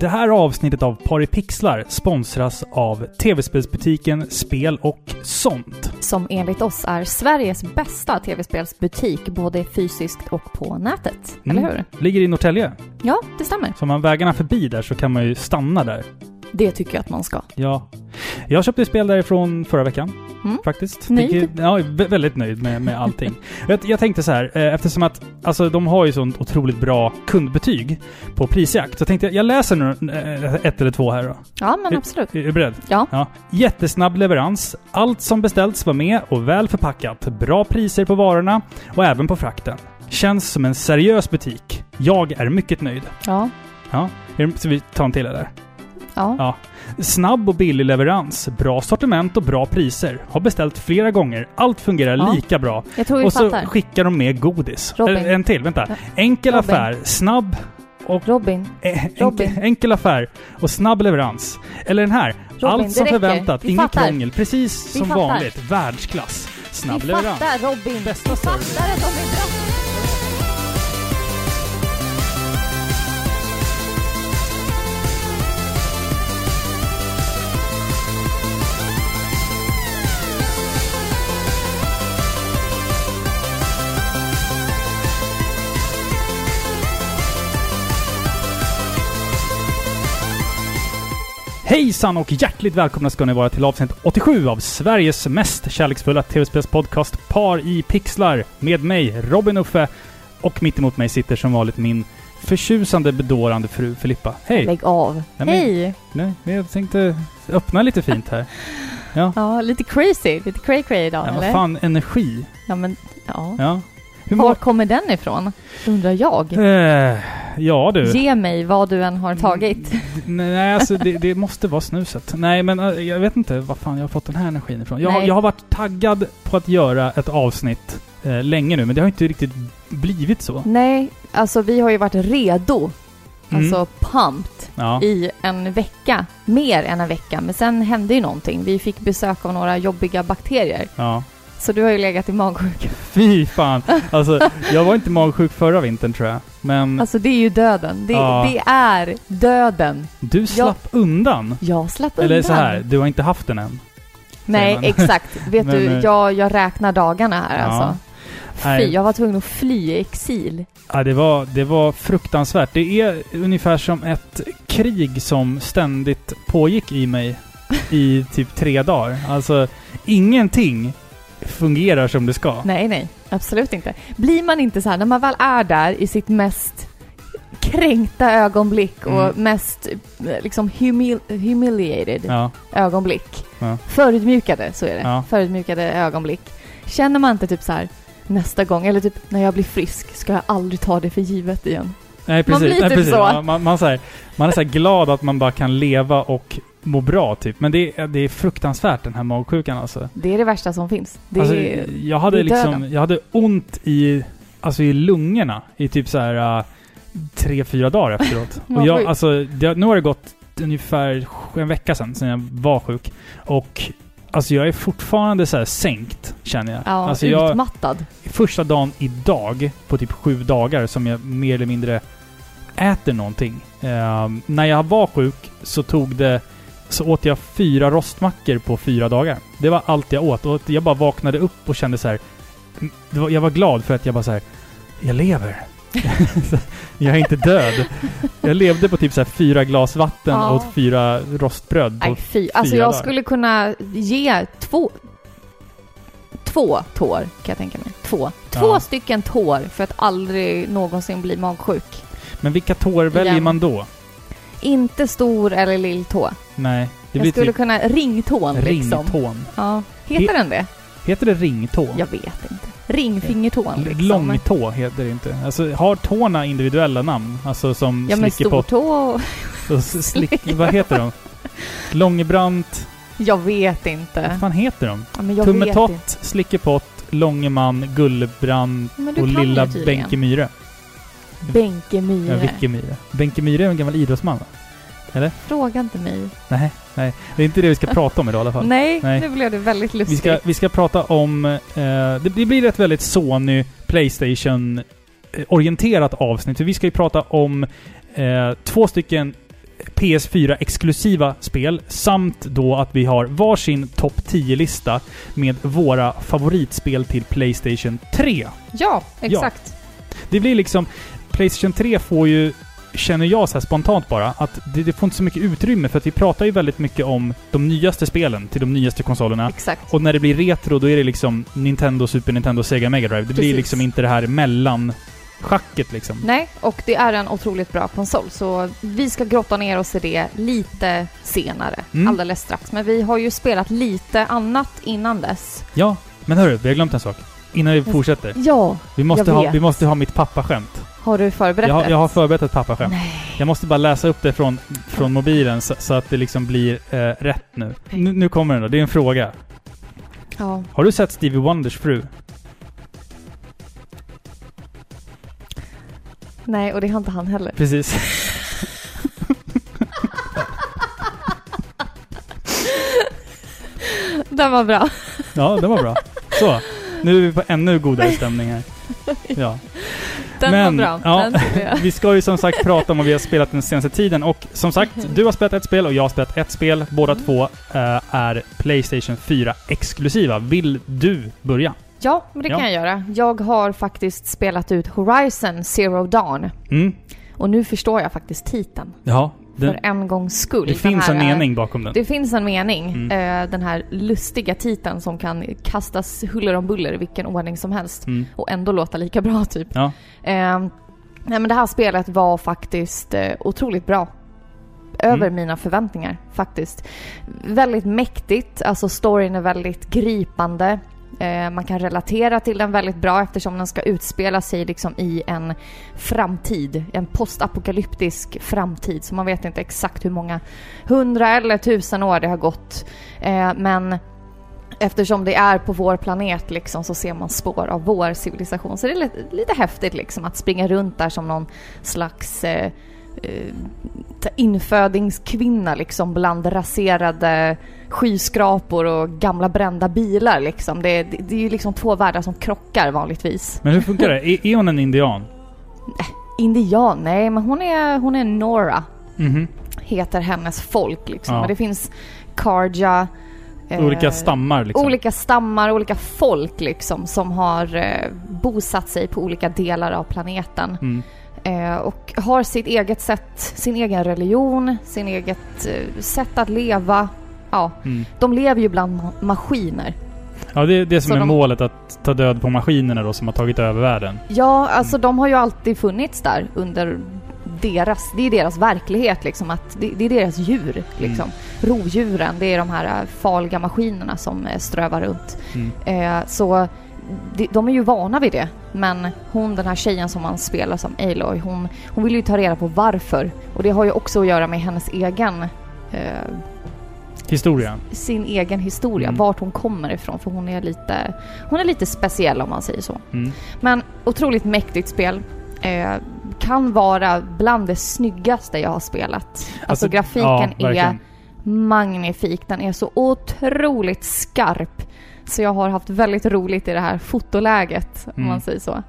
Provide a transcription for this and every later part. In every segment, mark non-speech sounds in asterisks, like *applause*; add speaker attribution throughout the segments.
Speaker 1: Det här avsnittet av Paripixlar sponsras av tv-spelsbutiken Spel och sånt.
Speaker 2: Som enligt oss är Sveriges bästa tv-spelsbutik, både fysiskt och på nätet.
Speaker 1: Mm.
Speaker 2: Eller hur?
Speaker 1: Ligger i Norrtälje.
Speaker 2: Ja, det stämmer.
Speaker 1: Så om man vägarna förbi där så kan man ju stanna där.
Speaker 2: Det tycker jag att man ska.
Speaker 1: Ja. Jag köpte spel därifrån förra veckan.
Speaker 2: Mm.
Speaker 1: Faktiskt.
Speaker 2: Nöjd?
Speaker 1: Fick Ja, vä- väldigt nöjd med, med allting. *laughs* jag, jag tänkte så här, eh, eftersom att alltså, de har ju sånt otroligt bra kundbetyg på prisjakt. Så tänkte jag, jag läser nu eh, ett eller två här då.
Speaker 2: Ja, men
Speaker 1: Är-
Speaker 2: absolut.
Speaker 1: Är du beredd?
Speaker 2: Ja.
Speaker 1: Ja. Jättesnabb leverans. Allt som beställts var med och väl förpackat. Bra priser på varorna och även på frakten. Känns som en seriös butik. Jag är mycket nöjd.
Speaker 2: Ja.
Speaker 1: Ja. Är Så vi tar en till eller?
Speaker 2: Ja.
Speaker 1: Ja. Snabb och billig leverans. Bra sortiment och bra priser. Har beställt flera gånger. Allt fungerar
Speaker 2: Ja.
Speaker 1: lika bra.
Speaker 2: Jag tror vi
Speaker 1: Och så
Speaker 2: fattar.
Speaker 1: skickar de med godis.
Speaker 2: Robin.
Speaker 1: Eller, en till, vänta. Enkel
Speaker 2: Robin.
Speaker 1: affär, snabb och...
Speaker 2: Robin.
Speaker 1: eh,
Speaker 2: Robin.
Speaker 1: Enkel, enkel affär och snabb leverans. Eller den här.
Speaker 2: Robin,
Speaker 1: Allt som förväntat,
Speaker 2: Vi
Speaker 1: inget
Speaker 2: fattar.
Speaker 1: krångel. Precis
Speaker 2: Vi
Speaker 1: som
Speaker 2: fattar.
Speaker 1: vanligt. Världsklass. Snabb
Speaker 2: vi
Speaker 1: leverans.
Speaker 2: fattar Robin.
Speaker 1: Bästa
Speaker 2: vi
Speaker 1: service.
Speaker 2: fattar att
Speaker 1: Hejsan och hjärtligt välkomna ska ni vara till avsnitt 87 av Sveriges mest kärleksfulla tv-spelspodcast Par i pixlar. Med mig, Robin Uffe. Och mitt emot mig sitter som vanligt min förtjusande, bedårande fru Filippa. Hej!
Speaker 2: Lägg av.
Speaker 1: men-
Speaker 2: Hej!
Speaker 1: Nej, jag tänkte öppna lite fint här. *laughs*
Speaker 2: Ja, lite crazy. Lite cray cray idag,
Speaker 1: Ja,
Speaker 2: eller?
Speaker 1: vad fan, energi.
Speaker 2: Ja, men... Ja.
Speaker 1: Ja. Hur
Speaker 2: Var kommer den ifrån? Undrar jag.
Speaker 1: Eh, ja du.
Speaker 2: Ge mig vad du än har tagit.
Speaker 1: Nej, alltså det, det måste vara snuset. Nej, men eh, jag vet inte vad fan jag har fått den här energin ifrån. Jag, jag har varit taggad på att göra ett avsnitt eh, länge nu, men det har inte riktigt blivit så.
Speaker 2: Nej, alltså vi har ju varit redo.
Speaker 1: Mm.
Speaker 2: Alltså pumped
Speaker 1: Ja.
Speaker 2: i en vecka. Mer än en vecka. Men sen hände ju någonting. Vi fick besök av några jobbiga bakterier.
Speaker 1: ja.
Speaker 2: Så du har ju legat i magsjuka. *laughs*
Speaker 1: Fy fan. Alltså, jag var inte magsjuk förra vintern tror jag. Men
Speaker 2: Alltså det är ju döden. Det,
Speaker 1: Ja.
Speaker 2: det är döden.
Speaker 1: du slapp undan.
Speaker 2: Jag slapp
Speaker 1: Eller
Speaker 2: undan.
Speaker 1: så här, du har inte haft den än.
Speaker 2: Nej, exakt. *laughs* Vet
Speaker 1: Men,
Speaker 2: du,
Speaker 1: eh,
Speaker 2: jag, jag räknar dagarna här
Speaker 1: Ja.
Speaker 2: alltså. Fy,
Speaker 1: Nej.
Speaker 2: jag var tvungen att fly i exil.
Speaker 1: Ja, det var, det var fruktansvärt. Det är ungefär som ett krig som ständigt pågick i mig i typ tre dagar. Alltså, ingenting fungerar som det ska.
Speaker 2: Nej, nej. Absolut inte. Blir man inte så här, när man väl är där i sitt mest kränkta ögonblick och
Speaker 1: Mm.
Speaker 2: mest eh, liksom humil humiliated
Speaker 1: Ja,
Speaker 2: ögonblick.
Speaker 1: Ja.
Speaker 2: Förödmjukade, så är det.
Speaker 1: Ja.
Speaker 2: Förödmjukade ögonblick. Känner man inte typ så här nästa gång, eller typ när jag blir frisk ska jag aldrig ta det för givet igen.
Speaker 1: nej precis.
Speaker 2: blir
Speaker 1: nej,
Speaker 2: typ
Speaker 1: precis.
Speaker 2: så.
Speaker 1: Ja, man, man, så här, man är så glad att man bara kan leva och må bra typ. Men det, är- det är fruktansvärt den här magsjukan alltså.
Speaker 2: Det är det värsta som finns. Det
Speaker 1: alltså
Speaker 2: är,
Speaker 1: jag hade
Speaker 2: det är
Speaker 1: liksom,
Speaker 2: döden.
Speaker 1: jag hade ont i, alltså i lungorna i typ så här uh, tre, fyra dagar efteråt. *laughs* Och jag, alltså, det, nu har det gått ungefär en vecka sedan, sedan jag var sjuk. Och alltså jag är fortfarande så här sänkt, känner jag.
Speaker 2: ja,
Speaker 1: alltså jag,
Speaker 2: utmattad.
Speaker 1: första dagen idag, på typ sju dagar, som jag mer eller mindre äter någonting. Ehm, när jag var sjuk så tog det så åt jag fyra rostmackor på fyra dagar. Det var allt jag åt. Och jag bara vaknade upp och kände så här. mm, var, jag var glad för att jag bara så här. Jag lever. *laughs* jag är inte död. Jag levde på typ så här fyra glas vatten
Speaker 2: Ja.
Speaker 1: och fyra rostbröd. På,
Speaker 2: Nej fy. Alltså
Speaker 1: fyra
Speaker 2: jag
Speaker 1: dagar.
Speaker 2: skulle kunna ge två... Två tår, kan jag tänka mig. Två. Två
Speaker 1: Ja.
Speaker 2: stycken tår för att aldrig någonsin bli magsjuk.
Speaker 1: men vilka tår väljer
Speaker 2: Igen.
Speaker 1: man då?
Speaker 2: Inte stor eller lilltå.
Speaker 1: Nej, det
Speaker 2: Jag
Speaker 1: blir
Speaker 2: skulle
Speaker 1: typ
Speaker 2: kunna... Ringtån liksom.
Speaker 1: ringtån.
Speaker 2: Ja. Heter
Speaker 1: He-
Speaker 2: den det?
Speaker 1: Heter det ringtå?
Speaker 2: Jag vet inte. Ringfingertån liksom.
Speaker 1: Långtå heter det inte. Alltså, har tårna individuella namn? Alltså som
Speaker 2: Ja men
Speaker 1: slickepott
Speaker 2: stortå och... *laughs*
Speaker 1: och s- slick... vad heter de? Långebrant...
Speaker 2: Jag vet inte.
Speaker 1: Vad fan heter de?
Speaker 2: Ja, men jag.
Speaker 1: Tummetott, Slickepott, Långeman, Gullbrand
Speaker 2: Men
Speaker 1: och Lilla
Speaker 2: tydligen.
Speaker 1: Benke Myhre. Ja, Vicke Myhre. Benke Myhre är en gammal idrottsman va?
Speaker 2: Fråga inte mig.
Speaker 1: Nej, nej. Det är inte det vi ska prata om idag i alla fall.
Speaker 2: Nej,
Speaker 1: Nej.
Speaker 2: nu blev det väldigt
Speaker 1: Vi
Speaker 2: lustigt.
Speaker 1: ska, vi ska prata om... Eh, det, det blir ett väldigt Sony Playstation-orienterat avsnitt. För vi ska ju prata om eh, två stycken PS4-exklusiva spel samt då att vi har varsin topp 10-lista med våra favoritspel till Playstation 3.
Speaker 2: Ja, exakt.
Speaker 1: Det blir liksom... Playstation 3 får ju, känner jag så här spontant bara, att det, det får inte så mycket utrymme för att vi pratar ju väldigt mycket om de nyaste spelen till de nyaste konsolerna.
Speaker 2: Exakt.
Speaker 1: Och när det blir retro, då är det liksom Nintendo, Super Nintendo, Sega Mega Drive. Det blir
Speaker 2: Precis.
Speaker 1: liksom inte det här mellan schacket liksom.
Speaker 2: Nej, och det är en otroligt bra konsol, så vi ska grotta ner oss i det lite senare,
Speaker 1: Mm.
Speaker 2: alldeles strax. Men vi har ju spelat lite annat innan dess.
Speaker 1: Ja, men hörru, vi har glömt en sak. Innan vi fortsätter.
Speaker 2: Ja,
Speaker 1: Vi måste,
Speaker 2: jag
Speaker 1: ha,
Speaker 2: vet.
Speaker 1: vi måste ha mitt pappaskämt.
Speaker 2: Har du förberett
Speaker 1: Jag har,
Speaker 2: det?
Speaker 1: jag har förberett ett pappaskämt.
Speaker 2: Nej.
Speaker 1: Jag måste bara läsa upp det från, från mobilen så, så att det liksom blir eh, rätt nu. nu. Nu kommer den då. Det är en fråga.
Speaker 2: Ja.
Speaker 1: Har du sett Stevie Wonders fru?
Speaker 2: Nej, och det har inte han heller.
Speaker 1: Precis. *laughs*
Speaker 2: Den var bra.
Speaker 1: Ja, det var bra. Så. Nu är vi på ännu godare stämning här. *laughs* Ja.
Speaker 2: Den
Speaker 1: Men,
Speaker 2: var bra.
Speaker 1: ja. Vi ska ju som sagt prata om vad vi har spelat den senaste tiden och som sagt, du har spelat ett spel och jag har spelat ett spel. Båda
Speaker 2: Mm.
Speaker 1: två eh, är Playstation 4 exklusiva. Vill du börja?
Speaker 2: Ja, men det
Speaker 1: Ja.
Speaker 2: kan jag göra. Jag har faktiskt spelat ut Horizon Zero Dawn.
Speaker 1: Mm.
Speaker 2: Och nu förstår jag faktiskt titeln.
Speaker 1: Ja. Den,
Speaker 2: För en gångs skull.
Speaker 1: det finns
Speaker 2: här
Speaker 1: en
Speaker 2: är-
Speaker 1: mening bakom den.
Speaker 2: Det finns en mening.
Speaker 1: Mm.
Speaker 2: Eh, den här lustiga titeln som kan kastas huller om buller i vilken ordning som helst.
Speaker 1: Mm.
Speaker 2: Och ändå låta lika bra typ.
Speaker 1: Ja.
Speaker 2: Eh, nej men det här spelet var faktiskt eh, otroligt bra. Över
Speaker 1: Mm.
Speaker 2: mina förväntningar faktiskt. Väldigt mäktigt, alltså storyn är väldigt gripande. Eh, man kan relatera till den väldigt bra eftersom den ska utspela sig liksom i en framtid. En postapokalyptisk framtid. Så man vet inte exakt hur många hundra eller tusen år det har gått. Eh, men eftersom det är på vår planet liksom så ser man spår av vår civilisation. Så det är lite, lite häftigt liksom att springa runt där som någon slags eh, eh, infödingskvinna liksom bland raserade skyskrapor och gamla brända bilar liksom. Det, det, det är ju liksom två världar som krockar vanligtvis.
Speaker 1: Men hur funkar det? *laughs* Är, är hon en indian?
Speaker 2: Indian, nej men hon är, hon är Nora,
Speaker 1: Mhm.
Speaker 2: heter hennes folk liksom.
Speaker 1: Ja.
Speaker 2: Och det finns Karja. eh,
Speaker 1: Olika stammar liksom?
Speaker 2: Olika stammar, olika folk liksom som har eh, bosatt sig på olika delar av planeten.
Speaker 1: Mm.
Speaker 2: Eh, och har sitt eget sätt, sin egen religion, sin eget eh, sätt att leva. Ja,
Speaker 1: Mm.
Speaker 2: de lever ju bland ma- maskiner.
Speaker 1: Ja, det är det som
Speaker 2: Så
Speaker 1: är
Speaker 2: de-
Speaker 1: målet. Att ta död på maskinerna då som har tagit över världen.
Speaker 2: Ja, alltså de har ju alltid funnits där under deras, det är deras verklighet liksom, att det, det är deras djur liksom. Rovdjuren, det är de här eh, farliga maskinerna som strövar runt.
Speaker 1: Mm.
Speaker 2: Eh, så de, är ju vana vid det. Men hon, den här tjejen som man spelar som Aloy, hon, hon vill ju ta reda på varför. Och det har ju också att göra med hennes egen eh,
Speaker 1: Historia.
Speaker 2: sin egen historia,
Speaker 1: Mm.
Speaker 2: vart hon kommer ifrån. För hon är lite, hon är lite speciell om man säger så.
Speaker 1: Mm.
Speaker 2: Men otroligt mäktigt spel. Eh, kan vara bland det snyggaste jag har spelat. Alltså, grafiken
Speaker 1: ja,
Speaker 2: är magnifik. Den är så otroligt skarp. Så jag har haft väldigt roligt i det här fotoläget, om
Speaker 1: Mm.
Speaker 2: man säger så.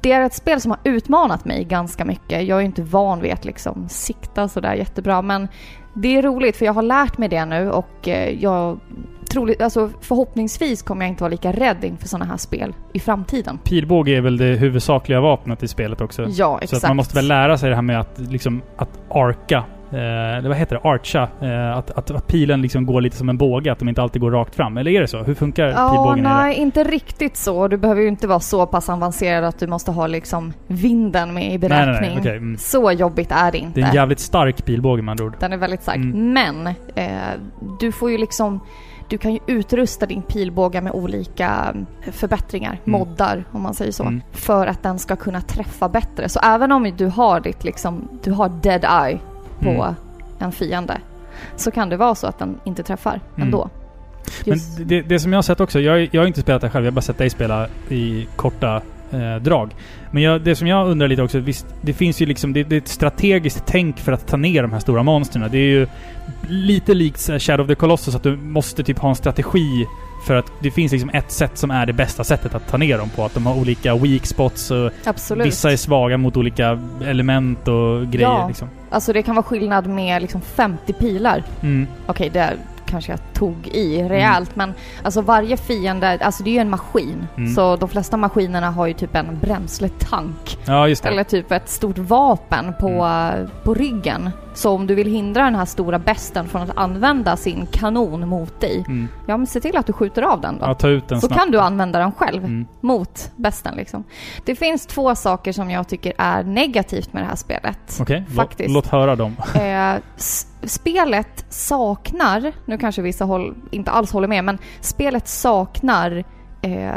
Speaker 2: Det är ett spel som har utmanat mig ganska mycket. Jag är inte van vid att liksom sikta sådär jättebra, men det är roligt för jag har lärt mig det nu och eh, jag troligt, alltså förhoppningsvis kommer jag inte vara lika rädd inför sådana här spel i framtiden.
Speaker 1: Pilbåge är väl det huvudsakliga vapnet i spelet också.
Speaker 2: Ja,
Speaker 1: Så
Speaker 2: exakt.
Speaker 1: att man måste väl lära sig det här med att liksom att arka. Eh, vad heter det? Archa. Eh, att, att, att pilen liksom går lite som en båge, att de inte alltid går rakt fram. Eller är det så? Hur funkar
Speaker 2: Ja,
Speaker 1: pilbågen?
Speaker 2: nej, inte riktigt så. Du behöver ju inte vara så pass avancerad att du måste ha liksom vinden med i
Speaker 1: Nej,
Speaker 2: beräkning.
Speaker 1: nej, nej. Okej. Mm.
Speaker 2: Så jobbigt är det inte.
Speaker 1: Det är en jävligt stark pilbåge med andra ord.
Speaker 2: Den är väldigt stark.
Speaker 1: Mm.
Speaker 2: Men eh, du får ju liksom du kan ju utrusta din pilbåge med olika mm, förbättringar,
Speaker 1: Mm.
Speaker 2: moddar om man säger så,
Speaker 1: Mm.
Speaker 2: för att den ska kunna träffa bättre. Så även om du har ditt liksom, du har dead eye på
Speaker 1: Mm.
Speaker 2: en fiende, så kan det vara så att den inte träffar
Speaker 1: Mm.
Speaker 2: ändå.
Speaker 1: Men
Speaker 2: Just,
Speaker 1: det, det som jag har sett också, jag, jag har inte spelat det själv, jag har bara sett dig spela i korta eh, drag. Men jag, det som jag undrar lite också, visst, det finns ju liksom, det, det är ett strategiskt tänk för att ta ner de här stora monstren. Det är ju lite likt Shadow of the Colossus, att du måste typ ha en strategi För att det finns liksom ett sätt som är det bästa sättet att ta ner dem på. Att de har olika weak spots och
Speaker 2: Absolut.
Speaker 1: vissa är svaga mot olika element och grejer.
Speaker 2: Ja.
Speaker 1: Liksom.
Speaker 2: Alltså det kan vara skillnad med liksom 50 pilar.
Speaker 1: Mm.
Speaker 2: Okej, det kanske jag tog i rejält, men alltså varje fiende, alltså det är ju en maskin.
Speaker 1: Mm.
Speaker 2: Så de flesta maskinerna har ju typ en bränsletank.
Speaker 1: Ja.
Speaker 2: Eller typ ett stort vapen på,
Speaker 1: Mm.
Speaker 2: på ryggen. Så om du vill hindra den här stora besten från att använda sin kanon mot dig,
Speaker 1: Mm.
Speaker 2: ja men se till att du skjuter av den då.
Speaker 1: Ja, ta ut den
Speaker 2: Så
Speaker 1: snabbt.
Speaker 2: kan du använda den själv
Speaker 1: Mm.
Speaker 2: mot besten liksom. Det finns två saker som jag tycker är negativt med det här spelet.
Speaker 1: Okej,
Speaker 2: Faktiskt.
Speaker 1: låt höra dem.
Speaker 2: Eh, spelet saknar, nu kanske vissa håll, inte alls håller med, men spelet saknar eh,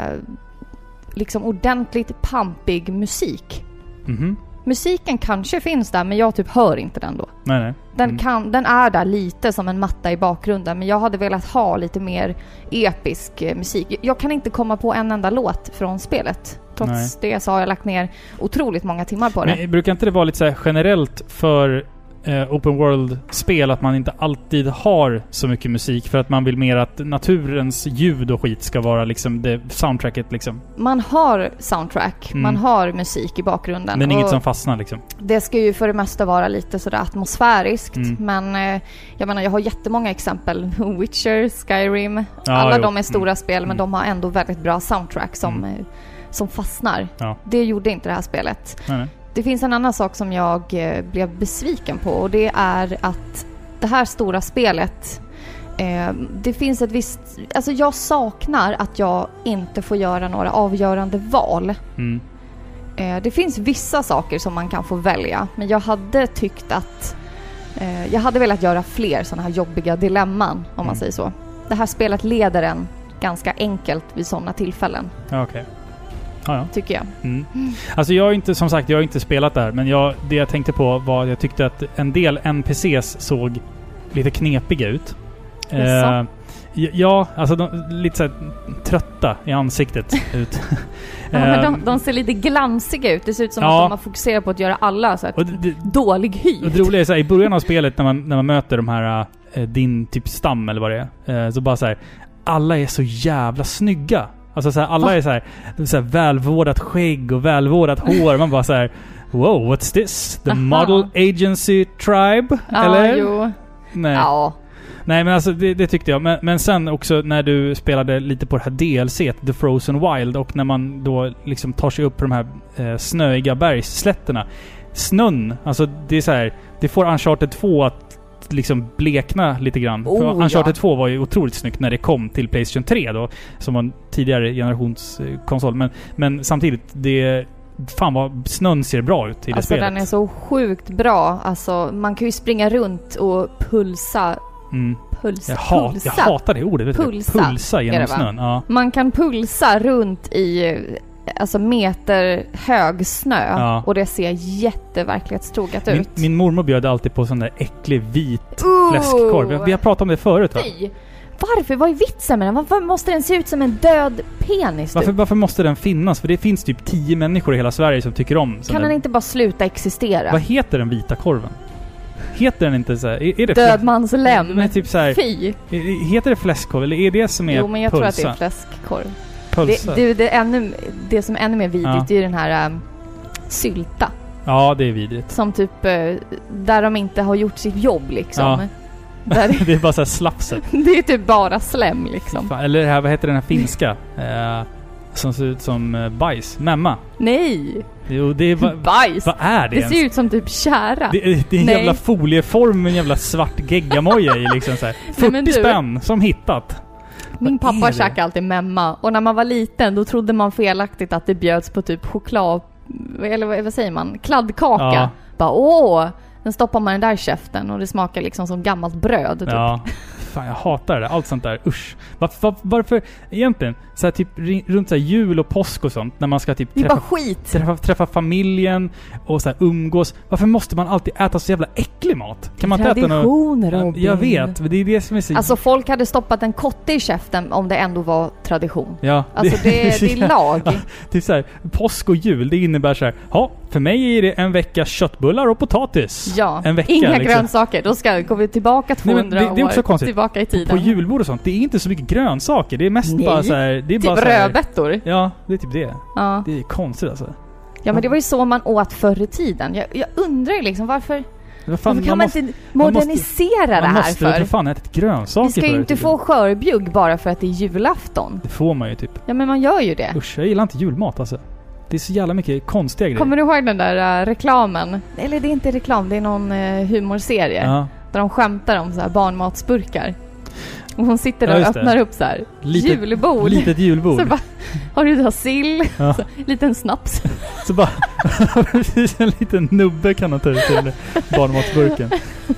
Speaker 2: liksom ordentligt pampig musik.
Speaker 1: Mhm.
Speaker 2: Musiken kanske finns där, men jag typ hör inte den då.
Speaker 1: Nej, nej.
Speaker 2: Den,
Speaker 1: Mm.
Speaker 2: kan, den är där lite som en matta i bakgrunden, men jag hade velat ha lite mer episk eh, musik. Jag kan inte komma på en enda låt från spelet. Trots
Speaker 1: Nej.
Speaker 2: det så har jag lagt ner otroligt många timmar på det.
Speaker 1: Men brukar inte det vara lite så här generellt för eh, open world-spel att man inte alltid har så mycket musik för att man vill mer att naturens ljud och skit ska vara liksom det soundtracket liksom.
Speaker 2: Man har soundtrack,
Speaker 1: Mm.
Speaker 2: man har musik i bakgrunden.
Speaker 1: Men inget som fastnar liksom.
Speaker 2: Det ska ju för det mesta vara lite sådär atmosfäriskt.
Speaker 1: Mm.
Speaker 2: Men eh, jag menar, jag har jättemånga exempel. *laughs* Witcher, Skyrim.
Speaker 1: Ja,
Speaker 2: alla
Speaker 1: jo.
Speaker 2: de är stora
Speaker 1: Mm.
Speaker 2: spel, men
Speaker 1: Mm.
Speaker 2: de har ändå väldigt bra soundtrack som,
Speaker 1: Mm.
Speaker 2: eh, som fastnar.
Speaker 1: Ja.
Speaker 2: Det gjorde inte det här spelet.
Speaker 1: Nej, nej.
Speaker 2: Det finns en annan sak som jag eh, blev besviken på och det är att det här stora spelet eh, det finns ett visst... Alltså jag saknar att jag inte får göra några avgörande val.
Speaker 1: Mm.
Speaker 2: Eh, det finns vissa saker som man kan få välja, men jag hade tyckt att... Eh, jag hade velat göra fler sådana här jobbiga dilemman, om man
Speaker 1: Mm.
Speaker 2: säger så. Det här spelet leder en ganska enkelt vid sådana tillfällen,
Speaker 1: okej. Ja, ja.
Speaker 2: tycker jag.
Speaker 1: Mm. Alltså jag har inte, som sagt, jag har inte spelat där. Men jag, det jag tänkte på var att jag tyckte att en del NPCs såg lite knepiga ut. Eh, ja, alltså de, lite såhär trötta i ansiktet *laughs* ut.
Speaker 2: Ja, men
Speaker 1: Eh,
Speaker 2: de, de ser lite glansiga ut. Det ser ut som
Speaker 1: Ja.
Speaker 2: att de har fokuserat på att göra alla så här
Speaker 1: det,
Speaker 2: dålig hy.
Speaker 1: det roliga är såhär, i början av spelet när man, när man möter de här, eh, din typ stam eller vad det är. Eh, så bara såhär, alla är så jävla snygga. Alltså såhär, alla
Speaker 2: Va?
Speaker 1: är såhär, såhär välvårdat skägg och välvårdat hår. Man bara såhär Wow, what's this? The
Speaker 2: Aha.
Speaker 1: Model Agency Tribe?
Speaker 2: Ja,
Speaker 1: eller?
Speaker 2: jo.
Speaker 1: Nej.
Speaker 2: Ja.
Speaker 1: Nej men alltså det, det tyckte jag. Men, men sen också när du spelade lite på det här DLC, The Frozen Wild, och när man då liksom tar sig upp på de här eh, snöiga bergsslätterna. Snön, alltså det är så här, det får Uncharted 2 att liksom blekna lite grann.
Speaker 2: Oh,
Speaker 1: För Uncharted
Speaker 2: ja.
Speaker 1: 2 var ju otroligt snyggt när det kom till Playstation 3 då, som var en tidigare generations eh, konsol. Men, men samtidigt, det... Fan vad snön ser bra ut i det
Speaker 2: Alltså
Speaker 1: spelet.
Speaker 2: den är så sjukt bra. Alltså man kan ju springa runt och pulsa.
Speaker 1: mm.
Speaker 2: Pulsa?
Speaker 1: jag, hat,
Speaker 2: pulsa.
Speaker 1: jag hatar det ordet.
Speaker 2: Pulsa,
Speaker 1: Pulsa genom snön. Ja.
Speaker 2: Man kan pulsa runt i alltså meter hög snö
Speaker 1: Ja.
Speaker 2: och det ser jätteverklighetstroget
Speaker 1: Min,
Speaker 2: ut.
Speaker 1: min mormor bjöd alltid på sån där äcklig vit
Speaker 2: Ooh!
Speaker 1: fläskkorv. Vi- Vi har pratat om det förut va?
Speaker 2: Fy! Varför? Vad är vitsen med den? Varför måste den se ut som en död penis?
Speaker 1: Varför,
Speaker 2: Typ?
Speaker 1: varför måste den finnas? För det finns typ tio människor i hela Sverige som tycker om
Speaker 2: Kan den inte bara sluta existera?
Speaker 1: Vad heter den vita korven? Heter den inte så här, är, är det
Speaker 2: Död
Speaker 1: flä-
Speaker 2: mans lem?
Speaker 1: Men typ så här,
Speaker 2: Fy!
Speaker 1: heter det fläskkorv eller är det som är
Speaker 2: Jo, men jag tror att det
Speaker 1: pulsa?
Speaker 2: är fläskkorv.
Speaker 1: Pulsa?
Speaker 2: Det, det, det, ännu, det som är ännu mer vidrigt
Speaker 1: Ja.
Speaker 2: är ju den här um, sylta.
Speaker 1: Ja, det är vidrigt.
Speaker 2: Som typ, eh, där de inte har gjort sitt jobb liksom.
Speaker 1: Ja. *laughs* Det är bara så här slafset. *laughs*
Speaker 2: det är typ bara slem liksom.
Speaker 1: Fan, Eller det här, vad heter den här finska? Eh, som ser ut som eh, bajs. Memma.
Speaker 2: Nej!
Speaker 1: Jo, det är... Va,
Speaker 2: Bajs!
Speaker 1: vad är det,
Speaker 2: det
Speaker 1: ens?
Speaker 2: ser ut som typ kära.
Speaker 1: Det, det är en
Speaker 2: Nej.
Speaker 1: jävla folieform med en jävla svart geggamoja i liksom så här. 40
Speaker 2: men du-
Speaker 1: spänn som hittat.
Speaker 2: Min
Speaker 1: Vad
Speaker 2: pappa käkade alltid memma och när man var liten då trodde man felaktigt att det bjöds på typ choklad... Eller vad, vad säger man? Kladdkaka.
Speaker 1: Ja.
Speaker 2: Bara åh! Sen stoppar man den där i käften och det smakar liksom som gammalt bröd. Typ.
Speaker 1: Ja. *laughs* Fan, jag hatar det där. Allt sånt där. Usch. Var, var, varför egentligen? Så här, typ runt så här jul och påsk och sånt. När man ska typ
Speaker 2: Det
Speaker 1: träffa, träffa, träffa familjen och så här, umgås. Varför måste man alltid äta så jävla äcklig mat? Kan man inte äta.
Speaker 2: Tradition
Speaker 1: Ja,
Speaker 2: Robin.
Speaker 1: Jag vet, det är det som är så...
Speaker 2: Alltså folk hade stoppat en kotte i käften om det ändå var tradition.
Speaker 1: ja,
Speaker 2: Alltså det, det är *laughs* lag.
Speaker 1: Typ så här, påsk och jul, det innebär så här, ja, För mig är det en vecka köttbullar och potatis.
Speaker 2: Ja,
Speaker 1: En vecka,
Speaker 2: inga
Speaker 1: liksom.
Speaker 2: grönsaker. Då ska, går vi tillbaka
Speaker 1: Nej,
Speaker 2: 200
Speaker 1: men det- det är också
Speaker 2: år
Speaker 1: konstigt.
Speaker 2: Tillbaka i
Speaker 1: På
Speaker 2: tiden.
Speaker 1: julbord och sånt, det är inte så mycket grönsaker. Det är mest
Speaker 2: Nej.
Speaker 1: bara så här, Det är bara
Speaker 2: typ
Speaker 1: så här,
Speaker 2: rödbetor.
Speaker 1: Ja, det är typ det.
Speaker 2: Ja.
Speaker 1: Det är konstigt alltså.
Speaker 2: ja, men det var ju så man åt förr i tiden. Jag, jag undrar ju liksom varför,
Speaker 1: Vad fan,
Speaker 2: varför kan man,
Speaker 1: måste,
Speaker 2: inte
Speaker 1: man måste-
Speaker 2: modernisera det
Speaker 1: man
Speaker 2: här
Speaker 1: måste väl
Speaker 2: för?
Speaker 1: för fan ätit grönsaker
Speaker 2: Vi ska ju inte
Speaker 1: tiden.
Speaker 2: få skörbjugg bara för att det är julafton.
Speaker 1: Det får man ju typ.
Speaker 2: Ja, men man gör ju det.
Speaker 1: Usch, jag gillar inte julmat alltså. Det är så jävla mycket konstiga grejer.
Speaker 2: Kommer du ihåg den där äh, reklamen? Eller det är inte reklam, det är någon uh, humorserie.
Speaker 1: Ja.
Speaker 2: Där de skämtar om så här barnmatsburkar. Och hon sitter
Speaker 1: Ja,
Speaker 2: där och
Speaker 1: just det.
Speaker 2: öppnar upp så här
Speaker 1: Litet-
Speaker 2: julbord.
Speaker 1: Litet julbord.
Speaker 2: Så bara, har du då sill?
Speaker 1: Ja.
Speaker 2: Så, liten snaps.
Speaker 1: Så bara... *laughs* precis en liten nubbe kan han ta ut ur barnmatsburken.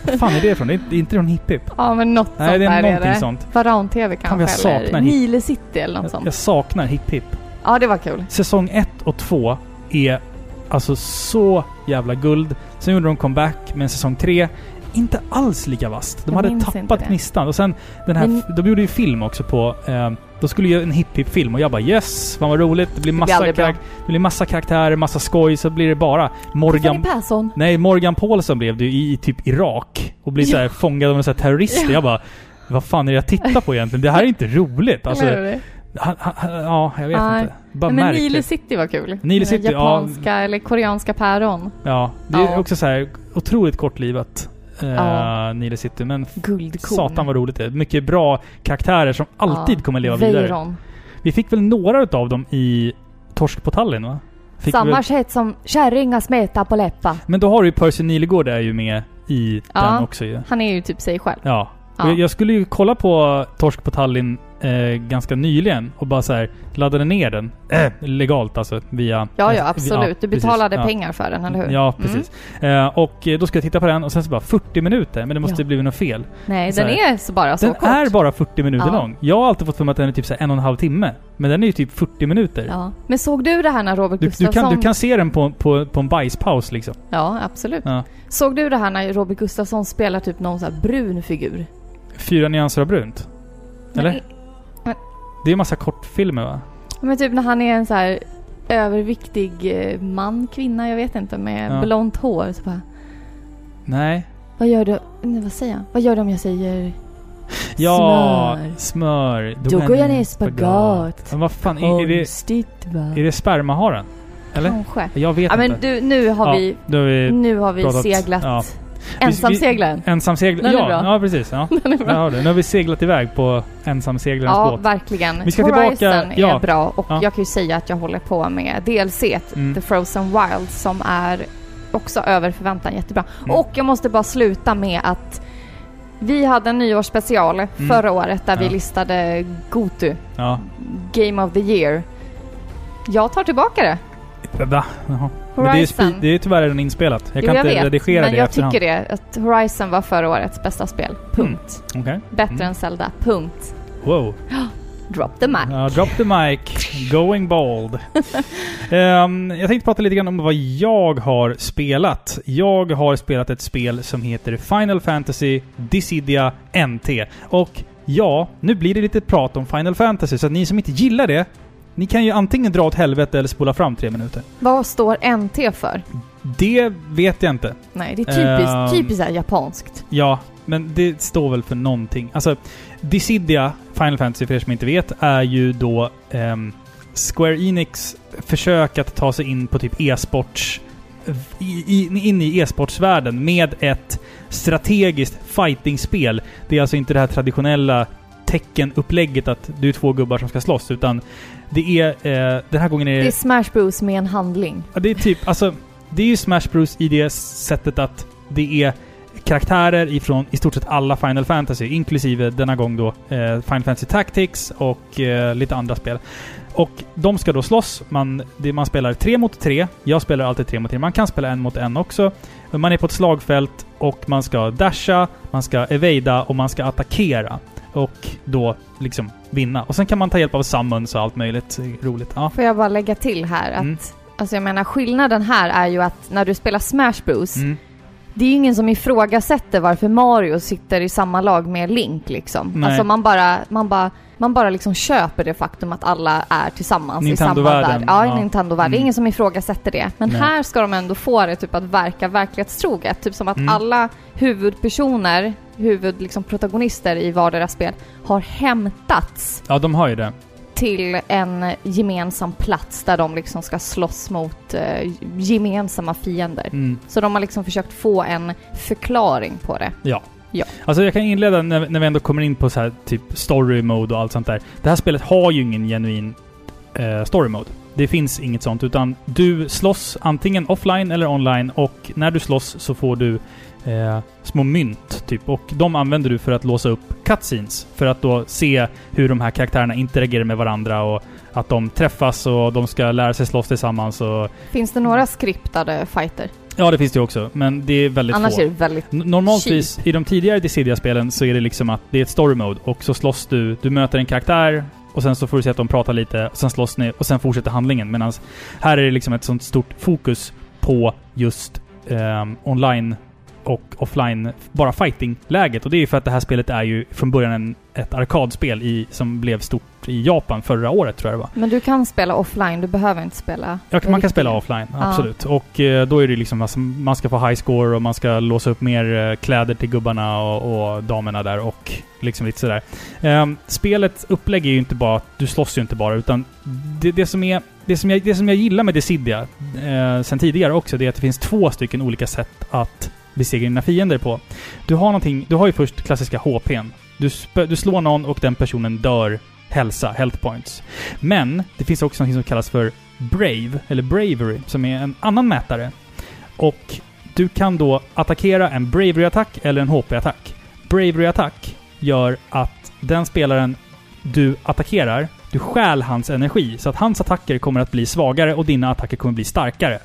Speaker 1: Vad fan är det ifrån? Det är, inte någon hipp-hipp?
Speaker 2: Ja men något
Speaker 1: Nej,
Speaker 2: sånt
Speaker 1: det är
Speaker 2: där är det.
Speaker 1: sånt.
Speaker 2: Varan-TV kanske.
Speaker 1: jag saknar
Speaker 2: Nile City eller något
Speaker 1: Jag,
Speaker 2: sånt.
Speaker 1: jag saknar hipp-hipp.
Speaker 2: Ja det var kul.
Speaker 1: Säsong 1 och 2 är alltså så jävla guld. Sen gjorde de comeback med säsong 3. Inte alls lika vast. De
Speaker 2: Jag
Speaker 1: hade tappat
Speaker 2: det.
Speaker 1: gnistan. Och sen den här...
Speaker 2: Men-
Speaker 1: De gjorde ju film också på... Eh, de skulle göra en hipp-hipp-film och jag bara yes! Fan vad roligt. Det blir
Speaker 2: blir
Speaker 1: massa,
Speaker 2: bra.
Speaker 1: karak- det blir massa karaktärer, massa skoj. Så blir det bara Morgan...
Speaker 2: Persson.
Speaker 1: Nej, Morgan Paulson blev det ju i, typ Irak. Och blir
Speaker 2: Ja.
Speaker 1: så här fångad av en sån här terrorister.
Speaker 2: Ja.
Speaker 1: Jag bara... Vad fan är det jag tittar på egentligen? Det här är inte roligt. Alltså, han, han, ja, jag vet
Speaker 2: Nej.
Speaker 1: inte. Bara
Speaker 2: men
Speaker 1: märkligt.
Speaker 2: Nile City var kul.
Speaker 1: Nile City, ja.
Speaker 2: Japanska eller koreanska päron.
Speaker 1: Ja, det är
Speaker 2: Ja.
Speaker 1: också så här otroligt kortlivat.
Speaker 2: Ja.
Speaker 1: Nile City. Men
Speaker 2: Guldkorn.
Speaker 1: satan vad roligt det är. Mycket bra karaktärer som alltid
Speaker 2: Ja.
Speaker 1: kommer leva vidare.
Speaker 2: Veyron.
Speaker 1: Vi fick väl några utav dem i Torsk på Tallinn va? Fick
Speaker 2: Samma
Speaker 1: väl,
Speaker 2: sätt som kärringar smeta på läppar.
Speaker 1: men då har du ju Percy Nilegård är ju med i
Speaker 2: Ja.
Speaker 1: den också ju.
Speaker 2: Han är ju typ sig själv.
Speaker 1: Ja.
Speaker 2: Ja.
Speaker 1: Jag skulle ju kolla på Torsk på Tallinn eh, ganska nyligen och bara så här laddade ner den. Äh, legalt alltså. Via...
Speaker 2: Ja, ja, *laughs* absolut. Du
Speaker 1: precis.
Speaker 2: betalade
Speaker 1: Ja.
Speaker 2: pengar för den, eller hur?
Speaker 1: Ja,
Speaker 2: Mm.
Speaker 1: precis. Eh, och eh, då ska jag titta på den och sen så bara 40 minuter. Men det måste
Speaker 2: Ja.
Speaker 1: blivit något fel.
Speaker 2: Nej,
Speaker 1: Så
Speaker 2: den
Speaker 1: här.
Speaker 2: är så bara så
Speaker 1: Den
Speaker 2: kort.
Speaker 1: är bara 40 minuter
Speaker 2: Ja.
Speaker 1: lång. Jag har alltid fått för mig att den är typ så en och en halv timme. Men den är ju typ 40 minuter.
Speaker 2: Ja. Men såg du det här när Robert
Speaker 1: Du, du,
Speaker 2: Gustafsson...
Speaker 1: kan, du kan se den på, på, på en bajspaus liksom.
Speaker 2: Ja, absolut.
Speaker 1: Ja.
Speaker 2: Såg du det här när Robert Gustafsson spelar typ någon så här brun figur?
Speaker 1: Fyra nyanser av brunt. Eller?
Speaker 2: Nej,
Speaker 1: Det är massa kortfilmer va?
Speaker 2: Men typ när han är en så här överviktig eh, man, kvinna, jag vet inte, med
Speaker 1: Ja.
Speaker 2: blont hår. Så bara,
Speaker 1: Nej.
Speaker 2: vad gör du? Nej, vad säger jag? Vad gör du om jag säger *laughs*
Speaker 1: Ja,
Speaker 2: smör?
Speaker 1: smör.
Speaker 2: Då går jag ner i spagat.
Speaker 1: Men vad fan, är, är, det, är det spermaharen? Eller?
Speaker 2: Kanske.
Speaker 1: Jag vet
Speaker 2: Ja men
Speaker 1: inte.
Speaker 2: du, nu har
Speaker 1: Ja,
Speaker 2: vi,
Speaker 1: Då har vi
Speaker 2: nu har vi seglat.
Speaker 1: ja.
Speaker 2: Ensamseglaren.
Speaker 1: Ensamseglaren. Ja,
Speaker 2: bra.
Speaker 1: ja, precis. Ja. *laughs*
Speaker 2: Den är bra.
Speaker 1: har. Nu har vi seglat iväg på ensamseglarens
Speaker 2: Ja,
Speaker 1: båt.
Speaker 2: verkligen.
Speaker 1: Vi ska
Speaker 2: Horizon
Speaker 1: tillbaka-
Speaker 2: är
Speaker 1: ja.
Speaker 2: bra och
Speaker 1: Ja.
Speaker 2: jag kan ju säga att jag håller på med DLC,
Speaker 1: Mm.
Speaker 2: The Frozen Wild, som är också över förväntan jättebra.
Speaker 1: Mm.
Speaker 2: Och jag måste bara sluta med att vi hade en nyårsspecial förra året där vi
Speaker 1: Mm. Ja.
Speaker 2: listade Gotu,
Speaker 1: Ja.
Speaker 2: Game of the Year. Jag tar tillbaka det.
Speaker 1: Va? Jaha. Men det är, det är tyvärr redan inspelat. Jag
Speaker 2: Jo,
Speaker 1: kan
Speaker 2: jag
Speaker 1: inte
Speaker 2: vet,
Speaker 1: redigera
Speaker 2: men
Speaker 1: det
Speaker 2: jag
Speaker 1: efterhand.
Speaker 2: tycker det. Att Horizon var förra årets bästa spel. Punkt.
Speaker 1: Okej.
Speaker 2: Bättre
Speaker 1: Mm.
Speaker 2: än Zelda. Punkt.
Speaker 1: Wow. *gasps*
Speaker 2: Drop the mic.
Speaker 1: Ja, drop the mic. *laughs* Going bold. *laughs* Ehm, jag tänkte prata lite grann om vad jag har spelat. Jag har spelat ett spel som heter Final Fantasy Dissidia NT. Och ja, nu blir det lite prat om Final Fantasy, så att ni som inte gillar det, ni kan ju antingen dra åt helvete eller spola fram tre minuter.
Speaker 2: Vad står NT för?
Speaker 1: Det vet jag inte.
Speaker 2: Nej, det är typiskt,
Speaker 1: Ehm.
Speaker 2: typiskt här japanskt.
Speaker 1: Ja, men det står väl för någonting. Alltså, Dissidia, Final Fantasy för er som inte vet, är ju då ehm, Square Enix försök att ta sig in på typ e-sports... In i e-sportsvärlden med ett strategiskt fightingspel. Det är alltså inte det här traditionella teckenupplägget att du är två gubbar som ska slåss, utan det är... Eh, den här gången är
Speaker 2: Det är Smash Bros med en handling.
Speaker 1: Ja, det är typ, alltså, det är ju Smash Bros i det sättet att det är karaktärer ifrån i stort sett alla Final Fantasy, inklusive denna gång då eh, Final Fantasy Tactics och eh, lite andra spel. Och de ska då slåss. Man, det, man spelar tre mot tre. Jag spelar alltid tre mot tre. Man kan spela en mot en också. Man är på ett slagfält och man ska dasha, man ska evada och man ska attackera. Och då liksom vinna. Och sen kan man ta hjälp av summons och allt möjligt roligt. Ja.
Speaker 2: Får jag bara lägga till här att
Speaker 1: Mm.
Speaker 2: Alltså jag menar skillnaden här är ju att när du spelar Smash Bros
Speaker 1: Mm.
Speaker 2: Det är ju ingen som ifrågasätter varför Mario sitter i samma lag med Link liksom.
Speaker 1: Nej.
Speaker 2: Alltså man bara, man bara, man bara liksom köper det faktum att alla är tillsammans i samma
Speaker 1: Nintendo-världen,
Speaker 2: värld. Ja, i
Speaker 1: ja.
Speaker 2: Nintendo-värld. Det är
Speaker 1: Mm.
Speaker 2: ingen som ifrågasätter det. Men
Speaker 1: Nej.
Speaker 2: här ska de ändå få det typ att verka verklighetstroget. Typ som att
Speaker 1: Mm.
Speaker 2: alla huvudpersoner, huvud liksom protagonister i vardera spel har hämtats
Speaker 1: Ja, de har ju det.
Speaker 2: Till en gemensam plats där de liksom ska slåss mot eh, gemensamma fiender.
Speaker 1: Mm.
Speaker 2: Så de har liksom försökt få en förklaring på det.
Speaker 1: Ja.
Speaker 2: Ja.
Speaker 1: Alltså jag kan inleda när, när vi ändå kommer in på så här typ story mode och allt sånt där. Det här spelet har ju ingen genuin eh, story mode. Det finns inget sånt, utan du slåss antingen offline eller online och när du slåss så får du eh, små mynt, typ. Och de använder du för att låsa upp cutscenes. För att då se hur de här karaktärerna interagerar med varandra och att de träffas och de ska lära sig slåss tillsammans och...
Speaker 2: Finns det några skriptade fighter?
Speaker 1: Ja, det finns det också, men det är väldigt
Speaker 2: Annars
Speaker 1: få.
Speaker 2: är det väldigt...
Speaker 1: N- Normaltvis i de tidigare Dissidia-spelen så är det liksom att det är ett story mode och så slåss du. Du möter en karaktär och sen så får du se att de pratar lite och sen slåss ni och sen fortsätter handlingen. Medan här är det liksom ett sånt stort fokus på just ehm, online och offline, bara fighting-läget. Och det är ju för att det här spelet är ju från början en, ett arkadspel i, som blev stort i Japan förra året tror jag det var.
Speaker 2: Men du kan spela offline, du behöver inte spela...
Speaker 1: Ja, man kan spela offline, absolut. Och eh, då är det liksom alltså, man ska få high score och man ska låsa upp mer eh, kläder till gubbarna och, och damerna där och liksom lite sådär. Um, spelet upplägg är ju inte bara att du slåss ju inte bara utan det, det, som, är, det, som, jag, det som jag gillar med Dissidia eh, sen tidigare också det är att det finns två stycken olika sätt att besegra dina fiender på. Du har någonting, du har ju först klassiska HP'n. Du, du slår någon och den personen dör hälsa, health points. Men det finns också något som kallas för Brave, eller Bravery, som är en annan mätare. Och du kan då attackera en Bravery-attack eller en HP-attack. Bravery-attack gör att den spelaren du attackerar, du stjäl hans energi. Så att hans attacker kommer att bli svagare och dina attacker kommer att bli starkare.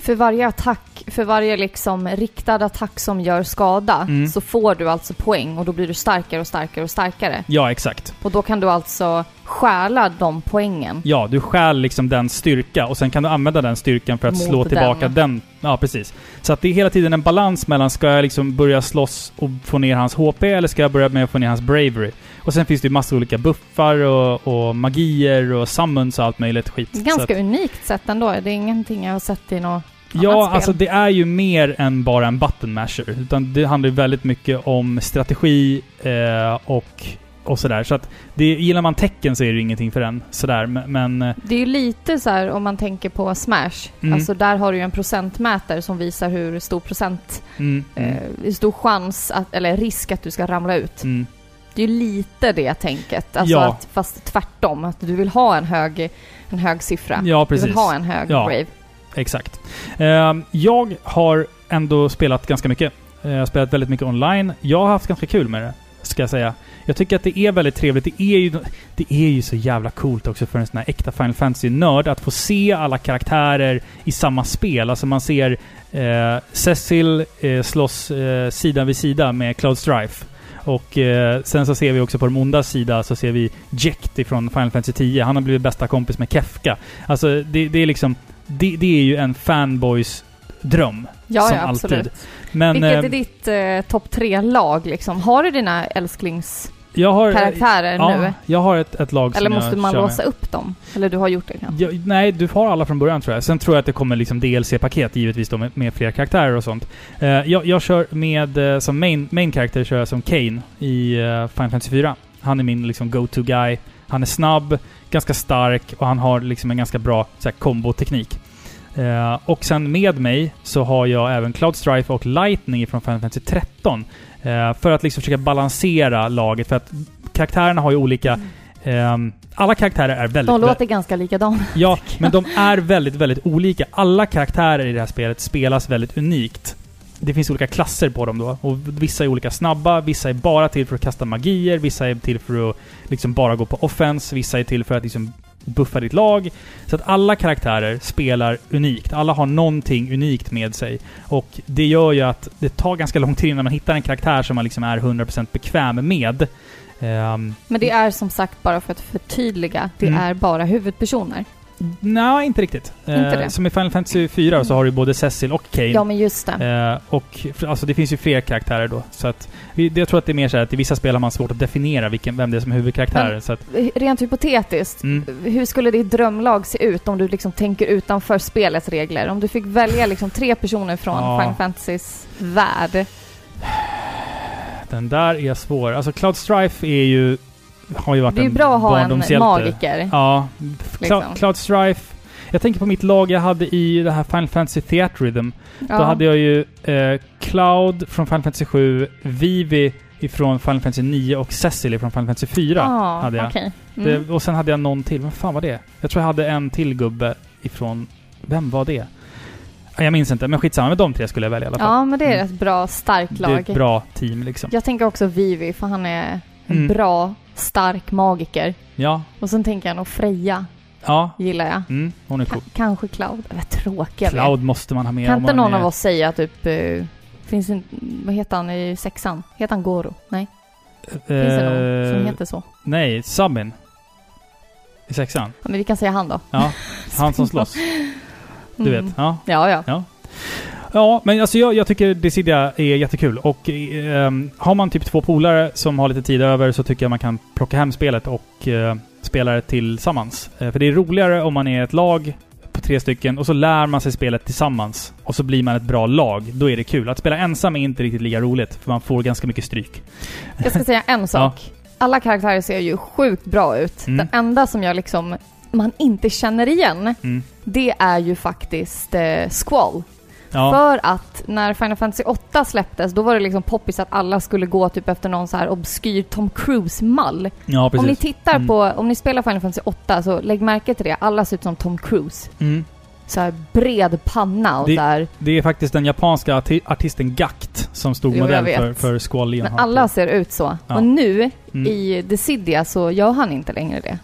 Speaker 2: För varje attack, för varje liksom riktad attack som gör skada
Speaker 1: Mm.
Speaker 2: så får du alltså poäng och då blir du starkare och starkare och starkare.
Speaker 1: Ja, exakt.
Speaker 2: Och då kan du alltså stjäla de poängen.
Speaker 1: Ja, du stjäl liksom den styrka och sen kan du använda den styrkan för att
Speaker 2: Mot
Speaker 1: slå tillbaka
Speaker 2: den.
Speaker 1: den. Ja, precis. Så att det är hela tiden en balans mellan ska jag liksom börja slåss och få ner hans HP eller ska jag börja med att få ner hans bravery? Och sen finns det ju massa olika buffar och, och magier och summons och allt möjligt skit.
Speaker 2: Ganska
Speaker 1: att,
Speaker 2: unikt sätt ändå. Det är ingenting jag har sett i något
Speaker 1: ja,
Speaker 2: spel.
Speaker 1: alltså det är ju mer än bara en button masher. Utan det handlar ju väldigt mycket om strategi eh, och, och sådär. Så att det, gillar man tecken så är det ingenting för en. Sådär, men... eh,
Speaker 2: Det är ju lite så här om man tänker på Smash.
Speaker 1: Mm.
Speaker 2: Alltså där har du ju en procentmätare som visar hur stor procent,
Speaker 1: mm,
Speaker 2: eh,
Speaker 1: mm,
Speaker 2: hur stor chans, att, eller risk att du ska ramla ut.
Speaker 1: mm.
Speaker 2: Det är ju lite det tänket. Alltså
Speaker 1: Ja.
Speaker 2: att, fast tvärtom. Att du vill ha en hög, en hög siffra.
Speaker 1: Ja,
Speaker 2: Du
Speaker 1: precis.
Speaker 2: vill ha en hög
Speaker 1: Ja.
Speaker 2: brave.
Speaker 1: Exakt. Ehm, jag har ändå spelat ganska mycket. Eh, Jag har spelat väldigt mycket online. Jag har haft ganska kul med det, ska jag säga. Jag tycker att det är väldigt trevligt. Det är ju, det är ju så jävla coolt också för en sån här äkta Final Fantasy-nörd att få se alla karaktärer i samma spel. Alltså man ser eh, Cecil eh, slåss eh, sida vid sida med Cloud Strife. Och eh, sen så ser vi också på de onda sida så ser vi Jekt ifrån Final Fantasy 10. Han har blivit bästa kompis med Kefka. Alltså det, det är liksom... Det, det är ju en fanboys dröm.
Speaker 2: Ja,
Speaker 1: som
Speaker 2: ja, absolut.
Speaker 1: alltid. Men
Speaker 2: Vilket är
Speaker 1: eh,
Speaker 2: ditt eh, topp tre-lag liksom? Har du dina älsklingskaraktärer
Speaker 1: jag har...
Speaker 2: nu?
Speaker 1: Ja, jag har ett, ett lag som
Speaker 2: Eller
Speaker 1: jag
Speaker 2: måste man
Speaker 1: kör
Speaker 2: låsa
Speaker 1: med.
Speaker 2: upp dem? Eller du har gjort det kanske?
Speaker 1: Ja, nej, du har alla från början tror jag. Sen tror jag att det kommer liksom DLC-paket givetvis då med, med fler karaktärer och sånt. Eh, jag, jag kör med, eh, som main, main character kör jag som Kane i uh, Final Fantasy 4. Han är min liksom go-to guy. Han är snabb, ganska stark och han har liksom en ganska bra komboteknik. Eh, och sen med mig så har jag även Cloud Strife och Lightning från Final Fantasy 13. Eh, för att liksom försöka balansera laget. För att karaktärerna har ju olika... ehm, alla karaktärer är väldigt...
Speaker 2: De låter ganska likadana.
Speaker 1: Ja, men de är väldigt, väldigt olika. Alla karaktärer i det här spelet spelas väldigt unikt. Det finns olika klasser på dem då. Och vissa är olika snabba, vissa är bara till för att kasta magier, vissa är till för att liksom bara gå på offense, vissa är till för att liksom buffa ditt lag. Så att alla karaktärer spelar unikt. Alla har någonting unikt med sig. Och det gör ju att det tar ganska lång tid innan man hittar en karaktär som man liksom är 100% bekväm med. Ehm,
Speaker 2: Men det är som sagt, bara för att förtydliga, det
Speaker 1: Mm.
Speaker 2: är bara huvudpersoner.
Speaker 1: Nej, inte riktigt.
Speaker 2: Inte
Speaker 1: Eh? Som i Final Fantasy 4 så har du både Cecil och Cade.
Speaker 2: Ja, men just det.
Speaker 1: Eh, och alltså det finns ju fler karaktärer då. Så att, jag tror att det är mer så att i vissa spel har man svårt att definiera vilken, vem det är som är huvudkaraktär.
Speaker 2: Men-
Speaker 1: så att,
Speaker 2: Rent hypotetiskt,
Speaker 1: mm.
Speaker 2: hur skulle ditt drömlag se ut om du liksom tänker utanför spelets regler? Om du fick välja liksom tre personer från
Speaker 1: Ja.
Speaker 2: Final Fantasys värld.
Speaker 1: Den där är svår. Alltså Cloud Strife är ju... Har ju varit
Speaker 2: Det är
Speaker 1: en
Speaker 2: bra att ha en magiker.
Speaker 1: Ja.
Speaker 2: Liksom.
Speaker 1: Cloud Strife. Jag tänker på mitt lag jag hade i det här Final Fantasy Theatre Rhythm.
Speaker 2: Ja.
Speaker 1: Då hade jag ju eh, Cloud från Final Fantasy 7, Vivi ifrån Final Fantasy 9 och Cecily från Final Fantasy 4.
Speaker 2: Ja,
Speaker 1: hade jag.
Speaker 2: okej. Mm.
Speaker 1: Det, och sen hade jag någon till. Vad fan var det? Jag tror jag hade en till gubbe ifrån... Vem var det? Ja, Jag minns inte, men skitsamma. Men de tre skulle jag välja i alla fall.
Speaker 2: Ja, men det är
Speaker 1: Mm.
Speaker 2: ett bra, starkt
Speaker 1: det är
Speaker 2: lag.
Speaker 1: ett bra team liksom.
Speaker 2: Jag tänker också Vivi, för han är en
Speaker 1: Mm.
Speaker 2: bra, stark magiker.
Speaker 1: Ja.
Speaker 2: Och sen tänker jag nog Freja,
Speaker 1: Ja.
Speaker 2: gillar jag.
Speaker 1: Mm, hon är cool.
Speaker 2: Ka- kanske Cloud. Vad tråkiga.
Speaker 1: Cloud måste man ha med
Speaker 2: Kan inte någon
Speaker 1: är-
Speaker 2: av oss säga typ... Uh, finns en, vad heter han i sexan? Heter han Goro? Nej, finns det någon som
Speaker 1: Eh,
Speaker 2: heter så?
Speaker 1: Nej, Subin. I sexan.
Speaker 2: Ja, men vi kan säga han då.
Speaker 1: Ja, *laughs* han som slåss. Du
Speaker 2: Mm.
Speaker 1: vet. Ja.
Speaker 2: Ja, ja.
Speaker 1: Ja. Ja, men alltså jag, jag tycker Dissidia är jättekul. Och ehm, har man typ två polare som har lite tid över så tycker jag man kan plocka hem spelet och eh, spela det tillsammans. Eh, för det är roligare om man är ett lag på tre stycken och så lär man sig spelet tillsammans. Och så blir man ett bra lag. Då är det kul. Att spela ensam är inte riktigt lika roligt, för man får ganska mycket stryk.
Speaker 2: Jag ska säga en *laughs* sak. Alla karaktärer ser ju sjukt bra ut.
Speaker 1: Mm.
Speaker 2: Den enda som jag liksom... Man inte känner igen,
Speaker 1: Mm.
Speaker 2: det är ju faktiskt eh, Squall.
Speaker 1: Ja.
Speaker 2: För att när Final Fantasy 8 släpptes, då var det liksom poppis att alla skulle gå typ efter någon så här obskyr Tom Cruise-mall.
Speaker 1: ja,
Speaker 2: Om ni tittar
Speaker 1: Mm.
Speaker 2: på, om ni spelar Final Fantasy 8 så lägg märke till det, alla ser ut som Tom Cruise.
Speaker 1: Mm.
Speaker 2: Så här bred panna och
Speaker 1: Det-
Speaker 2: här.
Speaker 1: Det är faktiskt den japanska arti artisten Gakt som stod
Speaker 2: Jo,
Speaker 1: modell för, för Squall
Speaker 2: Men alla ser ut så.
Speaker 1: Ja.
Speaker 2: Och nu
Speaker 1: Mm.
Speaker 2: i Dissidia så gör han inte längre det.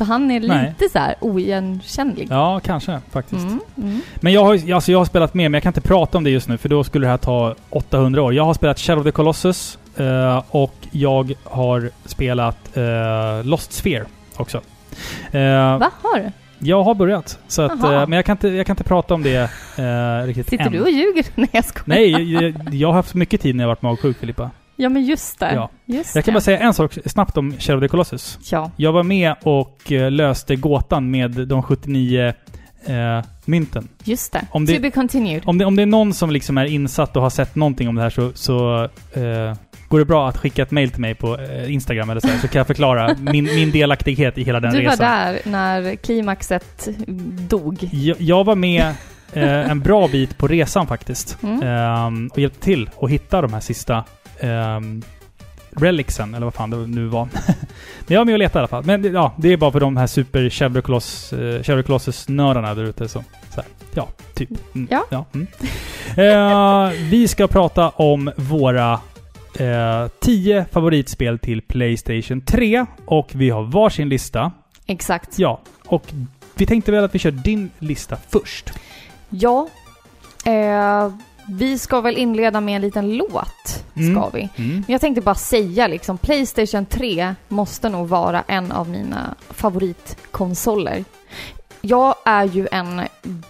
Speaker 2: Så han är
Speaker 1: Nej.
Speaker 2: lite så här oigenkännlig.
Speaker 1: Ja, kanske faktiskt.
Speaker 2: Mm, mm.
Speaker 1: Men jag har, alltså jag har spelat mer, men jag kan inte prata om det just nu för då skulle det här ta 800 år. Jag har spelat Shadow of the Colossus eh, och jag har spelat eh, Lost Sphere också. Eh,
Speaker 2: Va? Har du?
Speaker 1: jag har börjat, så att, eh, men jag kan, inte, jag kan inte prata om det eh, riktigt
Speaker 2: Sitter
Speaker 1: än.
Speaker 2: du och ljuger? *laughs* Nej jag skojar.
Speaker 1: Nej, jag, jag har haft mycket tid när jag varit magsjuk Filippa.
Speaker 2: Ja men just det.
Speaker 1: Ja.
Speaker 2: Just
Speaker 1: Jag kan
Speaker 2: det.
Speaker 1: bara säga en sak snabbt om Shadow of the Colossus.
Speaker 2: Ja.
Speaker 1: Jag var med och eh, löste gåtan med de 79 eh, mynten.
Speaker 2: Just det.
Speaker 1: Om det-
Speaker 2: To be continued.
Speaker 1: Om det, om det är någon som liksom är insatt och har sett någonting om det här så, så eh, går det bra att skicka ett mail till mig på eh, Instagram eller så, här, så kan jag förklara *laughs* min, min delaktighet i hela den
Speaker 2: Du var
Speaker 1: resan.
Speaker 2: där när klimaxet dog.
Speaker 1: Jag, jag var med eh, en bra bit på resan faktiskt.
Speaker 2: Mm.
Speaker 1: Ehm, och hjälpte till att hitta de här sista um, relicsen, eller vad fan det nu var. *laughs* Men jag var med och letade i alla fall. Men ja, det är bara för de här super Chevrolet uh, Chevrolet Colossus-nördarna där ute. Så, så här. Ja, typ. Mm,
Speaker 2: Ja.
Speaker 1: mm. Eh, vi ska prata om våra eh, 10 favoritspel till Playstation 3. Och vi har varsin lista.
Speaker 2: Exakt.
Speaker 1: Ja, och vi tänkte väl att vi kör din lista först.
Speaker 2: Ja. Eh, vi ska väl inleda med en liten låt,
Speaker 1: Mm.
Speaker 2: ska vi.
Speaker 1: Mm.
Speaker 2: Men jag tänkte bara säga liksom, Playstation 3 måste nog vara en av mina favoritkonsoler. Jag är ju en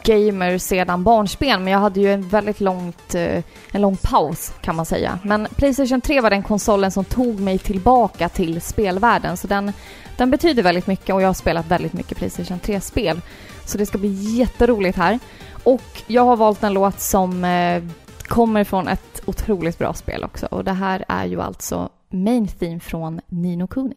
Speaker 2: gamer sedan barnsben, men jag hade ju en väldigt långt, eh, en lång paus kan man säga. Men Playstation 3 var den konsolen som tog mig tillbaka till spelvärlden, så den, den betyder väldigt mycket och jag har spelat väldigt mycket Playstation 3-spel. Så det ska bli jätteroligt här. Och jag har valt en låt som eh, kommer från ett otroligt bra spel också. Och det här är ju alltså Main Theme från Nino Kuni.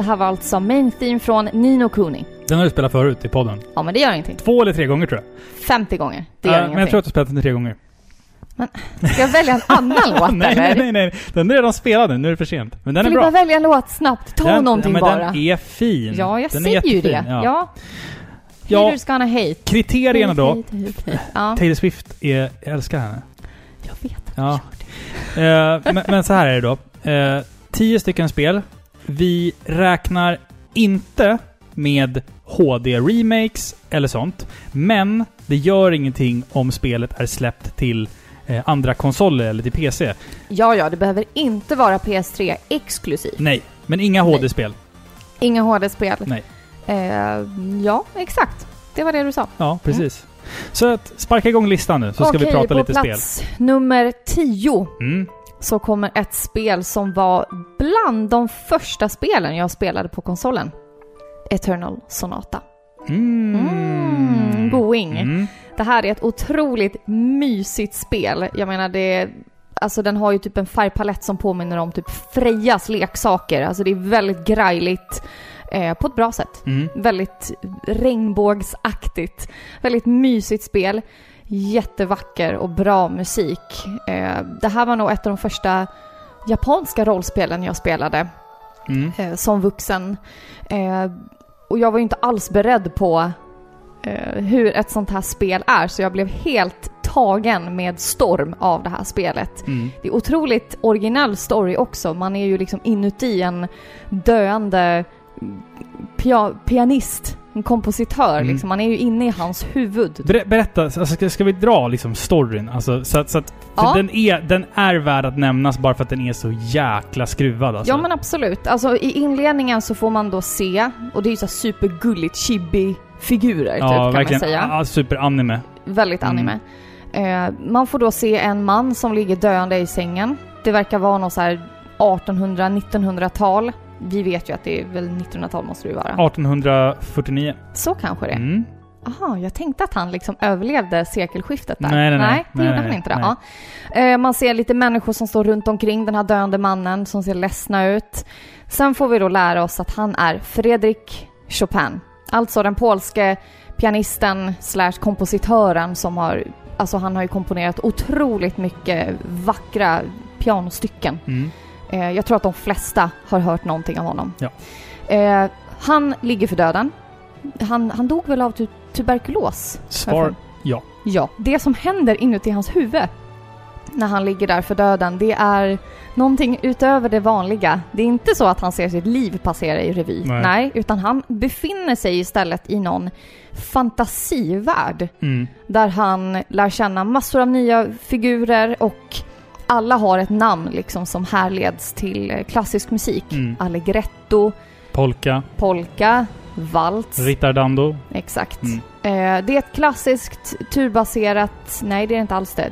Speaker 2: Det här var alltså Main Theme från Nino Kuni.
Speaker 1: Den har du spelat förut i podden.
Speaker 2: Ja, men det gör ingenting.
Speaker 1: Två eller tre gånger tror jag.
Speaker 2: 50 gånger. Det gör
Speaker 1: Ja,
Speaker 2: ingenting.
Speaker 1: men jag tror att du har spelat den tre gånger.
Speaker 2: Ska jag välja en *laughs* annan låt
Speaker 1: nej,
Speaker 2: eller?
Speaker 1: nej, nej, nej. Den är redan spelad nu. Är det för sent. Men den är
Speaker 2: Filippa,
Speaker 1: bra.
Speaker 2: välja en låt snabbt. Ta
Speaker 1: den,
Speaker 2: någonting
Speaker 1: ja, men
Speaker 2: bara.
Speaker 1: Den är fin.
Speaker 2: Ja, jag
Speaker 1: den är
Speaker 2: ju det. Ja.
Speaker 1: Ja.
Speaker 2: Haters gonna hate.
Speaker 1: Kriterierna då.
Speaker 2: Hate, hate, hate. Ja,
Speaker 1: Taylor Swift är... Jag älskar henne.
Speaker 2: jag vet.
Speaker 1: Ja. Eh, men, men så här är det då. Eh, tio stycken spel. Vi räknar inte med HD-remakes eller sånt. Men det gör ingenting om spelet är släppt till eh, andra konsoler eller till PC.
Speaker 2: Ja, ja, det behöver inte vara PS3 exklusivt.
Speaker 1: Nej, men inga. HD-spel.
Speaker 2: Inga HD-spel.
Speaker 1: Nej.
Speaker 2: Eh, ja, exakt. Det var det du sa.
Speaker 1: Ja, precis. Så att sparka igång listan nu, så ska vi
Speaker 2: Okej,
Speaker 1: prata
Speaker 2: på
Speaker 1: lite spel.
Speaker 2: plats nummer 10
Speaker 1: Mm.
Speaker 2: Så kommer ett spel som var bland de första spelen jag spelade på konsolen. Eternal Sonata.
Speaker 1: Mm.
Speaker 2: Mm, going.
Speaker 1: Mm.
Speaker 2: Det här är ett otroligt mysigt spel. Jag menar det... Alltså den har ju typ en färgpalett som påminner om typ Frejas leksaker. Alltså det är väldigt grejligt eh, på ett bra sätt.
Speaker 1: Mm.
Speaker 2: Väldigt regnbågsaktigt. Väldigt mysigt spel. Jättevacker och bra musik. Eh, det här var nog ett av de första japanska rollspelen jag spelade
Speaker 1: Mm.
Speaker 2: eh, som vuxen. Eh, och jag var ju inte alls beredd på hur ett sånt här spel är, så jag blev helt tagen med storm av det här spelet.
Speaker 1: Mm.
Speaker 2: Det är otroligt originell story också. Man är ju liksom inuti en döende pia- pianist, en kompositör.
Speaker 1: Mm.
Speaker 2: Liksom. Man är ju inne i hans huvud.
Speaker 1: Ber berätta, alltså, ska, ska vi dra liksom storyn? Alltså, så så att,
Speaker 2: Ja.
Speaker 1: den, är, den är värd att nämnas bara för att den är så jäkla skruvad alltså.
Speaker 2: Ja men absolut. Alltså i inledningen så får man då se, och det är ju så supergulligt chibi figurer typ kan man säga.
Speaker 1: Ja, super-anime.
Speaker 2: Väldigt
Speaker 1: Mm.
Speaker 2: anime. Eh, man får då se en man som ligger döende i sängen. Det verkar vara någon så här 1800-1900-tal. Vi vet ju att det är väl 1900-tal måste det ju vara.
Speaker 1: 1849.
Speaker 2: Så kanske det.
Speaker 1: Mm.
Speaker 2: Aha, jag tänkte att han liksom överlevde sekelskiftet där.
Speaker 1: Nej, nej, nej.
Speaker 2: det
Speaker 1: Nej,
Speaker 2: gjorde
Speaker 1: nej,
Speaker 2: han inte. Det. Ja. Eh, man ser lite människor som står runt omkring den här döende mannen som ser ledsna ut. Sen får vi då lära oss att han är Fredrik Chopin. Alltså den polske pianisten slash kompositören som har, alltså han har ju komponerat otroligt mycket vackra pianostycken.
Speaker 1: Mm.
Speaker 2: Eh, jag tror att de flesta har hört någonting av honom.
Speaker 1: Ja.
Speaker 2: Eh, han ligger för döden. Han, han dog väl av tu- tuberkulos?
Speaker 1: Svar ja.
Speaker 2: Ja. Det som händer inuti hans huvud när han ligger där för döden, det är någonting utöver det vanliga. Det är inte så att han ser sitt liv passera i revy.
Speaker 1: Nej.
Speaker 2: utan han befinner sig istället i någon fantasivärld
Speaker 1: Mm.
Speaker 2: där han lär känna massor av nya figurer och alla har ett namn liksom som härleds till eh, klassisk musik.
Speaker 1: Mm.
Speaker 2: Allegretto,
Speaker 1: Polka.
Speaker 2: polka, vals.
Speaker 1: Ritardando.
Speaker 2: Exakt.
Speaker 1: Mm.
Speaker 2: Eh, det är ett klassiskt turbaserat... Nej, det är inte alls det.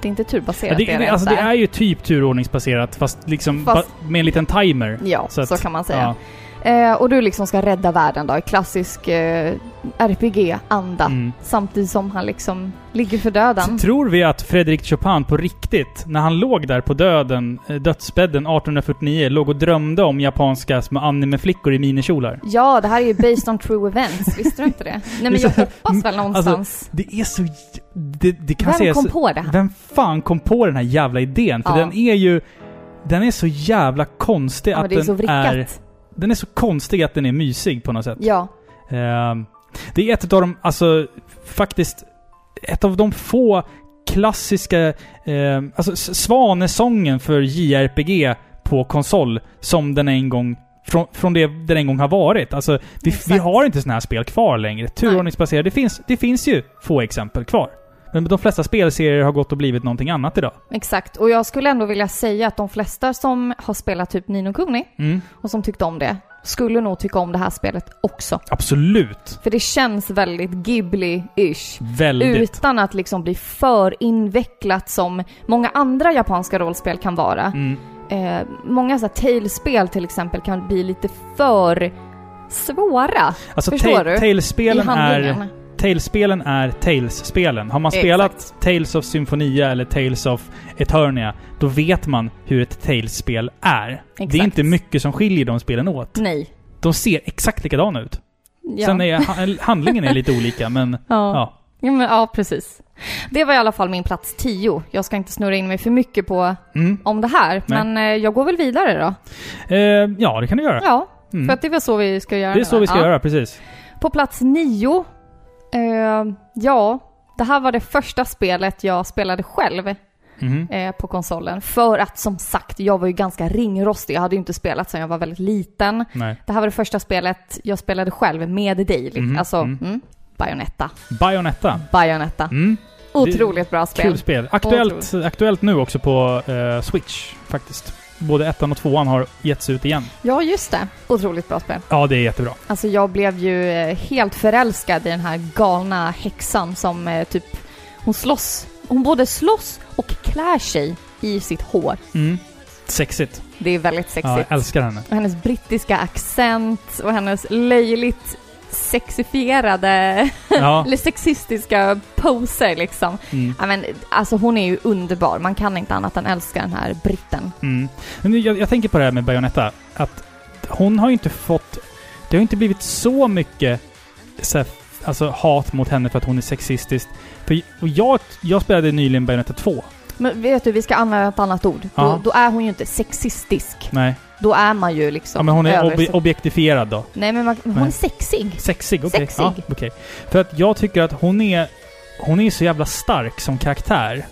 Speaker 2: Det är inte
Speaker 1: Ja,
Speaker 2: turbaserat,
Speaker 1: det,
Speaker 2: det är
Speaker 1: det, alltså, det är ju typ turordningsbaserat fast liksom
Speaker 2: Fast-
Speaker 1: med en liten timer.
Speaker 2: Ja, så,
Speaker 1: Så att-
Speaker 2: kan man säga.
Speaker 1: Ja.
Speaker 2: Eh, och du liksom ska rädda världen då i klassisk eh, RPG-anda.
Speaker 1: Mm.
Speaker 2: Samtidigt som han liksom ligger för döden.
Speaker 1: Tror vi att Fredrik Chopin på riktigt, när han låg där på döden, eh, dödsbädden 1849, låg och drömde om japanska små animeflickor i minikjolar?
Speaker 2: Ja, det här är ju based on true events. Visste du inte det? Nej, men jag hoppas väl någonstans.
Speaker 1: Alltså, det är så... Det, det kan
Speaker 2: Vem
Speaker 1: sägas...
Speaker 2: kom på det?
Speaker 1: Vem fan kom på den här jävla idén? För
Speaker 2: Ja.
Speaker 1: den är ju... Den är så jävla konstig
Speaker 2: Ja,
Speaker 1: att den är... Den är så konstig att den är mysig på något sätt.
Speaker 2: Ja,
Speaker 1: Ehm, det är ett av de, alltså faktiskt, ett av de få klassiska, ehm, alltså svanesången för JRPG på konsol som den en gång, från, från det den en gång har varit. Alltså, vi, vi har inte såna här spel kvar längre. Turordningsbaserade, det finns, det finns ju få exempel kvar. Men de flesta spelserier har gått och blivit någonting annat idag.
Speaker 2: exakt. Och jag skulle ändå vilja säga att de flesta som har spelat typ Nino Kuni
Speaker 1: Mm,
Speaker 2: och som tyckte om det skulle nog tycka om det här spelet också.
Speaker 1: absolut.
Speaker 2: För det känns väldigt Ghibli-ish.
Speaker 1: Väldigt.
Speaker 2: Utan att liksom bli för invecklat som många andra japanska rollspel kan vara.
Speaker 1: Mm.
Speaker 2: Eh, många så här till exempel kan bli lite för svåra
Speaker 1: Alltså,
Speaker 2: Förstår
Speaker 1: ta-
Speaker 2: du? i
Speaker 1: Tales-spelen är... Tales-spelen är Tales-spelen. Har man
Speaker 2: Exakt.
Speaker 1: spelat Tales of Symphonia eller Tales of Eternia, då vet man hur ett Tales-spel är. Det är
Speaker 2: Exakt.
Speaker 1: inte mycket som skiljer de spelen åt.
Speaker 2: Nej.
Speaker 1: de ser exakt likadana ut.
Speaker 2: Ja.
Speaker 1: Sen är ha- handlingen är lite olika, men *laughs*
Speaker 2: ja.
Speaker 1: ja.
Speaker 2: Ja, men, ja, precis. Det var i alla fall min plats 10. Jag ska inte snurra in mig för mycket på
Speaker 1: Mm.
Speaker 2: om det här,
Speaker 1: Nej.
Speaker 2: men eh, jag går väl vidare då.
Speaker 1: Eh, ja, det kan du göra.
Speaker 2: Ja,
Speaker 1: Mm.
Speaker 2: för att det är väl så vi ska göra
Speaker 1: Det är så
Speaker 2: va?
Speaker 1: vi ska
Speaker 2: ja.
Speaker 1: göra, precis.
Speaker 2: På plats 9, eh, ja, det här var det första spelet jag spelade själv
Speaker 1: Mhm.
Speaker 2: eh, på konsolen. För att som sagt, jag var ju ganska ringrostig. Jag hade ju inte spelat sedan jag var väldigt liten.
Speaker 1: Nej.
Speaker 2: Det här var det första spelet jag spelade själv med dig.
Speaker 1: Mhm,
Speaker 2: Alltså,
Speaker 1: mm.
Speaker 2: mm. Bayonetta.
Speaker 1: Bayonetta.
Speaker 2: Bayonetta.
Speaker 1: Mm.
Speaker 2: Otroligt bra spel.
Speaker 1: Kul spel. Aktuellt, aktuellt nu också på eh, Switch, faktiskt. Både ettan och tvåan har getts ut igen.
Speaker 2: Ja, just det. Otroligt bra spel.
Speaker 1: Ja, det är jättebra.
Speaker 2: Alltså jag blev ju eh, helt förälskad i den här galna häxan som eh, typ, hon slåss. Hon både slåss och klär sig i sitt hår.
Speaker 1: Mm. Sexigt.
Speaker 2: Det är väldigt
Speaker 1: Ja,
Speaker 2: sexigt.
Speaker 1: jag älskar henne.
Speaker 2: och hennes brittiska accent och hennes löjligt sexifierade,
Speaker 1: Ja. *laughs*
Speaker 2: eller sexistiska poser liksom.
Speaker 1: Mm.
Speaker 2: Ja, men, alltså hon är ju underbar. Man kan inte annat än älska den här britten.
Speaker 1: Mm. Men jag, jag tänker på det här med Bayonetta. Att hon har ju inte fått... Det har ju inte blivit så mycket så här, alltså, hat mot henne för att hon är sexistisk. För jag, jag spelade nyligen Bayonetta 2.
Speaker 2: Men vet du, vi ska använda ett annat ord.
Speaker 1: Ja.
Speaker 2: Då, då är hon ju inte sexistisk.
Speaker 1: Nej.
Speaker 2: Då är man ju liksom
Speaker 1: Ja, men hon är
Speaker 2: över-
Speaker 1: ob objektifierad då.
Speaker 2: Nej men man, hon
Speaker 1: Nej.
Speaker 2: är sexig.
Speaker 1: Sexig, okej.
Speaker 2: Sexig.
Speaker 1: Ja, okej. För att jag tycker att hon är... Hon är så jävla stark som karaktär.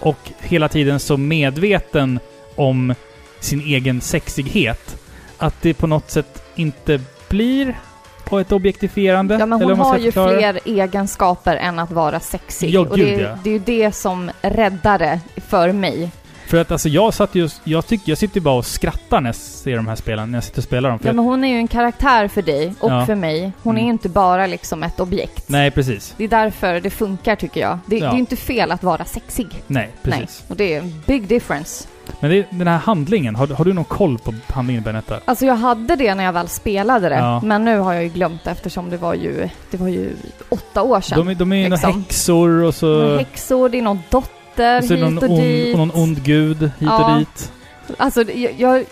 Speaker 1: Och hela tiden så medveten om sin egen sexighet. Att det på något sätt inte blir på ett objektifierande.
Speaker 2: Ja men hon har ju
Speaker 1: förklara.
Speaker 2: fler egenskaper än att vara sexig.
Speaker 1: Ja,
Speaker 2: och det,
Speaker 1: gud,
Speaker 2: är-
Speaker 1: ja.
Speaker 2: det är ju det som räddar det för mig.
Speaker 1: För att alltså jag satt just... Jag, tycker, jag sitter ju bara och skrattar när jag ser de här spelen, när jag sitter och spelar dem. För
Speaker 2: Ja men hon är ju en karaktär för dig och
Speaker 1: Ja.
Speaker 2: för mig. Hon är
Speaker 1: Mm.
Speaker 2: ju inte bara liksom ett objekt.
Speaker 1: nej, precis.
Speaker 2: Det är därför det funkar tycker jag. Det,
Speaker 1: Ja.
Speaker 2: det är ju inte fel att vara sexig.
Speaker 1: Nej, precis.
Speaker 2: Nej. Och det är en big difference.
Speaker 1: Men det, den här handlingen, har, har du någon koll på handlingen i Benetta?
Speaker 2: Alltså jag hade det när jag väl spelade det.
Speaker 1: Ja.
Speaker 2: Men nu har jag ju glömt eftersom det var ju, det var ju åtta år sedan.
Speaker 1: De, de är ju
Speaker 2: liksom.
Speaker 1: några häxor och så...
Speaker 2: Några häxor, det är någon dotter
Speaker 1: Och så det
Speaker 2: hit
Speaker 1: någon
Speaker 2: och
Speaker 1: ond,
Speaker 2: dit.
Speaker 1: och någon ond gud hit
Speaker 2: Ja.
Speaker 1: och dit.
Speaker 2: Alltså det- jag... jag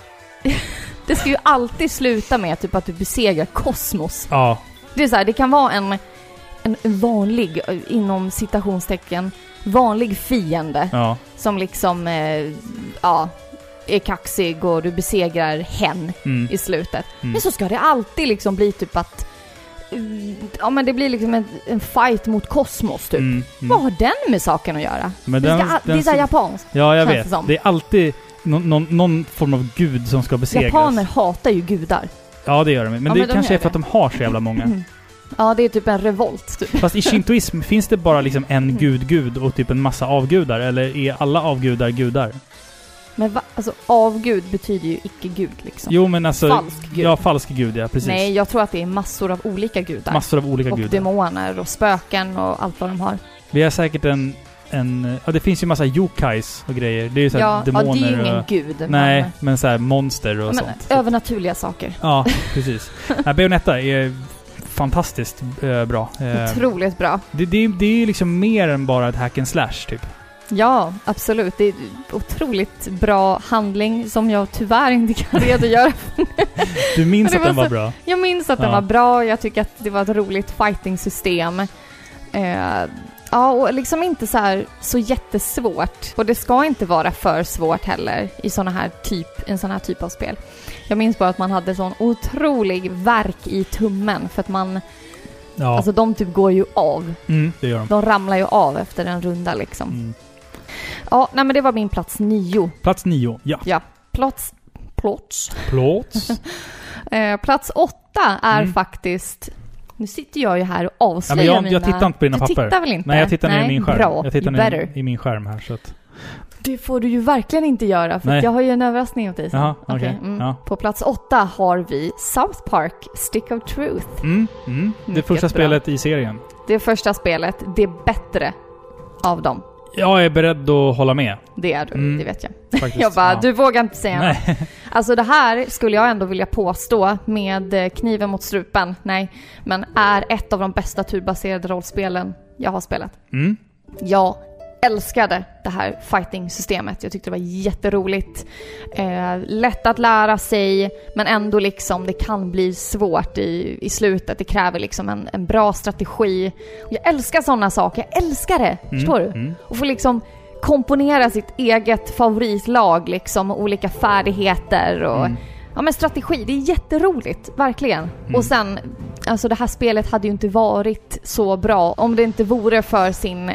Speaker 2: *laughs* det ska ju alltid sluta med typ att du besegrar kosmos.
Speaker 1: Ja.
Speaker 2: Det är så här, det kan vara en, en vanlig, eh, inom citationstecken, vanlig fiende
Speaker 1: Ja.
Speaker 2: Som liksom, eh, ja, är kaxig och du besegrar hen
Speaker 1: Mm.
Speaker 2: i slutet.
Speaker 1: Mm.
Speaker 2: Men så ska det alltid liksom bli typ att, ja men det blir liksom en, en fight mot kosmos typ.
Speaker 1: Mm.
Speaker 2: Vad
Speaker 1: Mm.
Speaker 2: har den med saken att göra?
Speaker 1: Men
Speaker 2: det,
Speaker 1: den,
Speaker 2: ska, det är
Speaker 1: den,
Speaker 2: så här japanskt.
Speaker 1: Ja, jag vet.
Speaker 2: det som.
Speaker 1: Det är alltid någon, någon, någon form av gud som ska besegras.
Speaker 2: Japaner hatar ju gudar.
Speaker 1: Ja, det gör de. Men
Speaker 2: Ja,
Speaker 1: det
Speaker 2: men de
Speaker 1: kanske är för att de har så jävla många.
Speaker 2: Ja, det är typ en revolt typ. *laughs*
Speaker 1: Fast i shintoism, finns det bara liksom en
Speaker 2: Mm.
Speaker 1: gud-gud och typ en massa avgudar? Eller är alla avgudar gudar?
Speaker 2: Men va? Alltså avgud betyder ju icke-gud liksom.
Speaker 1: Jo, men alltså...
Speaker 2: Falsk gud.
Speaker 1: Ja, falsk gud, ja. Precis.
Speaker 2: Nej, jag tror att det är massor av olika gudar.
Speaker 1: Massor av olika
Speaker 2: och
Speaker 1: gudar.
Speaker 2: demoner och spöken och allt vad de har.
Speaker 1: Vi har säkert en... en ja, det finns ju massa yokais och grejer. Det är ju såhär
Speaker 2: Ja, ja,
Speaker 1: demoner
Speaker 2: det är ju ingen
Speaker 1: och...
Speaker 2: gud.
Speaker 1: Nej,
Speaker 2: Men,
Speaker 1: men såhär monster och
Speaker 2: men
Speaker 1: sånt.
Speaker 2: övernaturliga saker.
Speaker 1: Ja, precis. *laughs* Nej, Bayonetta är fantastiskt eh, bra. Eh,
Speaker 2: Otroligt bra.
Speaker 1: det, det, det är ju liksom mer än bara ett hack and slash, typ.
Speaker 2: Ja, absolut. Det är otroligt bra handling som jag tyvärr inte kan *laughs* redogöra för.
Speaker 1: Du minns att den var
Speaker 2: så-
Speaker 1: bra?
Speaker 2: Jag minns att den
Speaker 1: Ja.
Speaker 2: var bra. Jag tycker att det var ett roligt fighting-system. Eh, ja, och liksom inte så här så jättesvårt. Och det ska inte vara för svårt heller i såna här typ, en sån här typ av spel. Jag minns bara att man hade sån otrolig verk i tummen för att man,
Speaker 1: Ja,
Speaker 2: alltså de typ går ju av.
Speaker 1: mm, det gör de.
Speaker 2: De ramlar ju av efter en runda liksom.
Speaker 1: Mm.
Speaker 2: Ja, nej men det var min plats nio.
Speaker 1: Plats nio, ja.
Speaker 2: Plats... Plats?
Speaker 1: Plåts. *laughs*
Speaker 2: Eh, plats åtta är
Speaker 1: Mm.
Speaker 2: faktiskt... Nu sitter jag ju här och
Speaker 1: Ja,
Speaker 2: avslöjar
Speaker 1: men jag,
Speaker 2: mina...
Speaker 1: jag tittar inte på dina
Speaker 2: du
Speaker 1: papper.
Speaker 2: tittar väl inte?
Speaker 1: Nej, jag tittar ner i min skärm.
Speaker 2: Bra,
Speaker 1: jag tittar ner i min skärm här, så att...
Speaker 2: Det får du ju verkligen inte göra, för jag har ju en överraskning åt dig.
Speaker 1: Jaha, okej.
Speaker 2: mm.
Speaker 1: Ja.
Speaker 2: På plats åtta har vi South Park Stick of Truth.
Speaker 1: Mm, mm. Det första
Speaker 2: bra.
Speaker 1: spelet i serien.
Speaker 2: Det första spelet, det bättre av dem.
Speaker 1: Jag är beredd att hålla med,
Speaker 2: Det är du,
Speaker 1: Mm.
Speaker 2: det vet jag. *laughs*
Speaker 1: faktiskt.
Speaker 2: Jag bara,
Speaker 1: Ja.
Speaker 2: du vågar inte säga något. Alltså det här skulle jag ändå vilja påstå med eh, kniven mot strupen, nej, men är ett av de bästa turbaserade rollspelen jag har spelat.
Speaker 1: Mm.
Speaker 2: Jag älskade det här fighting-systemet. Jag tyckte det var jätteroligt. Eh, lätt att lära sig, men ändå liksom det kan bli svårt i, i slutet. Det kräver liksom en, en bra strategi. Och jag älskar sådana saker. Jag älskar det! Förstår du?
Speaker 1: Mm.
Speaker 2: Och få liksom komponera sitt eget favoritlag liksom, och olika färdigheter och
Speaker 1: Mm.
Speaker 2: Ja men strategi, det är jätteroligt, verkligen.
Speaker 1: Mm.
Speaker 2: Och sen, alltså det här spelet hade ju inte varit så bra om det inte vore för sin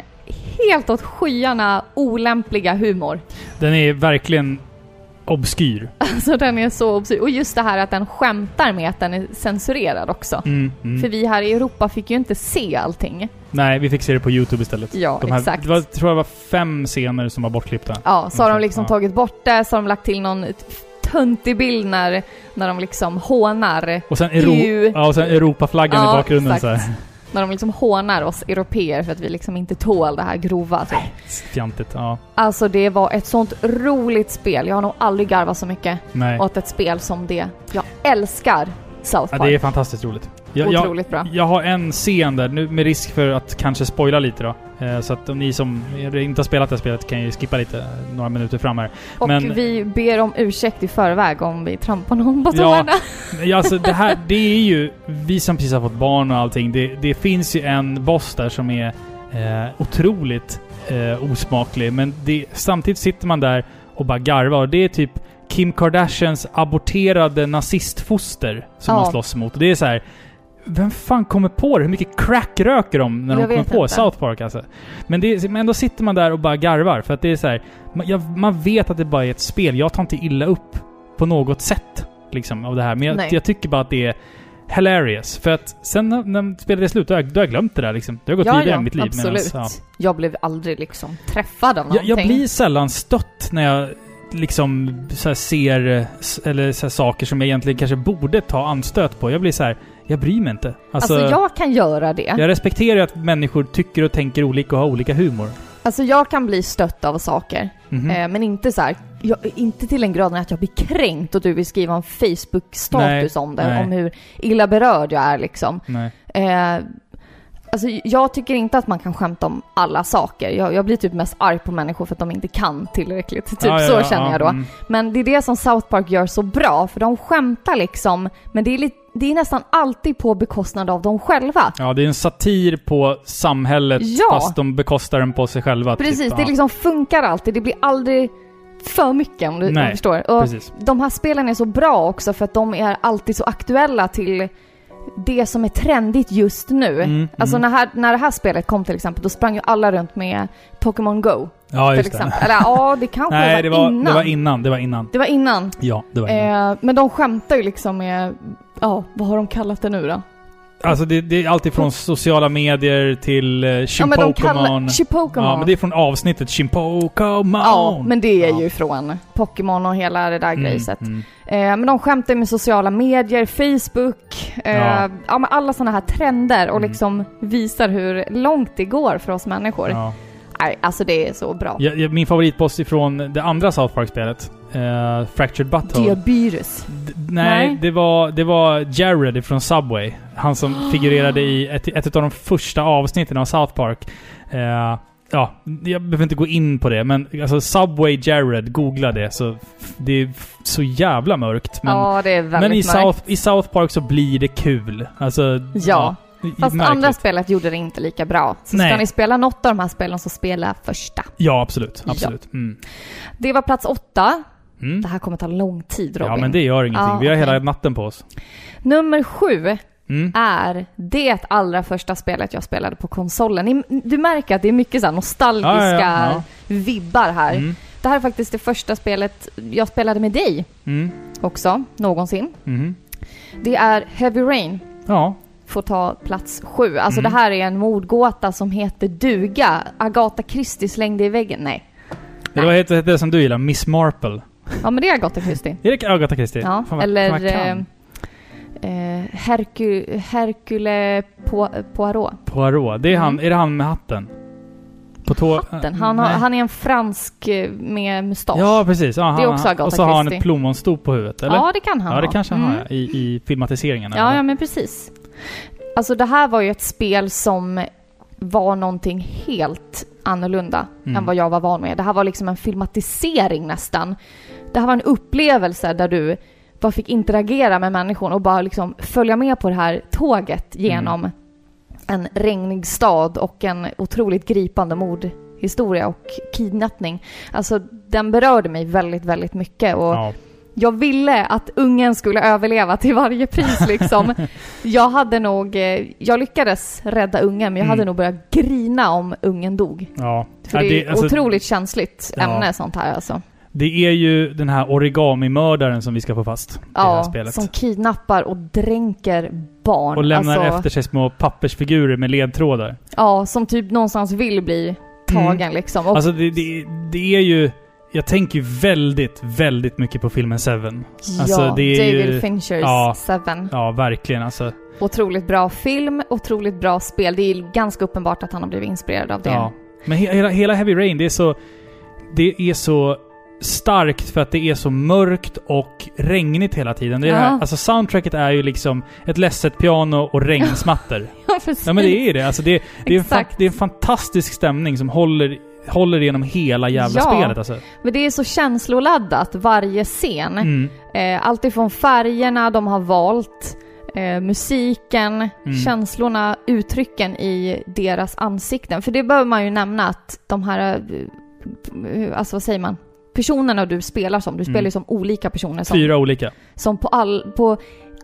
Speaker 2: helt åt skyarna olämpliga humor.
Speaker 1: Den är verkligen obskyr. *laughs*
Speaker 2: Alltså den är så obskyr. Och just det här att den skämtar med att den är censurerad också.
Speaker 1: Mm. Mm.
Speaker 2: För vi här i Europa fick ju inte se allting.
Speaker 1: Nej, vi fick se det på YouTube istället.
Speaker 2: Ja,
Speaker 1: De här,
Speaker 2: exakt.
Speaker 1: Det var, jag tror det var fem scener som var bortklippta.
Speaker 2: Ja, så har de liksom
Speaker 1: Ja.
Speaker 2: tagit bort det, så har de lagt till någon töntig bild när, när de liksom hånar
Speaker 1: Och sen, Euro, ja, och sen Europaflaggan
Speaker 2: Ja,
Speaker 1: i bakgrunden
Speaker 2: exakt.
Speaker 1: så här.
Speaker 2: När de liksom hånar oss europeer för att vi liksom inte tål det här grova. Typ.
Speaker 1: Fjantigt. Ja.
Speaker 2: Alltså det var ett sånt roligt spel. Jag har nog aldrig garvat så mycket
Speaker 1: Nej.
Speaker 2: åt ett spel som det. Jag älskar South
Speaker 1: Ja,
Speaker 2: Park.
Speaker 1: det är fantastiskt roligt. Jag, jag,
Speaker 2: Otroligt bra.
Speaker 1: jag har en scen där, nu med risk för att kanske spoila lite då. Eh, så att om ni som inte har spelat det här spelet kan ju skippa lite, några minuter fram här.
Speaker 2: Och
Speaker 1: men-
Speaker 2: vi ber om ursäkt i förväg om vi trampar någon på tårna.
Speaker 1: Ja, alltså det här, det är ju... Vi som precis har fått barn och allting. Det, det finns ju en boss där som är eh, otroligt eh, osmaklig. Men det, samtidigt sitter man där och bara garvar. Och det är typ Kim Kardashians aborterade nazistfoster som
Speaker 2: Ja.
Speaker 1: man slåss mot. Och det är så här. Vem fan kommer på det? Hur mycket crack röker de när de
Speaker 2: Jag
Speaker 1: kommer
Speaker 2: vet
Speaker 1: på
Speaker 2: inte.
Speaker 1: South Park alltså? Men, det, men ändå sitter man där och bara garvar. För att det är så här. Man, jag, man vet att det bara är ett spel. Jag tar inte illa upp på något sätt liksom, av det här. Men jag, jag tycker bara att det är hilarious. För att sen när, när spelet är slut, då har, jag, då har jag glömt det där liksom. Det har gått
Speaker 2: Ja,
Speaker 1: vidare
Speaker 2: ja,
Speaker 1: i mitt liv.
Speaker 2: absolut.
Speaker 1: medans-
Speaker 2: Jag blev aldrig liksom träffad av
Speaker 1: ja. jag,
Speaker 2: någonting.
Speaker 1: jag blir sällan stött när jag liksom ser eller så saker som jag egentligen kanske borde ta anstöt på. Jag blir så här, jag bryr mig inte. Alltså,
Speaker 2: Alltså jag kan göra det.
Speaker 1: jag respekterar att människor tycker och tänker olika och har olika humor.
Speaker 2: Alltså jag kan bli stött av saker.
Speaker 1: Mhm.
Speaker 2: Eh, men inte så här, jag, inte till den graden att jag blir kränkt och du vill skriva en Facebook-status om det.
Speaker 1: nej.
Speaker 2: Om hur illa berörd jag är liksom. Eh, alltså jag tycker inte att man kan skämta om alla saker. Jag, jag blir typ mest arg på människor för att de inte kan tillräckligt. Typ
Speaker 1: ja,
Speaker 2: så
Speaker 1: ja,
Speaker 2: känner
Speaker 1: ja,
Speaker 2: jag då.
Speaker 1: mm.
Speaker 2: Men det är det som South Park gör så bra, för de skämtar liksom, men det är, lite, det är nästan alltid på bekostnad av dem själva.
Speaker 1: Ja, det är en satir på samhället
Speaker 2: Ja.
Speaker 1: fast de bekostar den på sig själva.
Speaker 2: Precis,
Speaker 1: typ.
Speaker 2: det liksom funkar alltid. Det blir aldrig för mycket om du, om
Speaker 1: Nej,
Speaker 2: du förstår. Och
Speaker 1: Precis.
Speaker 2: de här spelen är så bra också för att de är alltid så aktuella till det som är trendigt just nu.
Speaker 1: Mm,
Speaker 2: Alltså
Speaker 1: mm.
Speaker 2: när, här, när det här spelet kom till exempel, då sprang ju alla runt med Pokémon Go.
Speaker 1: Ja,
Speaker 2: till
Speaker 1: just det.
Speaker 2: exempel. Eller ja, det *laughs* kanske
Speaker 1: Nej, det var,
Speaker 2: innan.
Speaker 1: det var innan. Det var innan.
Speaker 2: Det var innan.
Speaker 1: Ja, det var innan.
Speaker 2: Eh, men de skämtar ju liksom med, ja, vad har de kallat det nu då?
Speaker 1: Alltså det, det är alltid från sociala medier till uh,
Speaker 2: Ja men de
Speaker 1: Chimpokemon.
Speaker 2: kallar.
Speaker 1: Ja, men det är från avsnittet Chimpokemon.
Speaker 2: Ja, men det är ju från Pokémon och hela det där grejset.
Speaker 1: Mm,
Speaker 2: Eh, men de skämtar med sociala medier, Facebook, eh,
Speaker 1: Ja.
Speaker 2: ja. men alla sådana här trender och
Speaker 1: Mm.
Speaker 2: liksom visar hur långt det går för oss människor.
Speaker 1: Ja.
Speaker 2: Nej, alltså det är så bra.
Speaker 1: Ja, ja, min favoritboss ifrån det andra South Park-spelet, uh, Fractured Butthole.
Speaker 2: Diabetes.
Speaker 1: D- nej,
Speaker 2: Nej.
Speaker 1: Det, var, det var Jared ifrån Subway. Han som *gasps* figurerade i ett, ett av de första avsnitten av South Park. Eh, ja, jag behöver inte gå in på det, men alltså Subway Jared, googla det. Så det är så jävla mörkt. Men,
Speaker 2: ja, det är väldigt
Speaker 1: men i,
Speaker 2: mörkt.
Speaker 1: South, i South Park så blir det kul. Alltså,
Speaker 2: Ja. Fast
Speaker 1: märkligt.
Speaker 2: andra spelet gjorde det inte lika bra. Så
Speaker 1: Nej.
Speaker 2: ska ni spela något av de här spelen så spela första.
Speaker 1: Ja, absolut.
Speaker 2: Ja.
Speaker 1: Absolut. Mm.
Speaker 2: Det var plats åtta.
Speaker 1: Mm.
Speaker 2: Det här kommer ta lång tid Robin.
Speaker 1: Ja, men det gör ingenting.
Speaker 2: Ja,
Speaker 1: Vi har
Speaker 2: okej.
Speaker 1: hela natten på oss.
Speaker 2: Nummer sju
Speaker 1: Mm.
Speaker 2: är det allra första spelet jag spelade på konsolen. Du märker att det är mycket så här nostalgiska
Speaker 1: Ja, ja, ja.
Speaker 2: vibbar här.
Speaker 1: Mm.
Speaker 2: Det här är faktiskt det första spelet jag spelade med dig
Speaker 1: Mm.
Speaker 2: också, någonsin.
Speaker 1: Mm.
Speaker 2: Det är Heavy Rain,
Speaker 1: Ja.
Speaker 2: Får ta plats sju. Alltså
Speaker 1: Mm.
Speaker 2: det här är en mordgåta som heter duga. Agatha Christie slängde i väggen. Nej.
Speaker 1: Det var heter det som du gillar, Miss Marple.
Speaker 2: Ja men det är Agatha Christie.
Speaker 1: Är det Agatha Christie?
Speaker 2: Ja,
Speaker 1: Fan,
Speaker 2: eller
Speaker 1: fan, kan.
Speaker 2: eh, eh, Hercu, Hercule Po- Poirot.
Speaker 1: Poirot. Det är, han,
Speaker 2: Mm.
Speaker 1: är det han med hatten? På tå...
Speaker 2: Den. Han, har, han är en fransk eh, med mustasch.
Speaker 1: Ja, precis. Ja,
Speaker 2: Det är
Speaker 1: han,
Speaker 2: också Agatha
Speaker 1: Och så har han
Speaker 2: Christie.
Speaker 1: ett plommonstop på huvudet, eller?
Speaker 2: Ja, det kan han
Speaker 1: Ja, det
Speaker 2: ha.
Speaker 1: kanske han
Speaker 2: Mm.
Speaker 1: har, i, i filmatiseringen.
Speaker 2: Ja,
Speaker 1: eller?
Speaker 2: ja, men precis. Alltså det här var ju ett spel som var någonting helt annorlunda
Speaker 1: Mm.
Speaker 2: än vad jag var van med. Det här var liksom en filmatisering nästan. Det här var en upplevelse där du bara fick interagera med människor och bara liksom följa med på det här tåget genom en regnig stad och en otroligt gripande mordhistoria och kidnappning. Alltså den berörde mig väldigt, väldigt mycket och
Speaker 1: Ja.
Speaker 2: Jag ville att ungen skulle överleva till varje pris liksom. *laughs* jag hade nog, eh, jag lyckades rädda ungen men jag
Speaker 1: Mm.
Speaker 2: hade nog börjat grina om ungen dog.
Speaker 1: ja.
Speaker 2: För
Speaker 1: Ja,
Speaker 2: det är
Speaker 1: alltså,
Speaker 2: otroligt känsligt
Speaker 1: Ja.
Speaker 2: ämne sånt här alltså.
Speaker 1: Det är ju den här origami-mördaren som vi ska få fast i det här
Speaker 2: Ja,
Speaker 1: spelet.
Speaker 2: som kidnappar och dränker barn.
Speaker 1: Och lämnar
Speaker 2: alltså,
Speaker 1: efter sig små pappersfigurer med ledtrådar.
Speaker 2: Ja, som typ någonstans vill bli tagen liksom. Och,
Speaker 1: Alltså det, det, det är ju... Jag tänker väldigt, väldigt mycket på filmen Seven. alltså,
Speaker 2: ja,
Speaker 1: det är ju-
Speaker 2: David Finchers
Speaker 1: ja.
Speaker 2: Seven.
Speaker 1: Ja, verkligen alltså.
Speaker 2: Otroligt bra film, otroligt bra spel. Det är ganska uppenbart att han har blivit inspirerad av det.
Speaker 1: Ja. Men he, hela, hela Heavy Rain, det är så... Det är så starkt för att det är så mörkt och regnigt hela tiden. Det är det här,
Speaker 2: Ja.
Speaker 1: alltså soundtracket är ju liksom ett ledset piano och regnsmattor. *laughs*
Speaker 2: Ja, precis.
Speaker 1: ja men det är det. Alltså det, det, är en, det är en fantastisk stämning som håller, håller genom hela jävla
Speaker 2: Ja.
Speaker 1: spelet alltså.
Speaker 2: Men det är så känsloladdat varje scen.
Speaker 1: Mm.
Speaker 2: Eh, allt ifrån färgerna de har valt, eh, musiken,
Speaker 1: Mm.
Speaker 2: känslorna, uttrycken i deras ansikten. För det behöver man ju nämna att de här, eh, alltså vad säger man? Personerna du spelar som, du spelar
Speaker 1: Mm.
Speaker 2: ju som olika personer som,
Speaker 1: Fyra olika.
Speaker 2: som på, all, på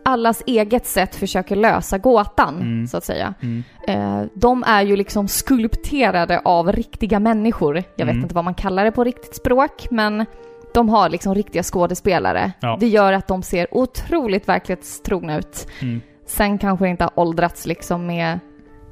Speaker 2: allas eget sätt försöker lösa gåtan,
Speaker 1: Mm.
Speaker 2: så att säga.
Speaker 1: Mm.
Speaker 2: Eh, de är ju liksom skulpterade av riktiga människor. Jag vet
Speaker 1: Mm.
Speaker 2: inte vad man kallar det på riktigt språk, men de har liksom riktiga skådespelare.
Speaker 1: Ja.
Speaker 2: Det gör att de ser otroligt verklighetstrogna ut.
Speaker 1: Mm.
Speaker 2: Sen kanske inte har åldrats liksom med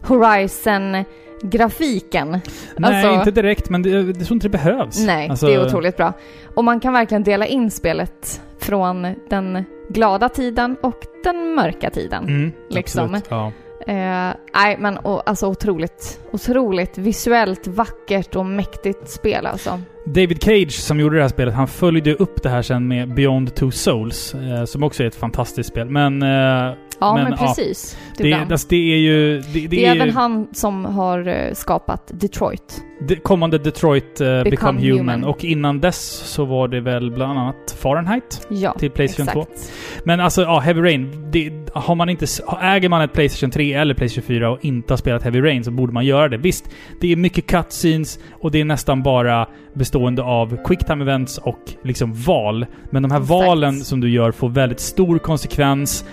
Speaker 2: Horizon-grafiken.
Speaker 1: Nej,
Speaker 2: Alltså-
Speaker 1: inte direkt, men det, det tror inte det behövs.
Speaker 2: Nej,
Speaker 1: Alltså,
Speaker 2: det är otroligt bra. Och man kan verkligen dela in spelet från den glada tiden och den mörka tiden.
Speaker 1: Mm,
Speaker 2: liksom.
Speaker 1: absolut, Ja.
Speaker 2: Eh, nej, men och, alltså otroligt, otroligt visuellt vackert och mäktigt spel alltså.
Speaker 1: David Cage som gjorde det här spelet, han följde upp det här sen med Beyond Two Souls, eh, som också är ett fantastiskt spel. Men, eh,
Speaker 2: Ja, men,
Speaker 1: Men, ja,
Speaker 2: precis. Det,
Speaker 1: det,
Speaker 2: är
Speaker 1: alltså, det är ju... Det, det,
Speaker 2: det är
Speaker 1: är
Speaker 2: även
Speaker 1: ju
Speaker 2: han som har eh, skapat Detroit.
Speaker 1: det kommande Detroit eh, Become,
Speaker 2: Become
Speaker 1: Human.
Speaker 2: Human.
Speaker 1: Och innan dess så var det väl bland annat Fahrenheit
Speaker 2: Ja,
Speaker 1: till Playstation 2.
Speaker 2: exakt.
Speaker 1: Men alltså, ja, Heavy Rain. Det, har man inte, äger man ett Playstation 3 eller Playstation 4 och inte har spelat Heavy Rain så borde man göra det. Visst, det är mycket cutscenes och det är nästan bara bestående av quicktime events och liksom val. Men de här
Speaker 2: Exakt.
Speaker 1: valen som du gör får väldigt stor konsekvens.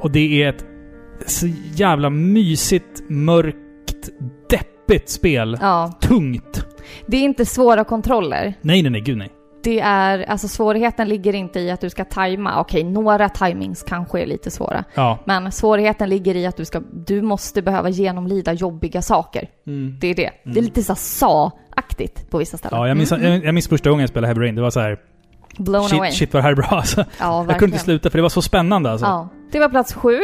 Speaker 1: Och det är ett så jävla mysigt, mörkt, deppigt spel.
Speaker 2: Ja,
Speaker 1: Tungt.
Speaker 2: det är inte svåra kontroller.
Speaker 1: Nej, nej, nej, gud nej.
Speaker 2: Det är, alltså svårigheten ligger inte i att du ska tajma. Okej, några timings kanske är lite svåra.
Speaker 1: Ja.
Speaker 2: Men svårigheten ligger i att du ska, du måste behöva genomlida jobbiga saker. Det är det. Det är lite så sa-aktigt på vissa ställen.
Speaker 1: Ja, jag minns,
Speaker 2: Mm.
Speaker 1: jag, jag minns första gången jag spelade Heavy Rain. Det var så här,
Speaker 2: Blown away.
Speaker 1: shit, shit vad det här är bra alltså.
Speaker 2: Ja,
Speaker 1: Jag kunde inte sluta för det var så spännande alltså.
Speaker 2: Ja. Det var plats sju.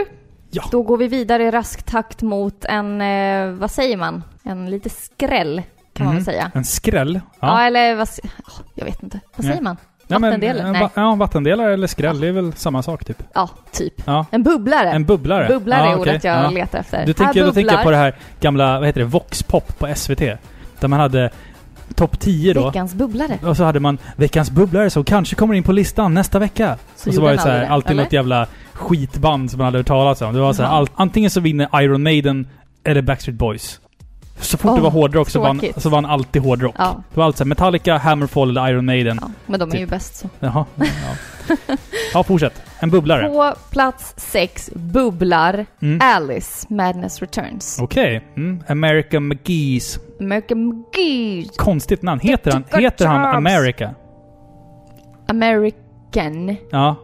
Speaker 1: Ja.
Speaker 2: Då går vi vidare i rask takt mot en, eh, vad säger man? En lite skräll, kan man
Speaker 1: Mhm.
Speaker 2: väl säga.
Speaker 1: En skräll.
Speaker 2: Ja,
Speaker 1: Ja,
Speaker 2: eller vad... ja, Jag vet inte. Vad säger man?
Speaker 1: ja, men,
Speaker 2: vattendelare?
Speaker 1: en
Speaker 2: Nej.
Speaker 1: va- ja, vattendelare eller skräll, det är väl samma sak typ.
Speaker 2: Ja, typ.
Speaker 1: Ja.
Speaker 2: En bubblare.
Speaker 1: En bubblare.
Speaker 2: Bubblare
Speaker 1: ja,
Speaker 2: är ordet jag
Speaker 1: ja.
Speaker 2: letar efter.
Speaker 1: Du tänker, då tänker jag på det här gamla, vad heter det, Voxpop på SVT. Där man hade topp 10 då.
Speaker 2: Veckans bubblare.
Speaker 1: Och så hade man veckans bubblare som kanske kommer in på listan nästa vecka.
Speaker 2: Så
Speaker 1: och så var det så här, alltid
Speaker 2: eller?
Speaker 1: något jävla skitband som man hade hört talas om. Det var så här, all, antingen så vinner Iron Maiden eller Backstreet Boys. Så fort
Speaker 2: Åh,
Speaker 1: det var hårdrock så vann, så vann alltid hårdrock.
Speaker 2: Ja,
Speaker 1: Det var alltså Metallica, Hammerfall eller Iron Maiden.
Speaker 2: ja, men de är
Speaker 1: Typ.
Speaker 2: ju bäst så.
Speaker 1: Jaha. Ja. ja, fortsätt. En bubblare.
Speaker 2: På plats sex bubblar
Speaker 1: Mm.
Speaker 2: Alice, Madness Returns.
Speaker 1: Okej. Mm. America McGee's.
Speaker 2: American McGee.
Speaker 1: Konstigt namn. Heter han, heter han. America?
Speaker 2: American.
Speaker 1: Ja.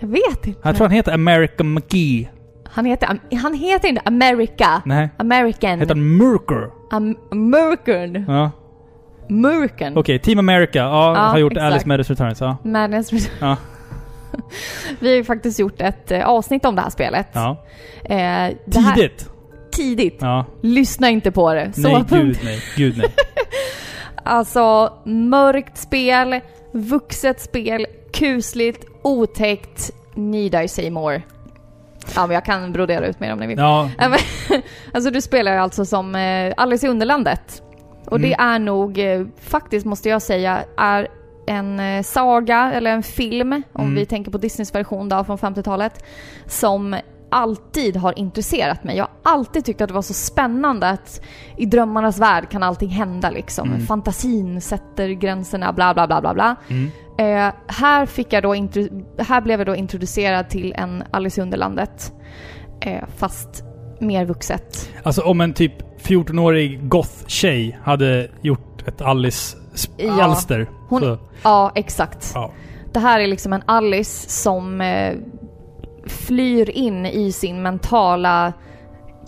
Speaker 2: Jag vet inte.
Speaker 1: Jag tror han heter America McGee.
Speaker 2: Han heter, han heter inte America.
Speaker 1: Nej.
Speaker 2: American.
Speaker 1: Heter han Murker?
Speaker 2: Am- American.
Speaker 1: Ja.
Speaker 2: American.
Speaker 1: Okej, Team America. Ja,
Speaker 2: Ja,
Speaker 1: har gjort
Speaker 2: exakt.
Speaker 1: Alice Madness Returns. Ja.
Speaker 2: Madness Returns.
Speaker 1: Ja. *laughs*
Speaker 2: Vi har ju faktiskt gjort ett eh, avsnitt om det här spelet.
Speaker 1: ja.
Speaker 2: Eh, det här,
Speaker 1: Tidigt. Ja.
Speaker 2: Lyssna inte på det. Så
Speaker 1: nej, gud nej. Gud nej. *laughs*
Speaker 2: Alltså, mörkt spel, vuxet spel, kusligt, otäckt. Need I say more? Ja, men jag kan brodera ut mer om ni vill.
Speaker 1: Ja. *laughs*
Speaker 2: Alltså du spelar ju alltså som eh, Alice i Underlandet. Och det är nog, eh, faktiskt måste jag säga, är en eh, saga eller en film, om
Speaker 1: Mm.
Speaker 2: vi tänker på Disneys version då från 50-talet, som alltid har intresserat mig. Jag har alltid tyckt att det var så spännande att i drömmarnas värld kan allting hända liksom.
Speaker 1: Mm.
Speaker 2: Fantasin sätter gränserna, bla bla bla bla bla.
Speaker 1: Mm.
Speaker 2: Eh, här, fick jag då här blev jag då introducerad till en Alice i Underlandet. Eh, fast mer vuxet.
Speaker 1: Alltså om en typ 14-årig goth-tjej hade gjort ett Alice-alster.
Speaker 2: Hon-
Speaker 1: så,
Speaker 2: Ja, exakt.
Speaker 1: ja.
Speaker 2: Det här är liksom en Alice som eh, flyr in i sin mentala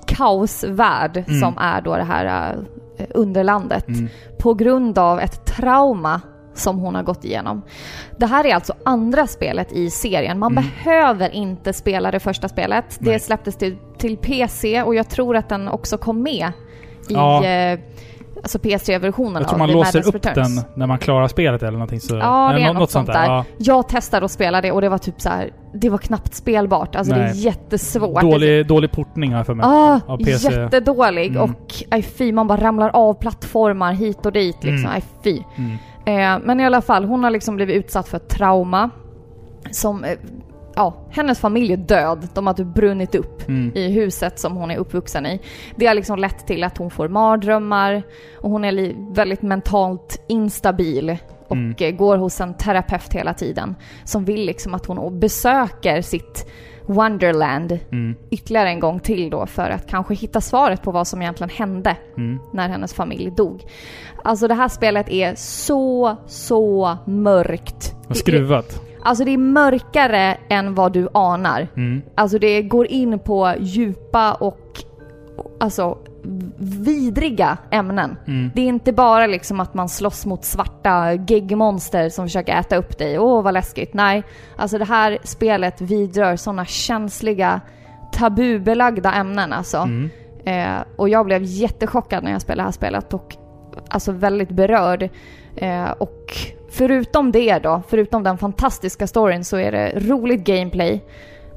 Speaker 2: kaosvärld
Speaker 1: Mm.
Speaker 2: som är då det här eh, underlandet.
Speaker 1: Mm.
Speaker 2: På grund av ett trauma som hon har gått igenom. Det här är alltså andra spelet i serien. Man
Speaker 1: Mm.
Speaker 2: behöver inte spela det första spelet. Det
Speaker 1: Nej.
Speaker 2: släpptes till, till PC och jag tror att den också kom med i
Speaker 1: Ja.
Speaker 2: Alltså PS3-versionen
Speaker 1: Jag tror man låser upp
Speaker 2: Returns.
Speaker 1: den när man klarar spelet eller någonting. Så,
Speaker 2: Ja, det är
Speaker 1: nå-
Speaker 2: något, sånt där.
Speaker 1: Ja.
Speaker 2: Jag testade att spela det och det var typ så här. det var knappt spelbart. Alltså det är
Speaker 1: Nej.
Speaker 2: jättesvårt.
Speaker 1: Dålig, dålig portning har jag för mig.
Speaker 2: Ah,
Speaker 1: av PC.
Speaker 2: jättedålig.
Speaker 1: Mm.
Speaker 2: Och aj fy, man bara ramlar av plattformar hit och dit liksom.
Speaker 1: Mm.
Speaker 2: Aj fy.
Speaker 1: Mm.
Speaker 2: Eh, men i alla fall, hon har liksom blivit utsatt för ett trauma. Som, eh, ja, hennes familj är död. De har typ brunnit upp
Speaker 1: Mm.
Speaker 2: i huset som hon är uppvuxen i. Det har liksom lett till att hon får mardrömmar och hon är väldigt mentalt instabil och
Speaker 1: Mm.
Speaker 2: eh, går hos en terapeut hela tiden som vill liksom att hon besöker sitt Wonderland
Speaker 1: Mm.
Speaker 2: ytterligare en gång till då för att kanske hitta svaret på vad som egentligen hände
Speaker 1: Mm.
Speaker 2: när hennes familj dog. Alltså det här spelet är så, så mörkt.
Speaker 1: Och skruvat.
Speaker 2: Alltså det är mörkare än vad du anar.
Speaker 1: Mm.
Speaker 2: Alltså det går in på djupa och alltså vidriga ämnen.
Speaker 1: Mm.
Speaker 2: Det är inte bara liksom att man slåss mot svarta geggmonster som försöker äta upp dig. Åh, vad läskigt. Nej, alltså det här spelet vidrör sådana känsliga, tabubelagda ämnen alltså.
Speaker 1: Mm.
Speaker 2: Eh, och jag blev jättechockad när jag spelade det här spelet och alltså väldigt berörd. Eh, och förutom det då, förutom den fantastiska storyn så är det roligt gameplay.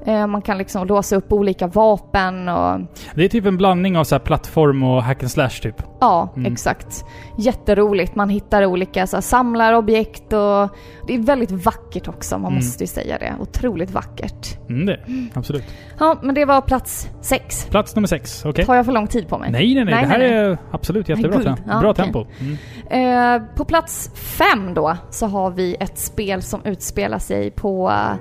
Speaker 2: Eh, man kan liksom låsa upp olika vapen och
Speaker 1: Det är typ en blandning av så plattform och hack and slash typ.
Speaker 2: Ja,
Speaker 1: Mm.
Speaker 2: exakt. Jätteroligt. Man hittar olika så här, samlarobjekt och det är väldigt vackert också, man
Speaker 1: Mm.
Speaker 2: måste ju säga det. Otroligt vackert.
Speaker 1: Mm, det. Absolut.
Speaker 2: Ja, men det var plats sex.
Speaker 1: Plats nummer sex. Okej.
Speaker 2: Tar jag för lång tid på mig?
Speaker 1: Nej, nej, nej.
Speaker 2: Nej,
Speaker 1: Det här
Speaker 2: nej,
Speaker 1: är absolut jättebra. tem-
Speaker 2: Ja,
Speaker 1: Bra
Speaker 2: okej.
Speaker 1: tempo. Mm.
Speaker 2: Eh, på plats fem då så har vi ett spel som utspelar sig på eh,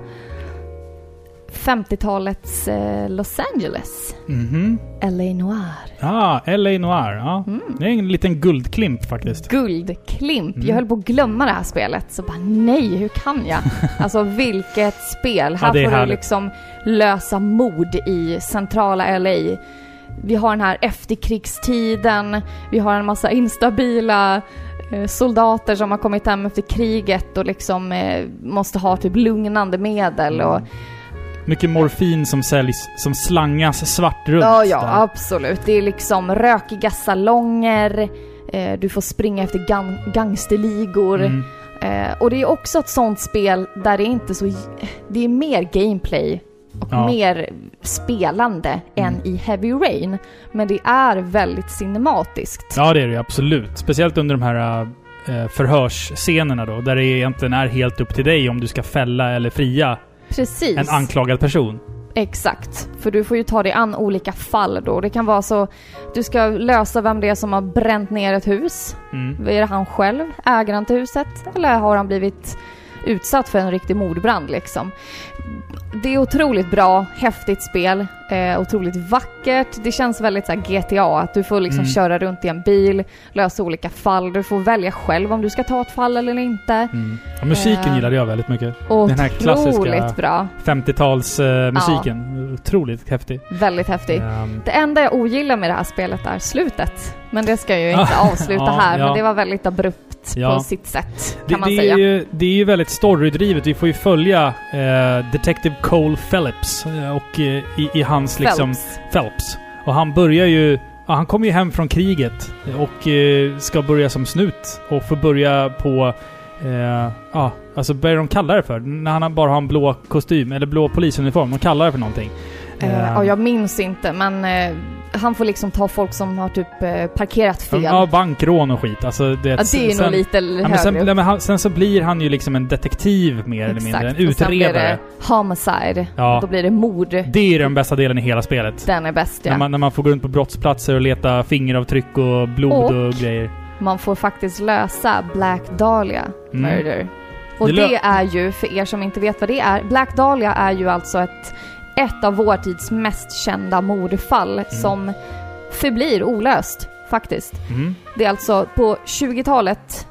Speaker 2: 50-talets eh, Los Angeles.
Speaker 1: Mhm.
Speaker 2: LA Noir.
Speaker 1: Ah, LA Noir. Ja.
Speaker 2: Mm.
Speaker 1: Det är en liten guldklimp faktiskt.
Speaker 2: Guldklimp.
Speaker 1: Mm.
Speaker 2: Jag höll på att glömma det här spelet. Så bara nej, hur kan jag? *laughs* Alltså vilket spel.
Speaker 1: Ja,
Speaker 2: Här
Speaker 1: är
Speaker 2: får du
Speaker 1: härligt.
Speaker 2: liksom lösa mord i centrala LA. Vi har den här efterkrigstiden. Vi har en massa instabila eh, soldater som har kommit hem efter kriget och liksom eh, måste ha typ lugnande medel och
Speaker 1: Mm. Mycket morfin som säljs, som slangas svart runt.
Speaker 2: Ja, ja,
Speaker 1: där.
Speaker 2: absolut. Det är liksom rökiga salonger, eh, du får springa efter gang- gangsterligor.
Speaker 1: Mm.
Speaker 2: Eh, och det är också ett sånt spel där det är inte så... Det är mer gameplay och
Speaker 1: Ja.
Speaker 2: mer spelande än i Heavy Rain. Men det är väldigt cinematiskt.
Speaker 1: Ja, det är det absolut. Speciellt under de här eh, förhörsscenerna då, där det egentligen är helt upp till dig om du ska fälla eller fria
Speaker 2: Precis.
Speaker 1: en anklagad person.
Speaker 2: Exakt. För du får ju ta dig an olika fall då. Det kan vara så... Du ska lösa vem det är som har bränt ner ett hus.
Speaker 1: Mm.
Speaker 2: Är det han själv, ägaren till huset? Eller har han blivit utsatt för en riktig mordbrand liksom? Det är otroligt bra, häftigt spel, eh, otroligt vackert. Det känns väldigt så GTA, att du får liksom
Speaker 1: Mm.
Speaker 2: köra runt i en bil, lösa olika fall. Du får välja själv om du ska ta ett fall eller inte.
Speaker 1: Mm. Och musiken
Speaker 2: Eh,
Speaker 1: gillade jag väldigt mycket. Den här klassiska-
Speaker 2: bra.
Speaker 1: 50-talsmusiken. musiken. Otroligt häftig.
Speaker 2: Väldigt häftig.
Speaker 1: Ehm,
Speaker 2: Det enda jag ogillar med det här spelet är slutet. Men det ska jag ju inte *laughs* avsluta
Speaker 1: ja,
Speaker 2: här,
Speaker 1: ja.
Speaker 2: men det var väldigt abrupt
Speaker 1: Ja.
Speaker 2: på sitt sätt, kan
Speaker 1: det,
Speaker 2: man
Speaker 1: det,
Speaker 2: säga.
Speaker 1: är ju, det är ju väldigt storydrivet. Vi får ju följa eh, Detective Cole Phelps eh, och eh, i, i hans liksom...
Speaker 2: Phelps.
Speaker 1: Phelps. Och han börjar ju... Ja, han kommer ju hem från kriget och eh, ska börja som snut och får börja på... Eh, ja, alltså vad är de kallar det för? När han bara har en blå kostym, eller blå polisuniform. De kallar det för någonting.
Speaker 2: Eh,
Speaker 1: Eh,
Speaker 2: ja, jag minns inte, men eh, han får liksom ta folk som har typ eh, parkerat fel.
Speaker 1: Ja, bankrån och skit. Alltså, det,
Speaker 2: Ja, det är
Speaker 1: sen,
Speaker 2: nog lite
Speaker 1: ja, men sen, nej, men han, sen så blir han ju liksom en detektiv mer eller mindre. En
Speaker 2: Exakt. Och sen blir
Speaker 1: utredare.
Speaker 2: det homicide.
Speaker 1: Ja.
Speaker 2: Då blir det mord.
Speaker 1: Det är den bästa delen i hela spelet.
Speaker 2: Den är bäst ja.
Speaker 1: När, man, när man får gå runt på brottsplatser och leta fingeravtryck och blod och,
Speaker 2: Och-
Speaker 1: grejer.
Speaker 2: Man får faktiskt lösa Black Dahlia
Speaker 1: Mm.
Speaker 2: Murder. Och
Speaker 1: Det
Speaker 2: det, är ju, för er som inte vet vad det är, Black Dahlia är ju alltså ett, ett av vår tids mest kända mordfall
Speaker 1: Mm.
Speaker 2: som förblir olöst, faktiskt.
Speaker 1: Mm.
Speaker 2: Det är alltså på 20-talet,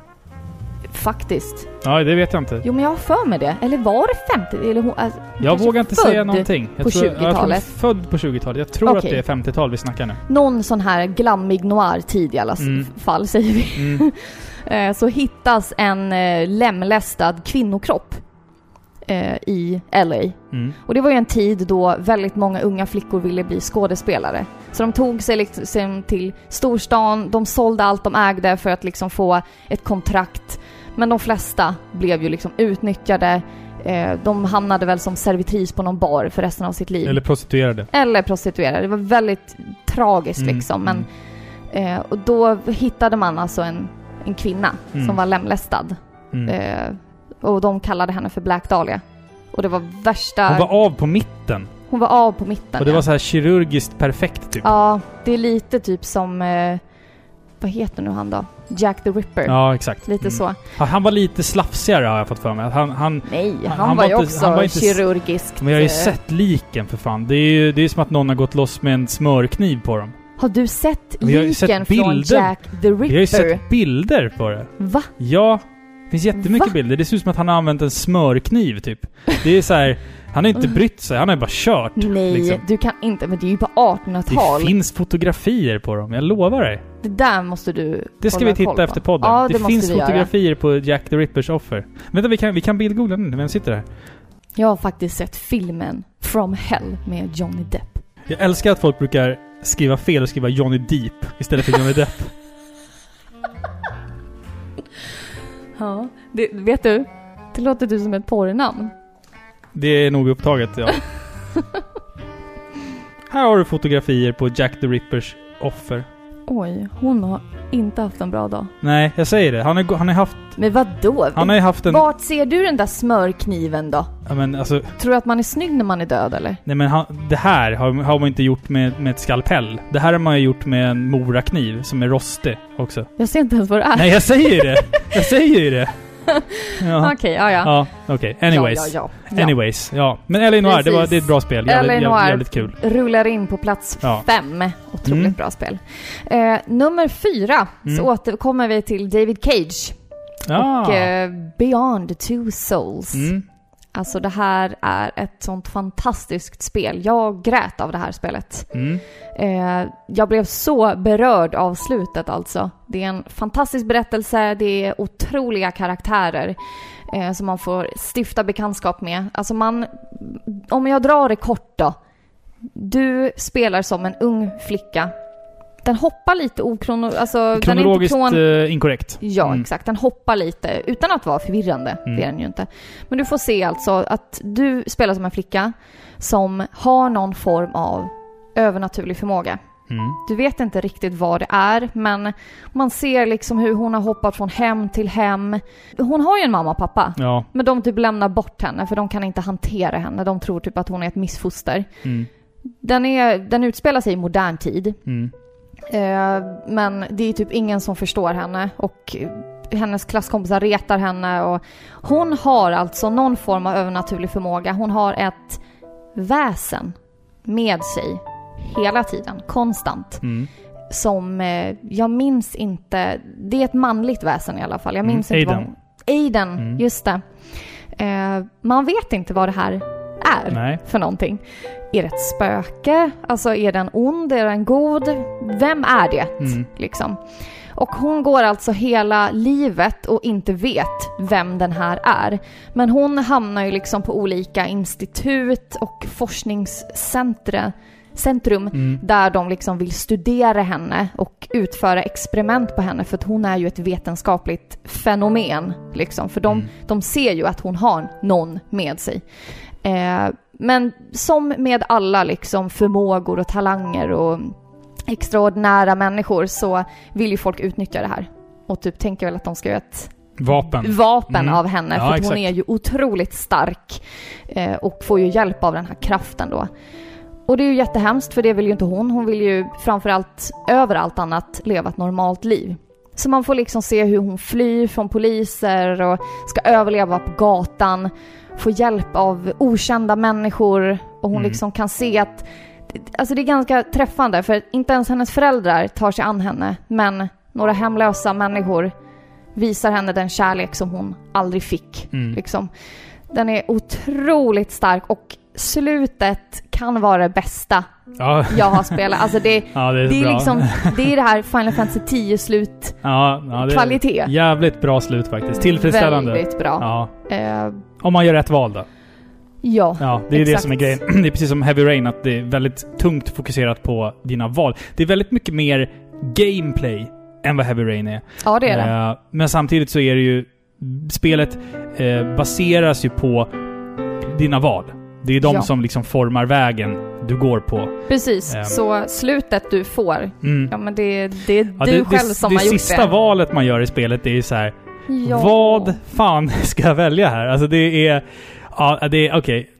Speaker 2: faktiskt.
Speaker 1: Ja, det vet jag inte.
Speaker 2: Jo men jag har för mig det. Eller var det 50? Eller hon, alltså,
Speaker 1: Jag vågar inte säga någonting. Jag
Speaker 2: på
Speaker 1: tror, ja, jag tror
Speaker 2: 20-talet.
Speaker 1: född på 20-talet. Jag tror att
Speaker 2: Okej.
Speaker 1: det är 50-tal vi snackar nu.
Speaker 2: Någon sån här glammig noir-tid i alla
Speaker 1: Mm.
Speaker 2: fall, säger vi.
Speaker 1: Mm. *laughs*
Speaker 2: Eh, så hittas en eh, lemlästad kvinnokropp eh, i LA.
Speaker 1: Mm.
Speaker 2: Och det var ju en tid då väldigt många unga flickor ville bli skådespelare. Så de tog sig liksom till storstan, de sålde allt de ägde för att liksom få ett kontrakt. Men de flesta blev ju liksom utnyttjade. Eh, de hamnade väl som servitris på någon bar för resten av sitt liv.
Speaker 1: Eller prostituerade.
Speaker 2: Eller prostituerade. Det var väldigt tragiskt
Speaker 1: Mm,
Speaker 2: liksom. Men, eh, och då hittade man alltså en, en kvinna
Speaker 1: Mm.
Speaker 2: som var lemlästad.
Speaker 1: Mm.
Speaker 2: Eh, och de kallade henne för Black Dahlia. Och det var värsta...
Speaker 1: Hon var av på mitten.
Speaker 2: hon var av på mitten.
Speaker 1: Och det
Speaker 2: ja.
Speaker 1: var så här kirurgiskt perfekt typ.
Speaker 2: Ja, det är lite typ som... Eh, vad heter nu han då? Jack the Ripper.
Speaker 1: Ja, exakt.
Speaker 2: Lite
Speaker 1: Mm.
Speaker 2: så.
Speaker 1: Han, var lite slafsigare har jag fått för mig. Han, han,
Speaker 2: Nej,
Speaker 1: Han-
Speaker 2: han, var ju
Speaker 1: inte-
Speaker 2: också
Speaker 1: han var inte
Speaker 2: kirurgiskt.
Speaker 1: men jag har ju
Speaker 2: eh,
Speaker 1: sett liken för fan. Det är ju det är som att någon har gått loss med en smörkniv på dem.
Speaker 2: Har du sett
Speaker 1: ju sett
Speaker 2: liken från. Jack the Ripper?
Speaker 1: Vi har ju sett bilder på det.
Speaker 2: Va?
Speaker 1: Ja. Det finns jättemycket
Speaker 2: Va?
Speaker 1: bilder. Det ser ut som att han har använt en smörkniv typ. Det är så här. Han har inte brytt sig. Han har ju bara kört.
Speaker 2: Nej,
Speaker 1: liksom.
Speaker 2: du kan inte. Men det är ju på
Speaker 1: Det
Speaker 2: 1800-tal.
Speaker 1: finns fotografier på dem, jag lovar dig.
Speaker 2: Det där måste du
Speaker 1: Det ska vi titta efter podden.
Speaker 2: Ja, det,
Speaker 1: det finns
Speaker 2: vi göra.
Speaker 1: fotografier på Jack the Rippers offer. Vänta, vi kan, vi kan bildgoogla nu. Vem sitter där?
Speaker 2: Jag har faktiskt sett filmen From Hell med Johnny Depp.
Speaker 1: Jag älskar att folk brukar skriva fel och skriva Johnny Deep istället för Johnny *laughs* Depp.
Speaker 2: Ja. Det, vet du? Det låter du som ett porrnamn.
Speaker 1: Det är nog upptaget, ja. *laughs* Här har du fotografier på Jack the Rippers offer.
Speaker 2: Oj, hon har inte haft en bra dag.
Speaker 1: Nej, jag säger det. Han har, han har haft...
Speaker 2: Men vad då?
Speaker 1: Han har ju haft en...
Speaker 2: Vart ser du den där smörkniven då?
Speaker 1: Ja, men alltså...
Speaker 2: Tror du att man är snygg när man är död eller?
Speaker 1: Nej men han, det här har, har man inte gjort med, med ett skalpell. Det här har man ju gjort med en morakniv som är rostig också.
Speaker 2: Jag ser inte ens vad det är.
Speaker 1: Nej, jag säger ju det! *laughs* Jag säger ju det! Ja, *laughs*
Speaker 2: Okej, ja ja.
Speaker 1: ja okej. Anyways.
Speaker 2: Ja, ja, ja.
Speaker 1: Anyways, ja. Men L.A. Noir, det, var, det är ett bra spel. Jävligt,
Speaker 2: L.A.
Speaker 1: jävligt,
Speaker 2: Noir.
Speaker 1: jävligt kul.
Speaker 2: Rullar in på plats
Speaker 1: Ja.
Speaker 2: fem. Otroligt
Speaker 1: Mm.
Speaker 2: bra spel. Eh, nummer fyra så
Speaker 1: Mm.
Speaker 2: återkommer vi till David Cage
Speaker 1: Ja.
Speaker 2: och eh, Beyond Two Souls.
Speaker 1: mm.
Speaker 2: Alltså det här är ett sånt fantastiskt spel. Jag grät av det här spelet.
Speaker 1: Mm.
Speaker 2: Eh, jag blev så berörd av slutet alltså. Det är en fantastisk berättelse, det är otroliga karaktärer eh, som man får stifta bekantskap med. Alltså man, om jag drar det kort då. Du spelar som en ung flicka. Den hoppar lite okrono... Alltså, den är inte
Speaker 1: Kronologiskt
Speaker 2: kron...
Speaker 1: eh, inkorrekt.
Speaker 2: Ja,
Speaker 1: Mm.
Speaker 2: exakt. Den hoppar lite utan att vara förvirrande.
Speaker 1: Mm.
Speaker 2: Det är den ju inte. Men du får se alltså att du spelar som en flicka som har någon form av övernaturlig förmåga.
Speaker 1: Mm.
Speaker 2: Du vet inte riktigt vad det är, men man ser liksom hur hon har hoppat från hem till hem. Hon har ju en mamma och pappa,
Speaker 1: Ja.
Speaker 2: men de typ lämnar bort henne för de kan inte hantera henne. De tror typ att hon är ett missfoster.
Speaker 1: Mm.
Speaker 2: Den, är, den utspelar sig i modern tid.
Speaker 1: Mm.
Speaker 2: Eh, men det är typ ingen som förstår henne och hennes klasskompisar retar henne och hon har alltså någon form av övernaturlig förmåga. Hon har ett väsen med sig hela tiden, konstant.
Speaker 1: Mm.
Speaker 2: Som, eh, jag minns inte, det är ett manligt väsen i alla fall. Jag
Speaker 1: Mm,
Speaker 2: minns inte vad
Speaker 1: Aiden.
Speaker 2: hon... Aiden,
Speaker 1: Mm.
Speaker 2: just det. Eh, man vet inte vad det här är
Speaker 1: Nej.
Speaker 2: för någonting. Är det ett spöke? Alltså är den ond? Är den god? Vem är det?
Speaker 1: Mm.
Speaker 2: Liksom. Och hon går alltså hela livet och inte vet vem den här är. Men hon hamnar ju liksom på olika institut och forskningscentra centrum
Speaker 1: Mm.
Speaker 2: där de liksom vill studera henne och utföra experiment på henne för att hon är ju ett vetenskapligt fenomen. Liksom. För de,
Speaker 1: Mm.
Speaker 2: de ser ju att hon har någon med sig. Eh, men som med alla liksom förmågor och talanger och extraordinära människor så vill ju folk utnyttja det här. Och typ tänker väl att de ska göra ett
Speaker 1: Vapen.
Speaker 2: vapen
Speaker 1: Mm.
Speaker 2: av henne.
Speaker 1: Ja,
Speaker 2: för hon är ju otroligt stark eh, och får ju hjälp av den här kraften då. Och det är ju jättehemskt för det vill ju inte hon. Hon vill ju framförallt över allt annat leva ett normalt liv. Så man får liksom se hur hon flyr från poliser och ska överleva på gatan, få hjälp av okända människor och hon
Speaker 1: Mm.
Speaker 2: liksom kan se att Alltså det är ganska träffande för inte ens hennes föräldrar tar sig an henne men några hemlösa människor visar henne den kärlek som hon aldrig fick.
Speaker 1: Mm.
Speaker 2: Liksom. Den är otroligt stark och slutet kan vara det bästa
Speaker 1: Ja,
Speaker 2: jag har spelat. Alltså det, *laughs*
Speaker 1: ja, det är,
Speaker 2: det är liksom, *laughs* det är det här Final Fantasy 10 slut
Speaker 1: ja, ja, det
Speaker 2: kvalitet.
Speaker 1: Jävligt bra slut faktiskt. Tillfredsställande.
Speaker 2: Väldigt bra. Eh,
Speaker 1: Om man gör rätt val då.
Speaker 2: ja.
Speaker 1: Ja, det är det
Speaker 2: Exakt.
Speaker 1: som är grejen. *clears throat* Det är precis som Heavy Rain, att det är väldigt tungt fokuserat på dina val. Det är väldigt mycket mer gameplay än vad Heavy Rain är.
Speaker 2: ja, det är det.
Speaker 1: Eh, men samtidigt så är det ju... Spelet eh, baseras ju på dina val. Det är de
Speaker 2: Ja.
Speaker 1: som liksom formar vägen du går på.
Speaker 2: Precis.
Speaker 1: ehm.
Speaker 2: Så slutet du får,
Speaker 1: Mm.
Speaker 2: ja men det, det är
Speaker 1: Ja,
Speaker 2: du
Speaker 1: det,
Speaker 2: själv
Speaker 1: det,
Speaker 2: som
Speaker 1: det
Speaker 2: har gjort
Speaker 1: sista
Speaker 2: det.
Speaker 1: valet man gör i spelet är ju så här.
Speaker 2: Ja.
Speaker 1: Vad fan *laughs* ska jag välja här? Alltså det är... Ja, det är... Okej.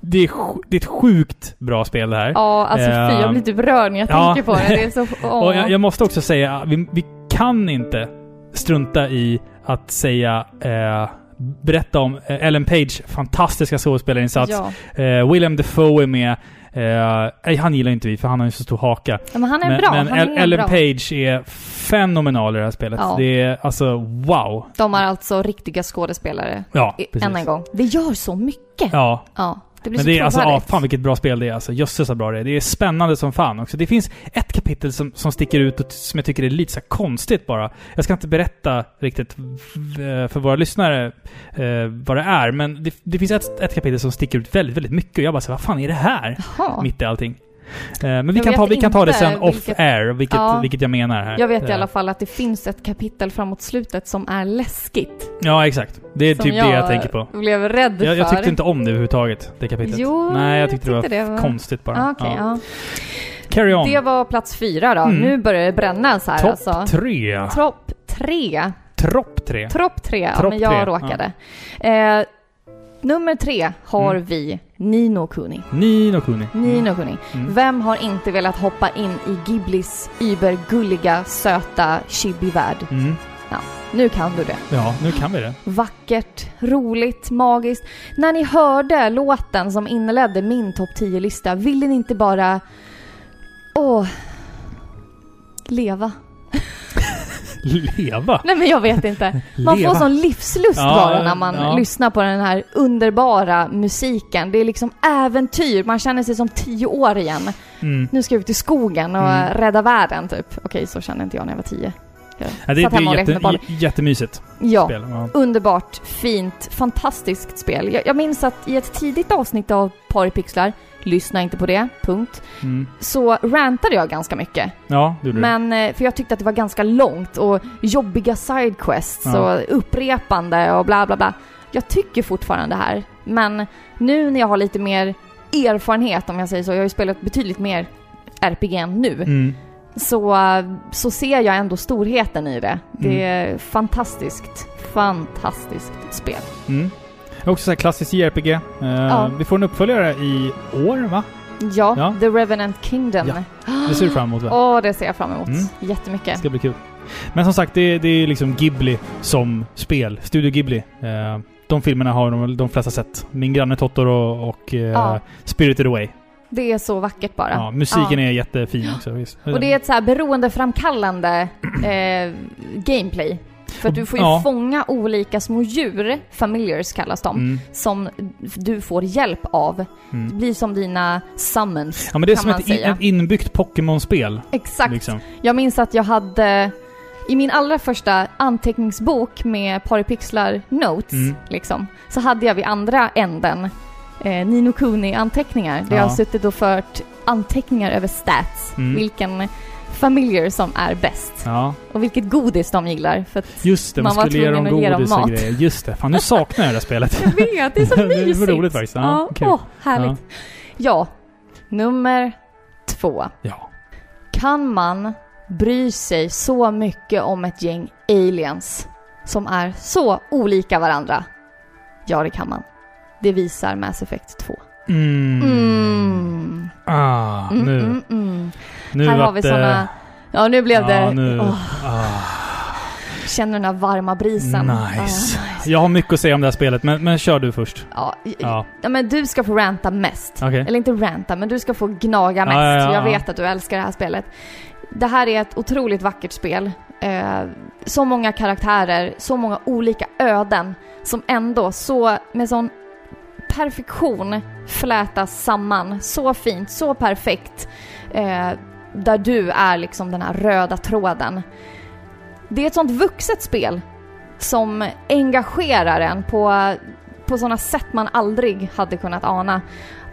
Speaker 1: Det, är, det är ett sjukt bra spel det här.
Speaker 2: Ja, alltså fy, jag blir typ rörd när jag
Speaker 1: Ja.
Speaker 2: tänker på det. Det är så... *laughs* åh.
Speaker 1: Och jag, jag måste också säga, vi, vi kan inte strunta i att säga... Eh, berätta om eh, Ellen Page fantastiska skådespelarinsats.
Speaker 2: Ja.
Speaker 1: Eh, William Defoe är med. Eh, han gillar inte vi för han har ju så stor haka.
Speaker 2: Ja, men han är
Speaker 1: men
Speaker 2: bra.
Speaker 1: men
Speaker 2: han
Speaker 1: Ellen
Speaker 2: bra.
Speaker 1: Page är fenomenal i det här spelet.
Speaker 2: Ja.
Speaker 1: Det är alltså wow.
Speaker 2: De är alltså riktiga skådespelare.
Speaker 1: Ja, precis.
Speaker 2: Än en gång. Det gör så mycket. Ja.
Speaker 1: Ja,
Speaker 2: det blir
Speaker 1: men
Speaker 2: så
Speaker 1: det är alltså, ja, fan vilket bra spel det är alltså. Jösses vad bra det är. Det är spännande som fan också. Det finns ett kapitel som, som sticker ut och som jag tycker är lite så konstigt bara. Jag ska inte berätta riktigt för våra lyssnare eh, vad det är, men det, det finns ett, ett kapitel som sticker ut väldigt, väldigt mycket och jag bara så här, vad fan är det här?
Speaker 2: Jaha.
Speaker 1: Mitt i allting. Eh, men vi
Speaker 2: Jag
Speaker 1: kan, ta, vi kan ta det sen off
Speaker 2: vilket-
Speaker 1: air, vilket,
Speaker 2: Ja.
Speaker 1: vilket jag menar här.
Speaker 2: Jag vet i
Speaker 1: Eh,
Speaker 2: alla fall att det finns ett kapitel framåt slutet som är läskigt.
Speaker 1: Ja, exakt. Det är typ det jag tänker på.
Speaker 2: blev rädd
Speaker 1: Jag, jag tyckte inte om det överhuvudtaget, det kapitlet.
Speaker 2: Jo,
Speaker 1: Nej, jag tyckte,
Speaker 2: jag
Speaker 1: det var
Speaker 2: det var-
Speaker 1: konstigt bara.
Speaker 2: Ah, okej, ja.
Speaker 1: Carry on.
Speaker 2: Det var plats fyra då.
Speaker 1: Mm.
Speaker 2: Nu börjar det brännas här
Speaker 1: Topp
Speaker 2: alltså.
Speaker 1: tre.
Speaker 2: Topp tre.
Speaker 1: Tropp tre.
Speaker 2: Topp tre. Ja,
Speaker 1: Topp
Speaker 2: men jag
Speaker 1: tre,
Speaker 2: råkade. Eh, nummer tre har
Speaker 1: Mm.
Speaker 2: vi Nino Kuni.
Speaker 1: Nino Kuni.
Speaker 2: Nino Kuni.
Speaker 1: Mm.
Speaker 2: Vem har inte velat hoppa in i Ghiblis übergulliga, söta chibi-värld?
Speaker 1: Mm.
Speaker 2: Nu kan du det.
Speaker 1: Ja, nu kan vi det.
Speaker 2: Vackert, roligt, magiskt. När ni hörde låten som inledde min topp 10-lista, ville ni inte bara... Åh... Leva. *laughs*
Speaker 1: Leva.
Speaker 2: Nej men jag vet inte. Man
Speaker 1: Leva.
Speaker 2: får sån livslust
Speaker 1: Ja,
Speaker 2: bara när man
Speaker 1: ja.
Speaker 2: lyssnar på den här underbara musiken. Det är liksom äventyr. Man känner sig som tio år igen.
Speaker 1: Mm.
Speaker 2: Nu ska jag ut i skogen och
Speaker 1: Mm.
Speaker 2: rädda världen typ. Okej, så kände inte jag när jag var tio.
Speaker 1: Ja, det, det är jätte, jättemysigt
Speaker 2: Ja,
Speaker 1: spel. Ja.
Speaker 2: underbart, fint, fantastiskt spel. Jag, jag minns att i ett tidigt avsnitt av Paripixlar, lyssna inte på det, punkt,
Speaker 1: Mm.
Speaker 2: så rantade jag ganska mycket.
Speaker 1: ja, det gjorde.
Speaker 2: Men, eh, för jag tyckte att det var ganska långt och jobbiga sidequests
Speaker 1: Ja.
Speaker 2: och upprepande och bla bla bla. Jag tycker fortfarande det här. Men nu när jag har lite mer erfarenhet, om jag säger så, jag har ju spelat betydligt mer RPG än nu,
Speaker 1: Mm.
Speaker 2: så, så ser jag ändå storheten i det. Det är fantastiskt, fantastiskt spel.
Speaker 1: Också så här klassisk JRPG. Eh,
Speaker 2: Ja.
Speaker 1: Vi får en uppföljare i år, va?
Speaker 2: Ja,
Speaker 1: Ja.
Speaker 2: The Revenant Kingdom.
Speaker 1: Ja. Det ser du fram emot, va?
Speaker 2: Åh, det ser jag fram emot.
Speaker 1: Mm.
Speaker 2: Jättemycket.
Speaker 1: Det ska bli kul. Men som sagt, det, det är liksom Ghibli som spel. Studio Ghibli. Eh, de filmerna har de, de flesta sett. Min granne Totoro och eh,
Speaker 2: Ja.
Speaker 1: Spirited Away.
Speaker 2: Det är så vackert bara.
Speaker 1: Ja, musiken
Speaker 2: Ja.
Speaker 1: är jättefin också. Visst.
Speaker 2: Och det är ett så här beroendeframkallande *clears throat* eh, gameplay. För du får ju
Speaker 1: Ja.
Speaker 2: fånga olika små djur, familiars kallas de,
Speaker 1: Mm,
Speaker 2: som du får hjälp av. Det
Speaker 1: mm.
Speaker 2: blir som dina summons,
Speaker 1: Ja, men det är som ett, in, ett inbyggt Pokémon-spel.
Speaker 2: Exakt.
Speaker 1: Liksom.
Speaker 2: Jag minns att jag hade i min allra första anteckningsbok med Paripixlar Notes,
Speaker 1: Mm.
Speaker 2: liksom, så hade jag vid andra änden eh, Nino Kuni-anteckningar. Där
Speaker 1: Ja.
Speaker 2: jag har suttit och fört anteckningar över stats.
Speaker 1: Mm.
Speaker 2: Vilken familiar som är bäst.
Speaker 1: Ja,
Speaker 2: Och vilket godis de gillar. För att
Speaker 1: just det. Man,
Speaker 2: Man var
Speaker 1: skulle ge dem
Speaker 2: att ge dem
Speaker 1: godis och grejer. Just det. Fan, nu saknar jag det här spelet. *laughs*
Speaker 2: jag vet, det är så *laughs*
Speaker 1: Det är
Speaker 2: mysigt.
Speaker 1: roligt faktiskt. Ja,
Speaker 2: Ja,
Speaker 1: kul.
Speaker 2: åh, härligt. Ja. nummer två.
Speaker 1: Ja.
Speaker 2: Kan man bry sig så mycket om ett gäng aliens som är så olika varandra? Ja, det kan man. Det visar Mass Effect 2.
Speaker 1: Mm.
Speaker 2: Mm.
Speaker 1: Ah,
Speaker 2: Mm,
Speaker 1: nu. Nu
Speaker 2: Här har vi
Speaker 1: det-
Speaker 2: såna... Ja, nu blev det...
Speaker 1: Ja, nu.
Speaker 2: Åh,
Speaker 1: Ah,
Speaker 2: känner den här varma brisen.
Speaker 1: nice.
Speaker 2: Ah,
Speaker 1: Jag har mycket att säga om det här spelet, men, men kör du först.
Speaker 2: ja, ja.
Speaker 1: Ja,
Speaker 2: men du ska få ranta mest.
Speaker 1: okej.
Speaker 2: Eller inte ranta, men du ska få gnaga mest.
Speaker 1: Ja, ja, ja,
Speaker 2: Jag
Speaker 1: ja.
Speaker 2: vet att du älskar det här spelet. Det här är ett otroligt vackert spel. Eh, så många karaktärer, så många olika öden som ändå så med sån perfektion flätas samman. Så fint, så perfekt. Eh, där du är liksom den här röda tråden. Det är ett sånt vuxet spel som engagerar en på, på sådana sätt man aldrig hade kunnat ana.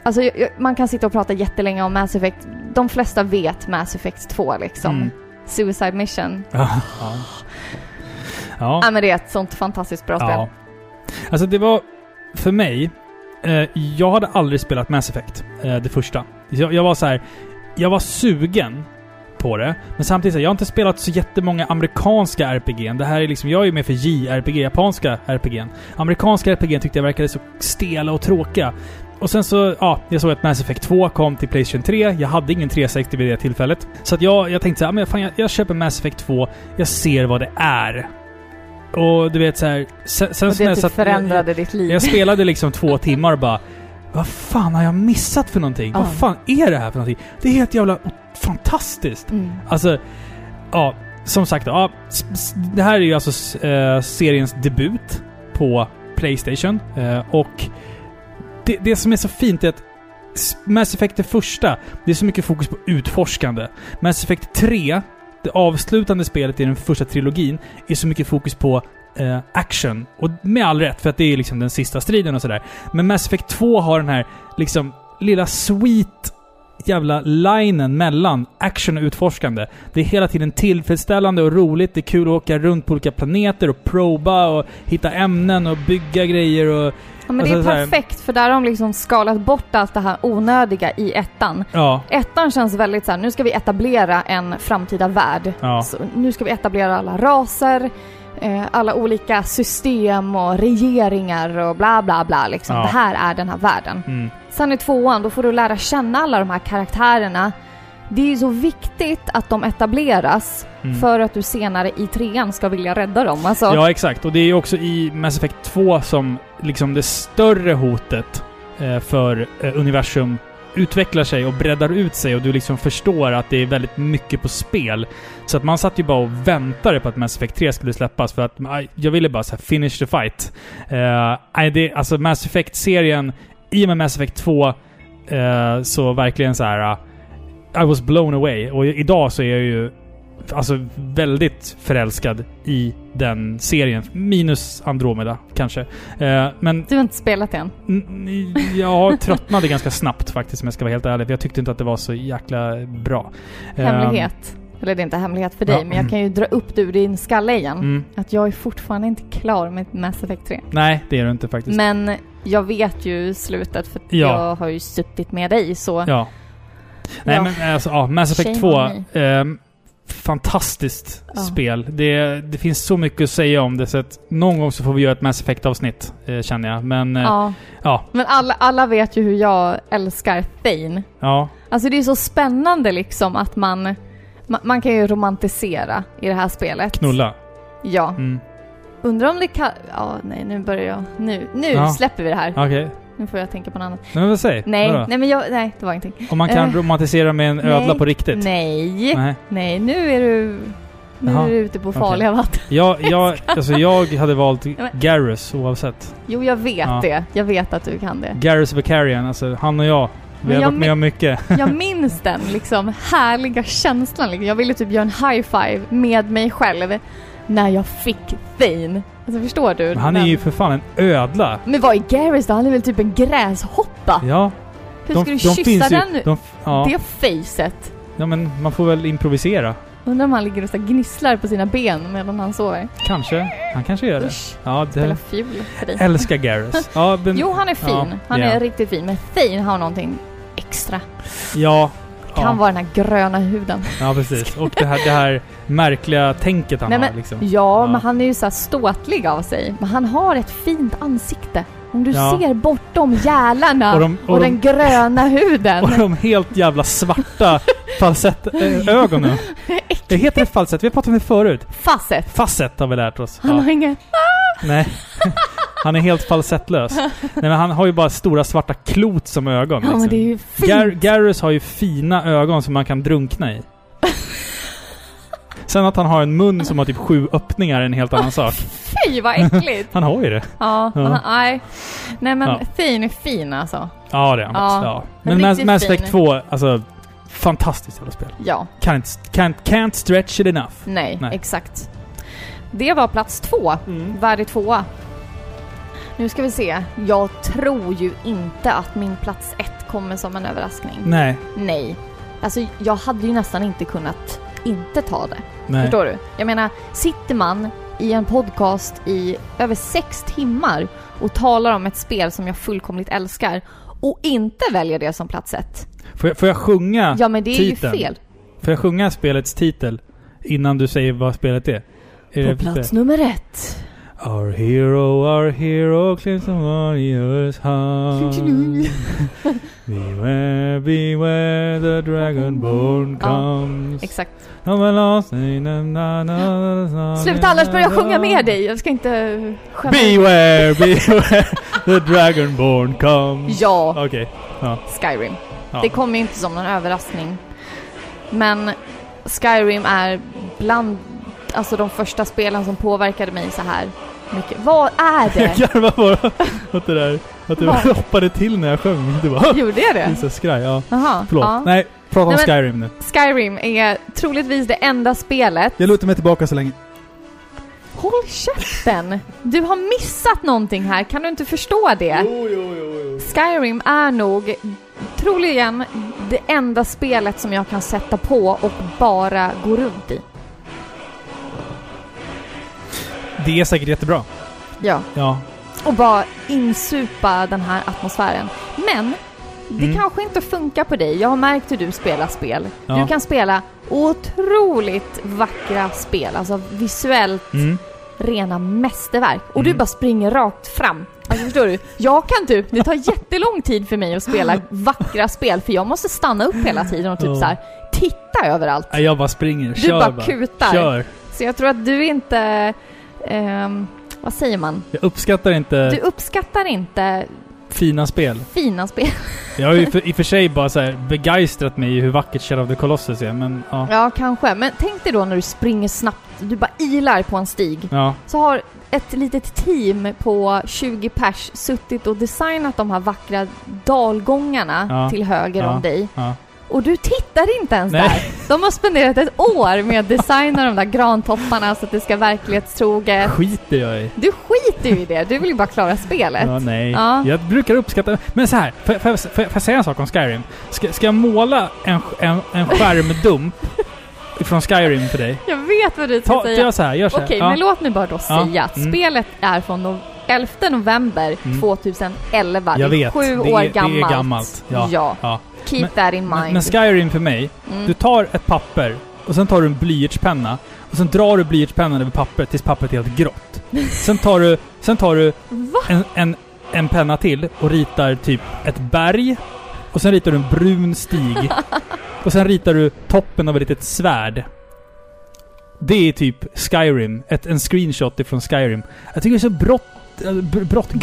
Speaker 2: Alltså, man kan sitta och prata jättelänge om Mass Effect. De flesta vet Mass Effect 2 liksom.
Speaker 1: Mm.
Speaker 2: Suicide Mission.
Speaker 1: Ja. *laughs* Ja. Ja.
Speaker 2: Ja men det är ett sånt fantastiskt bra spel.
Speaker 1: ja. Alltså det var, för mig, eh, jag hade aldrig spelat Mass Effect, eh, det första. Jag, jag var så här, jag var sugen på det. Men samtidigt, så jag har inte spelat så jättemånga amerikanska RPG. Det här är liksom, jag är ju med för JRPG, japanska RPG. Amerikanska RPG tyckte jag verkade så stela och tråkiga. Och sen så, ja, jag såg att Mass Effect 2 kom till Playstation 3. Jag hade ingen 360 vid det tillfället. Så att jag, jag tänkte så här, men fan jag, jag köper Mass Effect 2. Jag ser vad det är. Och du vet så här, sen, sen
Speaker 2: Och det
Speaker 1: jag
Speaker 2: typ
Speaker 1: satt-
Speaker 2: förändrade ditt liv.
Speaker 1: jag spelade liksom *laughs* två timmar och bara Vad fan har jag missat för någonting?
Speaker 2: Ja.
Speaker 1: Vad fan är det här för någonting? Det är helt jävla fantastiskt!
Speaker 2: Mm.
Speaker 1: Alltså, ja, som sagt ja, Det här är ju alltså eh, seriens debut på Playstation. Eh, och det, det som är så fint är att Mass Effect det första, det är så mycket fokus på utforskande. Mass Effect 3, det avslutande spelet i den första trilogin, är så mycket fokus på eh, action. Och med all rätt, för att det är liksom den sista striden och sådär. Men Mass Effect 2 har den här liksom lilla sweet jävla linen mellan action och utforskande. Det är hela tiden tillfredsställande och roligt. Det är kul att åka runt på olika planeter och proba och hitta ämnen och bygga grejer och...
Speaker 2: Ja, men det är
Speaker 1: Alltså,
Speaker 2: perfekt för där har de liksom skalat bort allt det här onödiga i ettan.
Speaker 1: Ja.
Speaker 2: Ettan känns väldigt så här, nu ska vi etablera en framtida värld.
Speaker 1: Ja.
Speaker 2: Nu ska vi etablera alla raser, alla olika system och regeringar och bla bla bla liksom.
Speaker 1: Ja.
Speaker 2: Det här är den här världen.
Speaker 1: Mm.
Speaker 2: Sen i tvåan, då får du lära känna alla de här karaktärerna. Det är ju så viktigt att de etableras
Speaker 1: Mm.
Speaker 2: för att du senare i trean ska vilja rädda dem. Alltså,
Speaker 1: Ja, exakt. Och det är ju också i Mass Effect 2 som liksom det större hotet eh, för eh, universum utvecklar sig och breddar ut sig och du liksom förstår att det är väldigt mycket på spel. Så att man satt ju bara och väntade på att Mass Effect 3 skulle släppas för att jag ville bara så här finish the fight. Uh, det, alltså Mass Effect-serien, i och med Mass Effect 2, uh, eh, så verkligen så här. uh, I was blown away. Och idag så är jag ju alltså väldigt förälskad i den serien. Minus Andromeda, kanske. Eh, men
Speaker 2: Du har inte spelat än.
Speaker 1: n- jag tröttnade *laughs* ganska snabbt faktiskt, om jag ska vara helt ärlig. Jag tyckte inte att det var så jäkla bra. Eh,
Speaker 2: Hemlighet. Eller det är inte hemlighet för dig,
Speaker 1: Ja.
Speaker 2: men jag kan ju dra upp det ur din skalle igen.
Speaker 1: Mm,
Speaker 2: Att jag är fortfarande inte klar med Mass Effect 3.
Speaker 1: nej, det är du inte faktiskt.
Speaker 2: Men jag vet ju slutet för
Speaker 1: Ja.
Speaker 2: jag har ju suttit med dig så...
Speaker 1: Ja. Nej
Speaker 2: Ja.
Speaker 1: men alltså, ja, Mass Effect
Speaker 2: Shame
Speaker 1: 2. Fantastiskt
Speaker 2: Ja.
Speaker 1: spel. Det, det finns så mycket att säga om det så att någon gång så får vi göra ett Mass Effect-avsnitt, eh, känner jag. Men eh, ja.
Speaker 2: Ja. Men alla, alla vet ju hur jag älskar Thane.
Speaker 1: ja.
Speaker 2: Alltså det är så spännande liksom att man... Man, man kan ju romantisera i det här spelet.
Speaker 1: Knulla.
Speaker 2: Ja.
Speaker 1: Mm.
Speaker 2: Undrar om det kan... Ja, nej nu börjar jag... Nu, nu
Speaker 1: Ja.
Speaker 2: släpper vi det här.
Speaker 1: Okej.
Speaker 2: Nu får jag tänka på något annat.
Speaker 1: Men vad säg?
Speaker 2: Nej,
Speaker 1: Vadå?
Speaker 2: nej men jag... Nej, det var ingenting.
Speaker 1: Om man kan
Speaker 2: Eh,
Speaker 1: romantisera med en
Speaker 2: nej,
Speaker 1: ödla på riktigt?
Speaker 2: Nej.
Speaker 1: Nej.
Speaker 2: Nej, nu är du... Nu
Speaker 1: Jaha.
Speaker 2: är du ute på farliga vatten. *laughs*
Speaker 1: Jag, jag, alltså jag hade valt
Speaker 2: men-
Speaker 1: Garrus oavsett.
Speaker 2: Jo, jag vet
Speaker 1: Ja.
Speaker 2: det. Jag vet att du kan det.
Speaker 1: Garrus Vicarian, alltså han och jag. Vi
Speaker 2: Men
Speaker 1: har
Speaker 2: jag
Speaker 1: varit med om mycket. *laughs*
Speaker 2: Jag *laughs* minns den liksom härliga känslan. Liksom. Jag ville typ göra en high five med mig själv när jag fick Thane. Alltså förstår du?
Speaker 1: Men han är
Speaker 2: Den-
Speaker 1: ju för fan en ödla.
Speaker 2: Men vad är Garrus då? Han är väl typ en gräshoppa?
Speaker 1: Ja.
Speaker 2: Hur ska du kyssa
Speaker 1: finns ju-
Speaker 2: den nu?
Speaker 1: De, ja.
Speaker 2: Det facet.
Speaker 1: ja, men man får väl improvisera.
Speaker 2: Undrar om han ligger och så gnisslar på sina ben medan han sover.
Speaker 1: Kanske. Han kanske gör det.
Speaker 2: Usch,
Speaker 1: Ja, det...
Speaker 2: ful för dig.
Speaker 1: Älskar Garrus. *laughs* Ja, men,
Speaker 2: Jo, han är fin.
Speaker 1: Ja,
Speaker 2: han
Speaker 1: ja.
Speaker 2: är riktigt fin. Men Thane har någonting extra.
Speaker 1: ja,
Speaker 2: Kan
Speaker 1: Ja.
Speaker 2: vara den här gröna huden.
Speaker 1: Ja, precis. Och det här, det här märkliga tänket han
Speaker 2: Nej,
Speaker 1: har
Speaker 2: men-
Speaker 1: liksom.
Speaker 2: Ja,
Speaker 1: Ja.
Speaker 2: men han är ju så ståtlig av sig. Men han har ett fint ansikte. Om du
Speaker 1: Ja.
Speaker 2: ser bortom gälarna
Speaker 1: Och
Speaker 2: och,
Speaker 1: de- och de-
Speaker 2: den gröna huden.
Speaker 1: Och de helt jävla svarta falsettögonen. *laughs* Det heter det falsett? Vi har pratat om det förut.
Speaker 2: Facet.
Speaker 1: Facett har vi lärt oss.
Speaker 2: Han
Speaker 1: Ja.
Speaker 2: har inget...
Speaker 1: Nej. *laughs* *laughs* Han är helt falsettlös. Nej men han har ju bara stora svarta klot som ögon.
Speaker 2: Ja, men
Speaker 1: liksom.
Speaker 2: det är ju fint.
Speaker 1: Gar Garrus har ju fina ögon som man kan drunkna i. Sen att han har en mun som har typ sju öppningar är en helt annan sak.
Speaker 2: Fy vad äckligt!
Speaker 1: Han har ju det.
Speaker 2: Ja,
Speaker 1: Ja.
Speaker 2: han- nej. Nej men
Speaker 1: Ja.
Speaker 2: Thane är fin alltså.
Speaker 1: Ja, det är han
Speaker 2: Ja.
Speaker 1: Ja. Men Mass, Mass
Speaker 2: fin.
Speaker 1: Effect 2, alltså... Fantastiskt jävla spel.
Speaker 2: Ja,
Speaker 1: Can't, can't, can't stretch it enough.
Speaker 2: nej,
Speaker 1: Nej.
Speaker 2: exakt. Det var plats två. Värdig tvåa. Nu ska vi se. Jag tror ju inte att min plats ett kommer som en överraskning.
Speaker 1: Nej.
Speaker 2: Nej. Alltså jag hade ju nästan inte kunnat inte ta det.
Speaker 1: Nej.
Speaker 2: Förstår du? Jag menar, sitter man i en podcast i över sex timmar och talar om ett spel som jag fullkomligt älskar och inte väljer det som plats ett.
Speaker 1: Får jag, får jag sjunga?
Speaker 2: Ja men det är
Speaker 1: titeln.
Speaker 2: ju fel.
Speaker 1: Får jag sjunga spelets titel innan du säger vad spelet är? är
Speaker 2: På plats nummer ett.
Speaker 1: Our hero, our hero climbs the warrior's hum. *laughs* beware, beware the dragonborn
Speaker 2: Ja,
Speaker 1: comes.
Speaker 2: Exakt.
Speaker 1: Sluta
Speaker 2: annars börjar jag sjunga med dig. Jag ska inte skämma.
Speaker 1: Beware, *laughs* beware the dragonborn comes.
Speaker 2: Ja,
Speaker 1: Okej. Ja.
Speaker 2: Skyrim.
Speaker 1: Ja.
Speaker 2: Det kommer ju inte som någon överraskning. Men Skyrim är bland alltså de första spelen som påverkade mig så här mycket. Vad är
Speaker 1: Jag
Speaker 2: det?
Speaker 1: garvar bara åt det där. Att du hoppade till när jag sjöng. Du bara...
Speaker 2: Gjorde jag det?
Speaker 1: Lisa skraj. Ja.
Speaker 2: Jaha.
Speaker 1: Förlåt.
Speaker 2: Ja.
Speaker 1: Nej, prata om
Speaker 2: Nej, men-
Speaker 1: Skyrim nu.
Speaker 2: Skyrim är troligtvis det enda spelet...
Speaker 1: Jag lutar mig tillbaka så länge.
Speaker 2: Håll käften! Du har missat någonting här, kan du inte förstå det?
Speaker 1: Jo, jo, jo, jo.
Speaker 2: Skyrim är nog troligen det enda spelet som jag kan sätta på och bara gå runt i.
Speaker 1: Det är säkert jättebra.
Speaker 2: Ja.
Speaker 1: Ja.
Speaker 2: Och bara insupa den här atmosfären. Men det
Speaker 1: Mm.
Speaker 2: kanske inte funkar på dig. Jag har märkt hur du spelar spel.
Speaker 1: Ja.
Speaker 2: Du kan spela otroligt vackra spel, alltså visuellt
Speaker 1: Mm.
Speaker 2: rena mästerverk. Och du
Speaker 1: Mm.
Speaker 2: bara springer rakt fram. Alltså förstår du? Jag kan typ, det tar jättelång tid för mig att spela *laughs* vackra spel för jag måste stanna upp hela tiden och typ
Speaker 1: Ja.
Speaker 2: så här titta överallt.
Speaker 1: Jag bara springer.
Speaker 2: Du
Speaker 1: Kör
Speaker 2: bara kutar.
Speaker 1: Kör.
Speaker 2: Så jag tror att du inte, ehm, vad säger man?
Speaker 1: Jag uppskattar inte
Speaker 2: Du uppskattar inte
Speaker 1: fina spel.
Speaker 2: fina spel.
Speaker 1: Jag har ju för, i och för sig bara så här begeistrat mig i hur vackert Shadow of the Colossus är, men ja.
Speaker 2: Ja, kanske. Men tänk dig då när du springer snabbt, du bara ilar på en stig.
Speaker 1: Ja.
Speaker 2: Så har ett litet team på 20 pers suttit och designat de här vackra dalgångarna
Speaker 1: Ja.
Speaker 2: till höger
Speaker 1: Ja.
Speaker 2: om dig.
Speaker 1: ja.
Speaker 2: Och du tittar inte ens
Speaker 1: Nej.
Speaker 2: där. De har spenderat ett år med att designa de där grantopparna så att det ska verklighetstroget.
Speaker 1: Skiter jag i.
Speaker 2: Du skiter ju i det, du vill ju bara klara spelet.
Speaker 1: Ja, nej.
Speaker 2: Ja.
Speaker 1: Jag brukar uppskatta... Men så här, får, jag- får, jag- får, jag- får jag säga en sak om Skyrim? Ska, ska jag måla en, en, en skärmdump *laughs* från Skyrim för dig?
Speaker 2: Jag vet vad du ska
Speaker 1: Ta,
Speaker 2: säga.
Speaker 1: gör så här, gör så här.
Speaker 2: Okej,
Speaker 1: ja.
Speaker 2: men låt mig bara då
Speaker 1: Ja,
Speaker 2: säga att
Speaker 1: mm.
Speaker 2: spelet är från no 11 november
Speaker 1: Mm.
Speaker 2: 2011.
Speaker 1: Jag
Speaker 2: det är
Speaker 1: vet.
Speaker 2: sju
Speaker 1: det,
Speaker 2: år
Speaker 1: är,
Speaker 2: gammalt.
Speaker 1: det är gammalt. Ja.
Speaker 2: Ja.
Speaker 1: ja.
Speaker 2: Keep
Speaker 1: Men-
Speaker 2: that in mind.
Speaker 1: Men, men Skyrim för mig,
Speaker 2: Mm.
Speaker 1: du tar ett papper och sen tar du en blyertspenna och sen drar du blyertspennan över pappret tills pappret är helt grått. *laughs* Sen tar du, sen tar du en, en, en penna till och ritar typ ett berg. Och sen ritar du en brun stig. *laughs* och sen ritar du toppen av ett litet svärd. Det är typ Skyrim. Ett, en screenshot ifrån Skyrim. Jag tycker det är så brått... äh, br- Brått,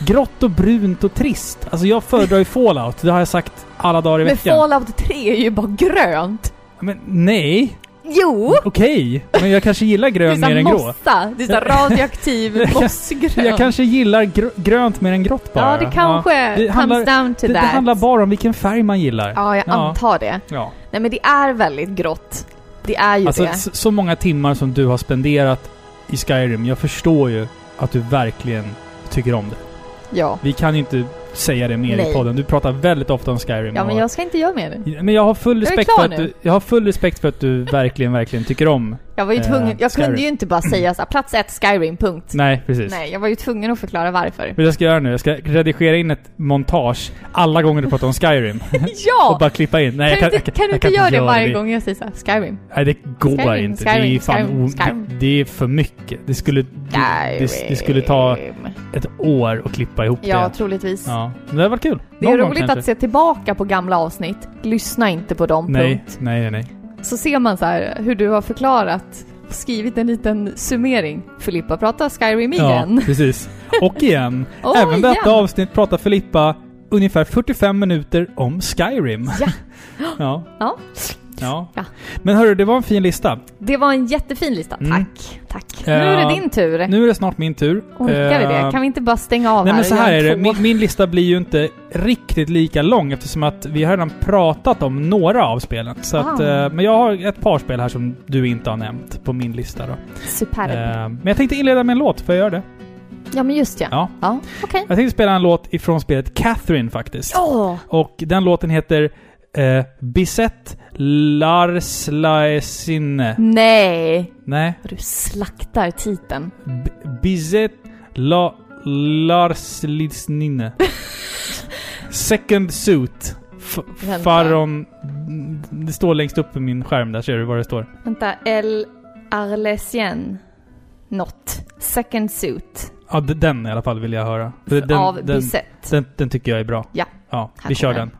Speaker 1: grått, och brunt och trist. Alltså jag föredrar ju Fallout. Det har jag sagt alla dagar i
Speaker 2: Men
Speaker 1: veckan.
Speaker 2: Fallout 3 är ju bara grönt.
Speaker 1: Men nej!
Speaker 2: Jo!
Speaker 1: Okej. Men jag kanske gillar
Speaker 2: Det är
Speaker 1: grön mer än grå.
Speaker 2: Det är såhär radioaktiv *laughs* mossgrön.
Speaker 1: Jag kanske gillar gr grönt mer än grått bara.
Speaker 2: Ja, det kanske
Speaker 1: Det
Speaker 2: comes
Speaker 1: handlar-
Speaker 2: down to
Speaker 1: Det, det
Speaker 2: that.
Speaker 1: handlar bara om vilken färg man gillar.
Speaker 2: Ja, jag
Speaker 1: Ja.
Speaker 2: antar det.
Speaker 1: Ja.
Speaker 2: Nej men det är väldigt grått. Det är ju
Speaker 1: Alltså
Speaker 2: det.
Speaker 1: så många timmar som du har spenderat i Skyrim. Jag förstår ju att du verkligen tycker om det.
Speaker 2: Ja.
Speaker 1: Vi kan ju inte säga det mer i
Speaker 2: Nej.
Speaker 1: podden. Du pratar väldigt ofta om Skyrim.
Speaker 2: Ja men jag ska inte göra mer det.
Speaker 1: men jag har full respekt för att
Speaker 2: nu.
Speaker 1: du, Jag har full respekt för att du verkligen, verkligen tycker om
Speaker 2: Jag var ju
Speaker 1: Eh,
Speaker 2: tvungen, jag kunde
Speaker 1: Skyrim.
Speaker 2: ju inte bara säga så här, plats ett Skyrim, punkt.
Speaker 1: Nej, precis.
Speaker 2: Nej, jag var ju tvungen att förklara varför.
Speaker 1: Vad jag ska göra nu? Jag ska redigera in ett montage alla gånger du pratar om Skyrim. *laughs* och
Speaker 2: ja!
Speaker 1: bara klippa in. Nej,
Speaker 2: Kan,
Speaker 1: jag
Speaker 2: du inte, kan du inte
Speaker 1: jag
Speaker 2: göra det varje gång jag säger så här, Skyrim?
Speaker 1: Nej, det går
Speaker 2: Skyrim,
Speaker 1: inte. det är
Speaker 2: Skyrim,
Speaker 1: fan
Speaker 2: Skyrim, Skyrim.
Speaker 1: Det är för mycket. Det skulle, det, det, det skulle ta
Speaker 2: Skyrim.
Speaker 1: ett år att klippa ihop
Speaker 2: Ja,
Speaker 1: det.
Speaker 2: troligtvis.
Speaker 1: Ja, men det var kul.
Speaker 2: Det är
Speaker 1: Någon
Speaker 2: roligt att se tillbaka på gamla avsnitt. Lyssna inte på dem,
Speaker 1: Nej,
Speaker 2: punkt.
Speaker 1: nej, nej, nej.
Speaker 2: Så ser man så här hur du har förklarat, skrivit en liten summering. Filippa pratar Skyrim igen.
Speaker 1: Ja, precis. Och igen. *laughs*
Speaker 2: Åh,
Speaker 1: Även detta
Speaker 2: igen.
Speaker 1: avsnitt pratar Filippa ungefär 45 minuter om Skyrim.
Speaker 2: Ja. *laughs*
Speaker 1: ja.
Speaker 2: Ja.
Speaker 1: Ja.
Speaker 2: Ja.
Speaker 1: Men hörru, det var en fin lista.
Speaker 2: Det var en jättefin lista.
Speaker 1: Mm.
Speaker 2: Tack. Tack. Nu är det din tur.
Speaker 1: Nu är det snart min tur.
Speaker 2: Orkar vi det?
Speaker 1: Eh,
Speaker 2: Kan vi inte bara stänga av
Speaker 1: Nej
Speaker 2: här
Speaker 1: men så här är det. Min, min lista blir ju inte riktigt lika lång eftersom att vi har redan pratat om några av spelen. Så att,
Speaker 2: Ah.
Speaker 1: eh, men jag har ett par spel här som du inte har nämnt på min lista då.
Speaker 2: Superb.
Speaker 1: Eh, men jag tänkte inleda med en låt, får jag göra det?
Speaker 2: Ja, men just ja.
Speaker 1: Ja.
Speaker 2: Ja, okej.
Speaker 1: Jag tänkte spela en låt ifrån spelet Catherine faktiskt.
Speaker 2: Åh!
Speaker 1: Och den låten heter eh, Bisette Larslaesinne.
Speaker 2: Nej!
Speaker 1: Nej.
Speaker 2: Du slaktar titeln.
Speaker 1: B- Bizet La Larslisninne. *laughs* Second Suit. F-. Faron... Det står längst upp på min skärm där, ser du vad det står?
Speaker 2: Vänta, El Arlesien. Not. Second suit.
Speaker 1: Ja, den i alla fall vill jag höra. Den,
Speaker 2: av
Speaker 1: den,
Speaker 2: Bisette.
Speaker 1: den, den tycker jag är bra.
Speaker 2: Ja.
Speaker 1: Ja,
Speaker 2: Här
Speaker 1: vi kör den.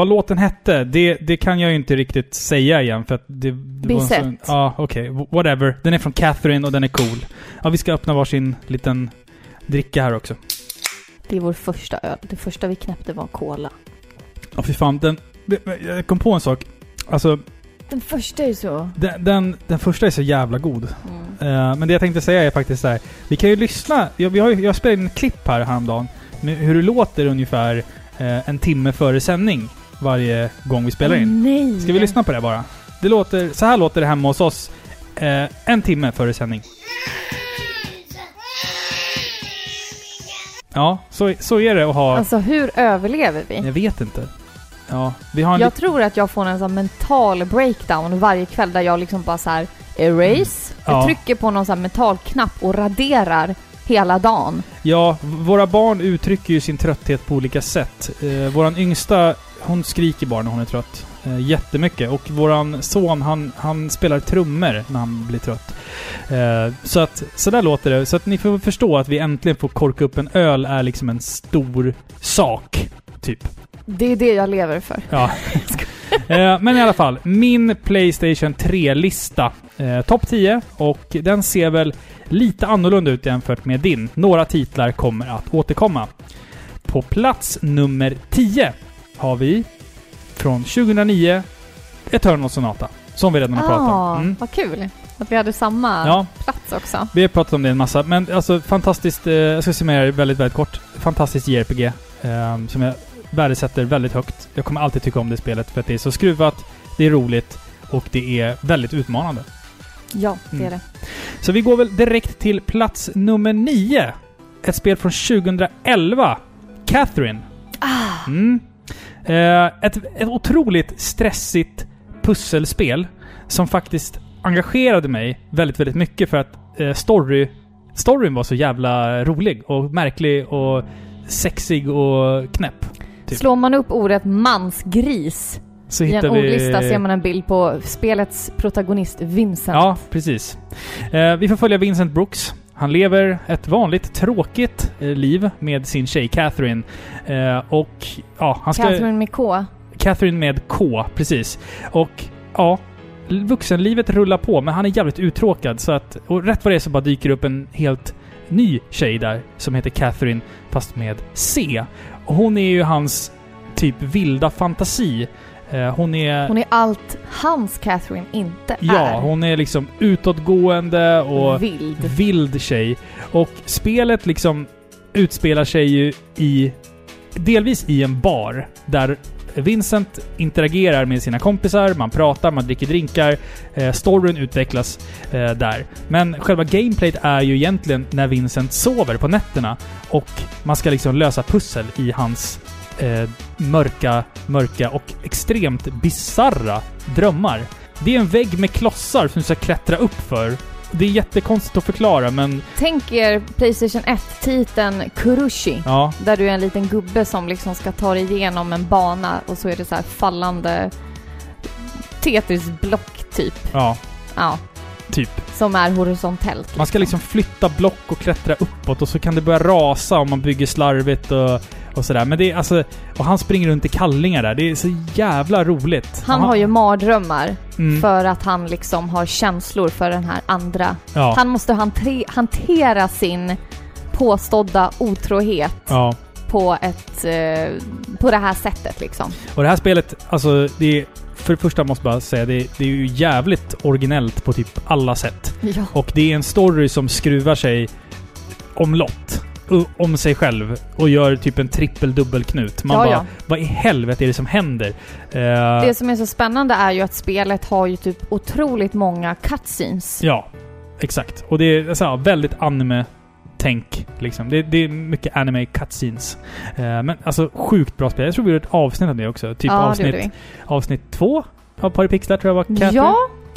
Speaker 1: Vad låten hette, det, det kan jag ju inte riktigt säga igen för att det... det var en Ja, okej. W- Whatever. Den är från Catherine och den är cool. Ja, vi ska öppna varsin liten dricka här också.
Speaker 2: Det är vår första öl. Det första vi knäppte var cola.
Speaker 1: Ja, fy fan. Den... Jag kom på en sak. Alltså,
Speaker 2: Den första är så...
Speaker 1: den, den, den första är så jävla god.
Speaker 2: Mm.
Speaker 1: Eh, men det jag tänkte säga är faktiskt så här. Vi kan ju lyssna. Jag, vi har, jag spelade in ett klipp här häromdagen. Med hur det låter ungefär eh, en timme före sändning. Varje gång vi spelar in.
Speaker 2: Nej!
Speaker 1: Ska vi lyssna på det bara? Det låter, så här låter det hemma hos oss eh, en timme före sändning. Ja, så, så är det att ha...
Speaker 2: Alltså hur överlever vi?
Speaker 1: jag vet inte. Ja, vi har en
Speaker 2: Jag tror att jag får en sån mental breakdown varje kväll där jag liksom bara så här erase. Jag
Speaker 1: Ja.
Speaker 2: trycker på någon sån här metallknapp och raderar hela dagen.
Speaker 1: Ja, våra barn uttrycker ju sin trötthet på olika sätt. Eh, våran yngsta, hon skriker bara när hon är trött. Eh, jättemycket. Och våran son, han, han spelar trummor när han blir trött. Eh, så att, så där låter det. Så att ni får förstå att vi äntligen får korka upp en öl är liksom en stor sak. Typ.
Speaker 2: Det är det jag lever för.
Speaker 1: Ja. *laughs* Eh, men i alla fall, min Playstation 3-lista. Eh, Topp 10 och den ser väl lite annorlunda ut jämfört med din. Några titlar kommer att återkomma. På plats nummer 10 har vi från 2009 Eternal Sonata. Som vi redan har pratat
Speaker 2: Ah,
Speaker 1: om. Mm.
Speaker 2: vad kul att vi hade samma
Speaker 1: Ja,
Speaker 2: plats också.
Speaker 1: vi har pratat om det en massa. Men alltså fantastiskt, eh, jag ska summera det väldigt, väldigt kort. Fantastiskt JRPG. Eh, som jag värdesätter väldigt högt. Jag kommer alltid tycka om det spelet för att det är så skruvat, det är roligt och det är väldigt utmanande.
Speaker 2: Ja, det
Speaker 1: Mm.
Speaker 2: är det.
Speaker 1: Så vi går väl direkt till plats nummer 9. Ett spel från 2011. Catherine.
Speaker 2: Ah,
Speaker 1: Mm. Eh, ett, ett otroligt stressigt pusselspel som faktiskt engagerade mig väldigt, väldigt mycket för att eh, story, storyn var så jävla rolig och märklig och sexig och knäpp. Typ.
Speaker 2: Slår man upp ordet mansgris
Speaker 1: Så
Speaker 2: i en
Speaker 1: vi...
Speaker 2: ordlista ser man en bild på spelets protagonist Vincent.
Speaker 1: Ja, precis. Eh, vi får följa Vincent Brooks. Han lever ett vanligt tråkigt eh, liv med sin tjej Catherine. Eh, och ja, han ska...
Speaker 2: Catherine med K.
Speaker 1: Catherine med K, precis. Och ja, vuxenlivet rullar på, men han är jävligt uttråkad. Så att, och rätt vad det är så bara dyker upp en helt ny tjej där som heter Catherine, fast med C. Och hon är ju hans typ vilda fantasi. Eh, hon är...
Speaker 2: Hon är allt hans Catherine inte
Speaker 1: ja,
Speaker 2: är.
Speaker 1: hon är liksom utåtgående och
Speaker 2: Vild.
Speaker 1: vild tjej. Och spelet liksom utspelar sig ju i... Delvis i en bar där Vincent interagerar med sina kompisar, man pratar, man dricker drinkar. Eh, storyn utvecklas eh, där. Men själva gameplayet är ju egentligen när Vincent sover på nätterna och man ska liksom lösa pussel i hans eh, mörka, mörka och extremt bizarra drömmar. Det är en vägg med klossar som du ska klättra upp för. Det är jättekonstigt att förklara, men
Speaker 2: Tänk er Playstation 1-titeln Kurushi.
Speaker 1: ja.
Speaker 2: Där du är en liten gubbe som liksom ska ta dig igenom en bana och så är det så här fallande Tetris-block typ.
Speaker 1: Ja,
Speaker 2: Ja,
Speaker 1: typ.
Speaker 2: som är horisontellt.
Speaker 1: Man ska liksom flytta block och klättra uppåt och så kan det börja rasa om man bygger slarvigt och, och sådär. Men det är alltså... Och han springer runt i kallingar där. Det är så jävla roligt.
Speaker 2: Han
Speaker 1: Och
Speaker 2: har ju mardrömmar
Speaker 1: Mm,
Speaker 2: för att han liksom har känslor för den här andra.
Speaker 1: ja,
Speaker 2: Han måste hantre- hantera sin påstådda otrohet
Speaker 1: ja.
Speaker 2: på ett... Eh, på det här sättet liksom.
Speaker 1: Och det här spelet, alltså det är... För det första måste jag bara säga, det, det är ju jävligt originellt på typ alla sätt.
Speaker 2: Ja.
Speaker 1: Och det är en story som skruvar sig omlott. Om sig själv. Och gör typ en trippel-dubbelknut. Man
Speaker 2: Ja,
Speaker 1: bara,
Speaker 2: ja.
Speaker 1: vad i helvete är det som händer? Eh,
Speaker 2: Det som är så spännande är ju att spelet har ju typ otroligt många cutscenes.
Speaker 1: Ja, exakt. Och det är så här, väldigt anime-tänk. Liksom. Det, det är mycket anime cutscenes. Eh, men alltså sjukt bra spel. Jag tror vi gjorde ett avsnitt om det också. Typ
Speaker 2: ja, det
Speaker 1: avsnitt,
Speaker 2: vi.
Speaker 1: avsnitt två av Paripixlar tror jag var Catherine.
Speaker 2: Ja,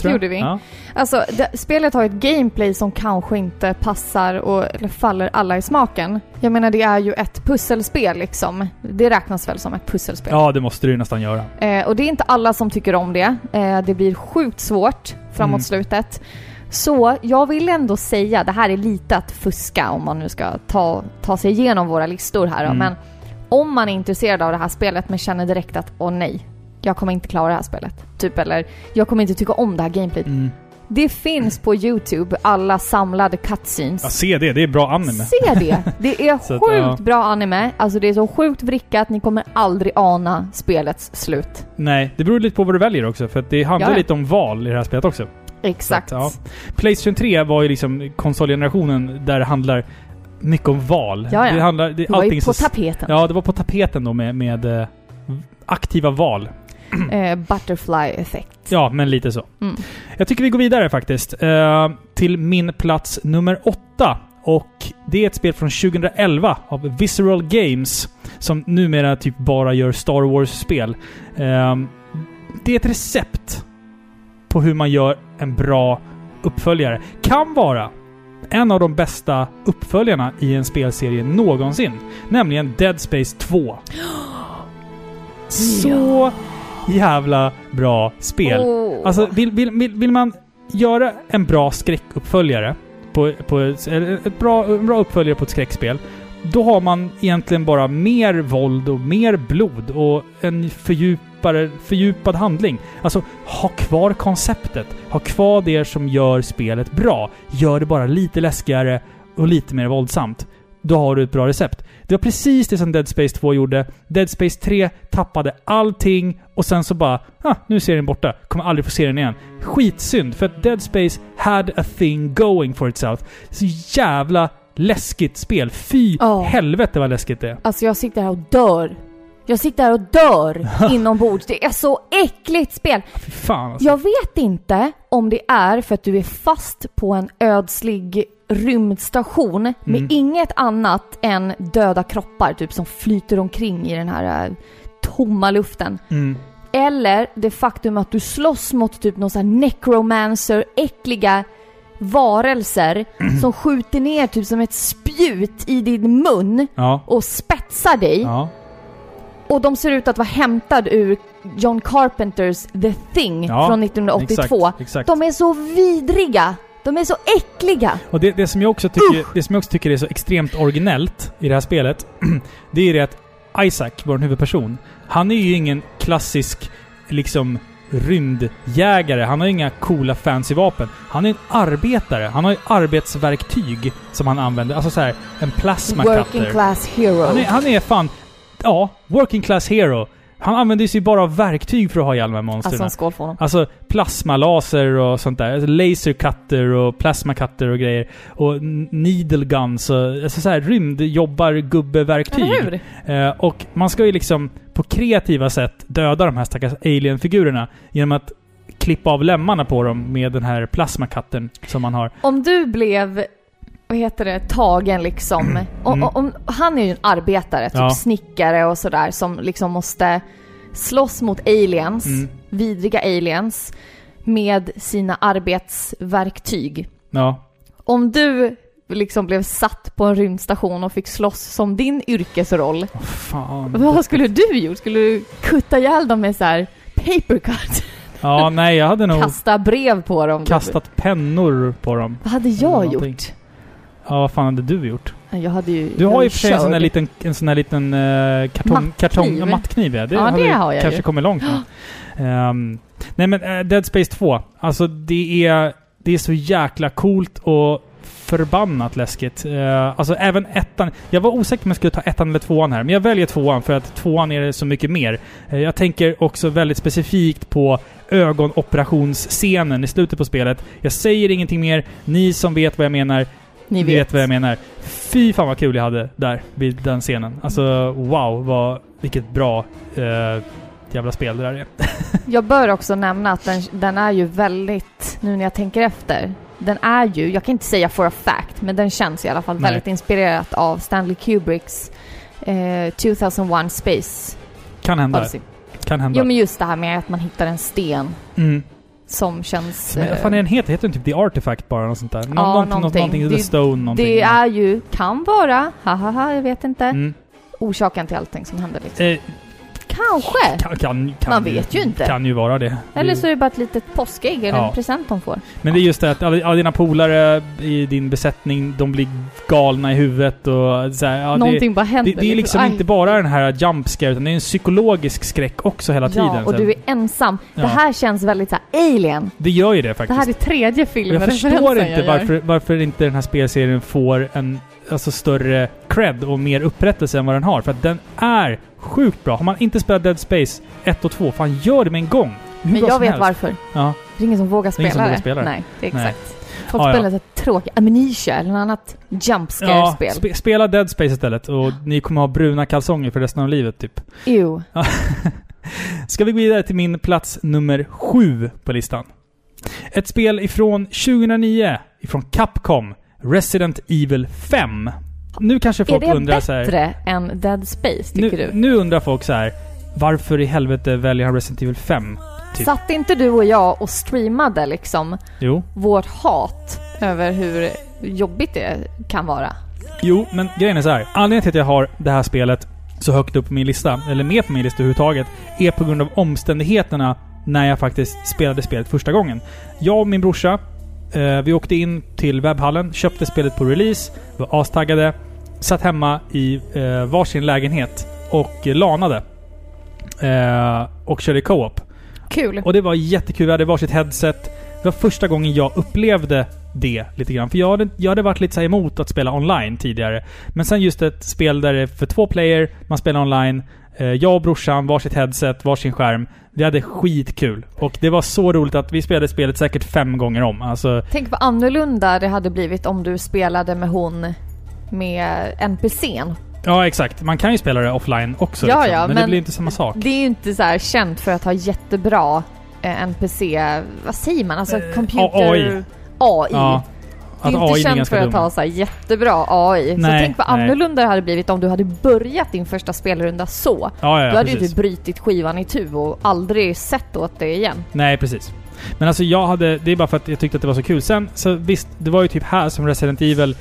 Speaker 1: jag.
Speaker 2: gjorde vi.
Speaker 1: Ja.
Speaker 2: Alltså, det, spelet har ett gameplay som kanske inte passar och, eller faller alla i smaken. Jag menar, det är ju ett pusselspel liksom. Det räknas väl som ett pusselspel.
Speaker 1: ja, det måste du ju nästan göra.
Speaker 2: Eh, och det är inte alla som tycker om det. Eh, det blir sjukt svårt framåt
Speaker 1: Mm.
Speaker 2: slutet. Så jag vill ändå säga, det här är lite att fuska om man nu ska ta, ta sig igenom våra listor här då,
Speaker 1: Mm.
Speaker 2: men om man är intresserad av det här spelet men känner direkt att åh nej, jag kommer inte klara det här spelet. Typ eller, jag kommer inte tycka om det här gameplayet.
Speaker 1: Mm.
Speaker 2: Det finns på YouTube, alla samlade cutscenes.
Speaker 1: Ja, se det. Det är bra anime.
Speaker 2: Se det! Det är *laughs*
Speaker 1: Så att,
Speaker 2: sjukt
Speaker 1: ja.
Speaker 2: bra anime. Alltså det är så sjukt vrickat, ni kommer aldrig ana spelets slut.
Speaker 1: Nej, det beror lite på vad du väljer också. För det handlar
Speaker 2: Ja.
Speaker 1: lite om val i det här spelet också.
Speaker 2: Exakt.
Speaker 1: Att, Playstation 3 var ju liksom konsolgenerationen där det handlar mycket om val.
Speaker 2: Ja, ja.
Speaker 1: Det handlar... Det,
Speaker 2: Det var ju på
Speaker 1: så-
Speaker 2: tapeten.
Speaker 1: Ja, det var på tapeten då med, med eh, aktiva val.
Speaker 2: Eh, butterfly effekt.
Speaker 1: Ja, men lite så.
Speaker 2: Mm.
Speaker 1: Jag tycker vi går vidare faktiskt. Eh, till min plats nummer åtta. Och det är ett spel från 2011 av Visceral Games. Som numera typ bara gör Star Wars-spel. Eh, det är ett recept på hur man gör en bra uppföljare. Kan vara en av de bästa uppföljarna i en spelserie någonsin. Nämligen Dead Space 2. *gasps* Så jävla bra spel.
Speaker 2: Åh.
Speaker 1: Alltså, vill, vill, vill, vill man göra en bra skräckuppföljare på, på ett, bra, en bra uppföljare på ett skräckspel, då har man egentligen bara mer våld och mer blod och en fördjup, djupare, fördjupad handling. Alltså, ha kvar konceptet. Ha kvar det som gör spelet bra. Gör det bara lite läskigare och lite mer våldsamt. Då har du ett bra recept. Det var precis det som Dead Space 2 gjorde. Dead Space 3 tappade allting och sen så bara ah, nu är serien borta. Kommer aldrig få se den igen. Skitsynd, för att Dead Space had a thing going for itself. Så jävla läskigt spel. Fy
Speaker 2: Ja.
Speaker 1: helvete vad läskigt det är.
Speaker 2: Alltså jag sitter här och dör. Jag sitter här och dör *laughs* inombords. Det är så äckligt spel.
Speaker 1: Fan alltså.
Speaker 2: Jag vet inte om det är för att du är fast på en ödslig rymdstation med
Speaker 1: Mm.
Speaker 2: inget annat än döda kroppar typ som flyter omkring i den här eh, tomma luften.
Speaker 1: Mm.
Speaker 2: Eller det faktum att du slåss mot typ någon sån här necromancer, äckliga varelser som skjuter ner typ som ett spjut i din mun
Speaker 1: Ja.
Speaker 2: och spetsar dig.
Speaker 1: Ja.
Speaker 2: Och de ser ut att vara hämtad ur John Carpenters The Thing
Speaker 1: Ja,
Speaker 2: från 1982.
Speaker 1: Exakt. exakt.
Speaker 2: De är så vidriga! De är så äckliga!
Speaker 1: Och det, det, som jag också tycker, det som jag också tycker är så extremt originellt i det här spelet, *clears throat* det är det att Isaac, vår huvudperson, han är ju ingen klassisk liksom rymdjägare. Han har inga coola fancy vapen. Han är en arbetare. Han har ju arbetsverktyg som han använder. Alltså så här, en plasma
Speaker 2: Working
Speaker 1: cutter.
Speaker 2: class hero.
Speaker 1: Han är, han är fan... Ja, working class hero. Han använder sig bara av verktyg för att ha ihjäl de här monstren.
Speaker 2: alltså en skål för honom.
Speaker 1: Alltså plasmalaser och sånt där. Alltså, laser cutter och plasma cutter och grejer. Och needle guns och alltså så här rymdjobbar gubbeverktyg.
Speaker 2: Eller hur?
Speaker 1: Eh, och man ska ju liksom på kreativa sätt döda de här stackars alien-figurerna genom att klippa av lemmarna på dem med den här plasmakatten som man har.
Speaker 2: Om du blev, vad heter det, tagen liksom. Om,
Speaker 1: Mm.
Speaker 2: om, han är ju en arbetare, typ
Speaker 1: Ja.
Speaker 2: snickare och sådär som liksom måste slåss mot aliens,
Speaker 1: Mm.
Speaker 2: vidriga aliens, med sina arbetsverktyg.
Speaker 1: Ja.
Speaker 2: Om du liksom blev satt på en rymdstation och fick slåss som din yrkesroll,
Speaker 1: Fan.
Speaker 2: vad skulle du gjort? Skulle du kutta ihjäl dem med så här papercut?
Speaker 1: Ja, nej jag hade nog
Speaker 2: Kasta brev på dem?
Speaker 1: kastat pennor på dem.
Speaker 2: Vad hade jag gjort?
Speaker 1: Ja, vad fan hade du gjort?
Speaker 2: Jag hade ju...
Speaker 1: Du har ju för sig en sån
Speaker 2: körd.
Speaker 1: liten, en sån där liten uh, kartong...
Speaker 2: Mattkniv.
Speaker 1: kartong ja, mattkniv ja. Det,
Speaker 2: Ja, det har jag
Speaker 1: kanske
Speaker 2: ju.
Speaker 1: kommit långt med. Ehm, nej men eh, Dead Space 2. Alltså det är, det är så jäkla coolt och förbannat läskigt. Eh, alltså även ettan. Jag var osäker om jag skulle ta ettan eller tvåan här, men jag väljer tvåan för att tvåan är så mycket mer. Eh, jag tänker också väldigt specifikt på ögonoperationsscenen i slutet på spelet. Jag säger ingenting mer. Ni som vet vad jag menar,
Speaker 2: Ni
Speaker 1: vet.
Speaker 2: vet.
Speaker 1: vad jag menar. Fy fan vad kul jag hade där vid den scenen. Alltså wow, vad, vilket bra eh, jävla spel det där är. *laughs*
Speaker 2: Jag bör också nämna att den, den är ju väldigt, nu när jag tänker efter, den är ju, jag kan inte säga for a fact, men den känns i alla fall
Speaker 1: Nej.
Speaker 2: väldigt inspirerat av Stanley Kubricks eh, 2001 Space
Speaker 1: Kan hända.
Speaker 2: Odyssey.
Speaker 1: Kan hända.
Speaker 2: Jo men just det här med att man hittar en sten
Speaker 1: mm.
Speaker 2: Som känns...
Speaker 1: Men, vad fan är den heter? Heter den typ The Artifact bara? Något sånt där? Nå- någonting, någonting.
Speaker 2: någonting.
Speaker 1: någonting
Speaker 2: Det-
Speaker 1: The Stone någonting.
Speaker 2: det är ju, kan vara, haha, jag vet inte,
Speaker 1: Mm.
Speaker 2: orsaken till allting som händer liksom.
Speaker 1: Eh,
Speaker 2: Kanske!
Speaker 1: kan, kan, kan,
Speaker 2: Man vet ju inte.
Speaker 1: Kan ju vara det.
Speaker 2: Eller
Speaker 1: Det-
Speaker 2: så är det bara ett litet påskägg eller
Speaker 1: Ja.
Speaker 2: en present de får.
Speaker 1: Men det är just det att alla, alla dina polare i din besättning, de blir galna i huvudet och så här, ja, det,
Speaker 2: Någonting bara händer.
Speaker 1: det, det är liksom
Speaker 2: Aj.
Speaker 1: inte bara den här jump scare, utan det är en psykologisk skräck också hela tiden.
Speaker 2: Ja, och du är ensam.
Speaker 1: Ja.
Speaker 2: Det här känns väldigt så här alien.
Speaker 1: Det gör ju det
Speaker 2: Det
Speaker 1: faktiskt.
Speaker 2: här är tredje filmen
Speaker 1: jag förstår inte
Speaker 2: jag
Speaker 1: varför, varför inte den här spelserien får en alltså, större cred och mer upprättelse än vad den har. För att den är sjukt bra. Har man inte spelat Dead Space 1 och 2, fan gör det med en gång. Hur
Speaker 2: Men jag
Speaker 1: som
Speaker 2: vet
Speaker 1: helst.
Speaker 2: varför.
Speaker 1: Ja.
Speaker 2: Det är ingen som vågar
Speaker 1: Det
Speaker 2: spela
Speaker 1: som
Speaker 2: det.
Speaker 1: vågar spela det.
Speaker 2: Nej, det är
Speaker 1: Nej.
Speaker 2: exakt. Folk
Speaker 1: Ja, ja.
Speaker 2: spelar så här tråkiga Amnesia eller något annat jump
Speaker 1: Ja,
Speaker 2: scare-spel.
Speaker 1: spe, spela Dead Space istället och ni kommer ha bruna kalsonger för resten av livet typ.
Speaker 2: Ew. *laughs*
Speaker 1: Ska vi gå vidare till min plats nummer sju på listan. Ett spel ifrån 2009, ifrån Capcom. Resident Evil 5. Nu kanske
Speaker 2: Är
Speaker 1: folk
Speaker 2: det
Speaker 1: undrar så här,
Speaker 2: bättre än Dead Space, tycker
Speaker 1: nu,
Speaker 2: du?
Speaker 1: nu undrar folk så här. Varför i helvete väljer han Resident Evil 5? typ.
Speaker 2: Satt inte du och jag och streamade liksom
Speaker 1: Jo.
Speaker 2: vårt hat över hur jobbigt det kan vara?
Speaker 1: Jo, men grejen är så här. Anledningen till att jag har det här spelet så högt upp på min lista, eller med på min lista överhuvudtaget, är på grund av omständigheterna när jag faktiskt spelade spelet första gången. Jag och min brorsa, eh, vi åkte in till webbhallen, köpte spelet på release, var astaggade, satt hemma i eh, varsin lägenhet och lanade. Eh, och körde co-op.
Speaker 2: Kul.
Speaker 1: Och det var jättekul. Vi hade varsitt headset. Det var första gången jag upplevde det lite grann. För jag hade, jag hade varit lite så emot att spela online tidigare. Men sen just ett spel där det är för två player, man spelar online. Eh, jag och brorsan, varsitt headset, varsin skärm. Vi hade skitkul. Och det var så roligt att vi spelade spelet säkert fem gånger om. Alltså,
Speaker 2: Tänk vad annorlunda det hade blivit om du spelade med hon med NPCn.
Speaker 1: ja exakt. Man kan ju spela det offline också.
Speaker 2: Ja,
Speaker 1: liksom.
Speaker 2: ja,
Speaker 1: men, det
Speaker 2: men
Speaker 1: blir inte samma sak.
Speaker 2: Det är ju inte så här känt för att ha jättebra eh, NPC... Vad säger man? Alltså
Speaker 1: Eh,
Speaker 2: computer...
Speaker 1: AI.
Speaker 2: AI.
Speaker 1: Ja.
Speaker 2: Det är
Speaker 1: Att
Speaker 2: inte känt för att
Speaker 1: dum.
Speaker 2: ha så jättebra AI. så
Speaker 1: Nej,
Speaker 2: tänk vad
Speaker 1: nej.
Speaker 2: annorlunda det hade blivit om du hade börjat din första spelrunda så.
Speaker 1: Ja, ja,
Speaker 2: du
Speaker 1: ja
Speaker 2: hade ju
Speaker 1: precis.
Speaker 2: typ brutit skivan i tu och aldrig sett åt det igen.
Speaker 1: Nej, precis. Men alltså jag hade... Det är bara för att jag tyckte att det var så kul. Sen, så visst, det var ju typ här som Resident Evil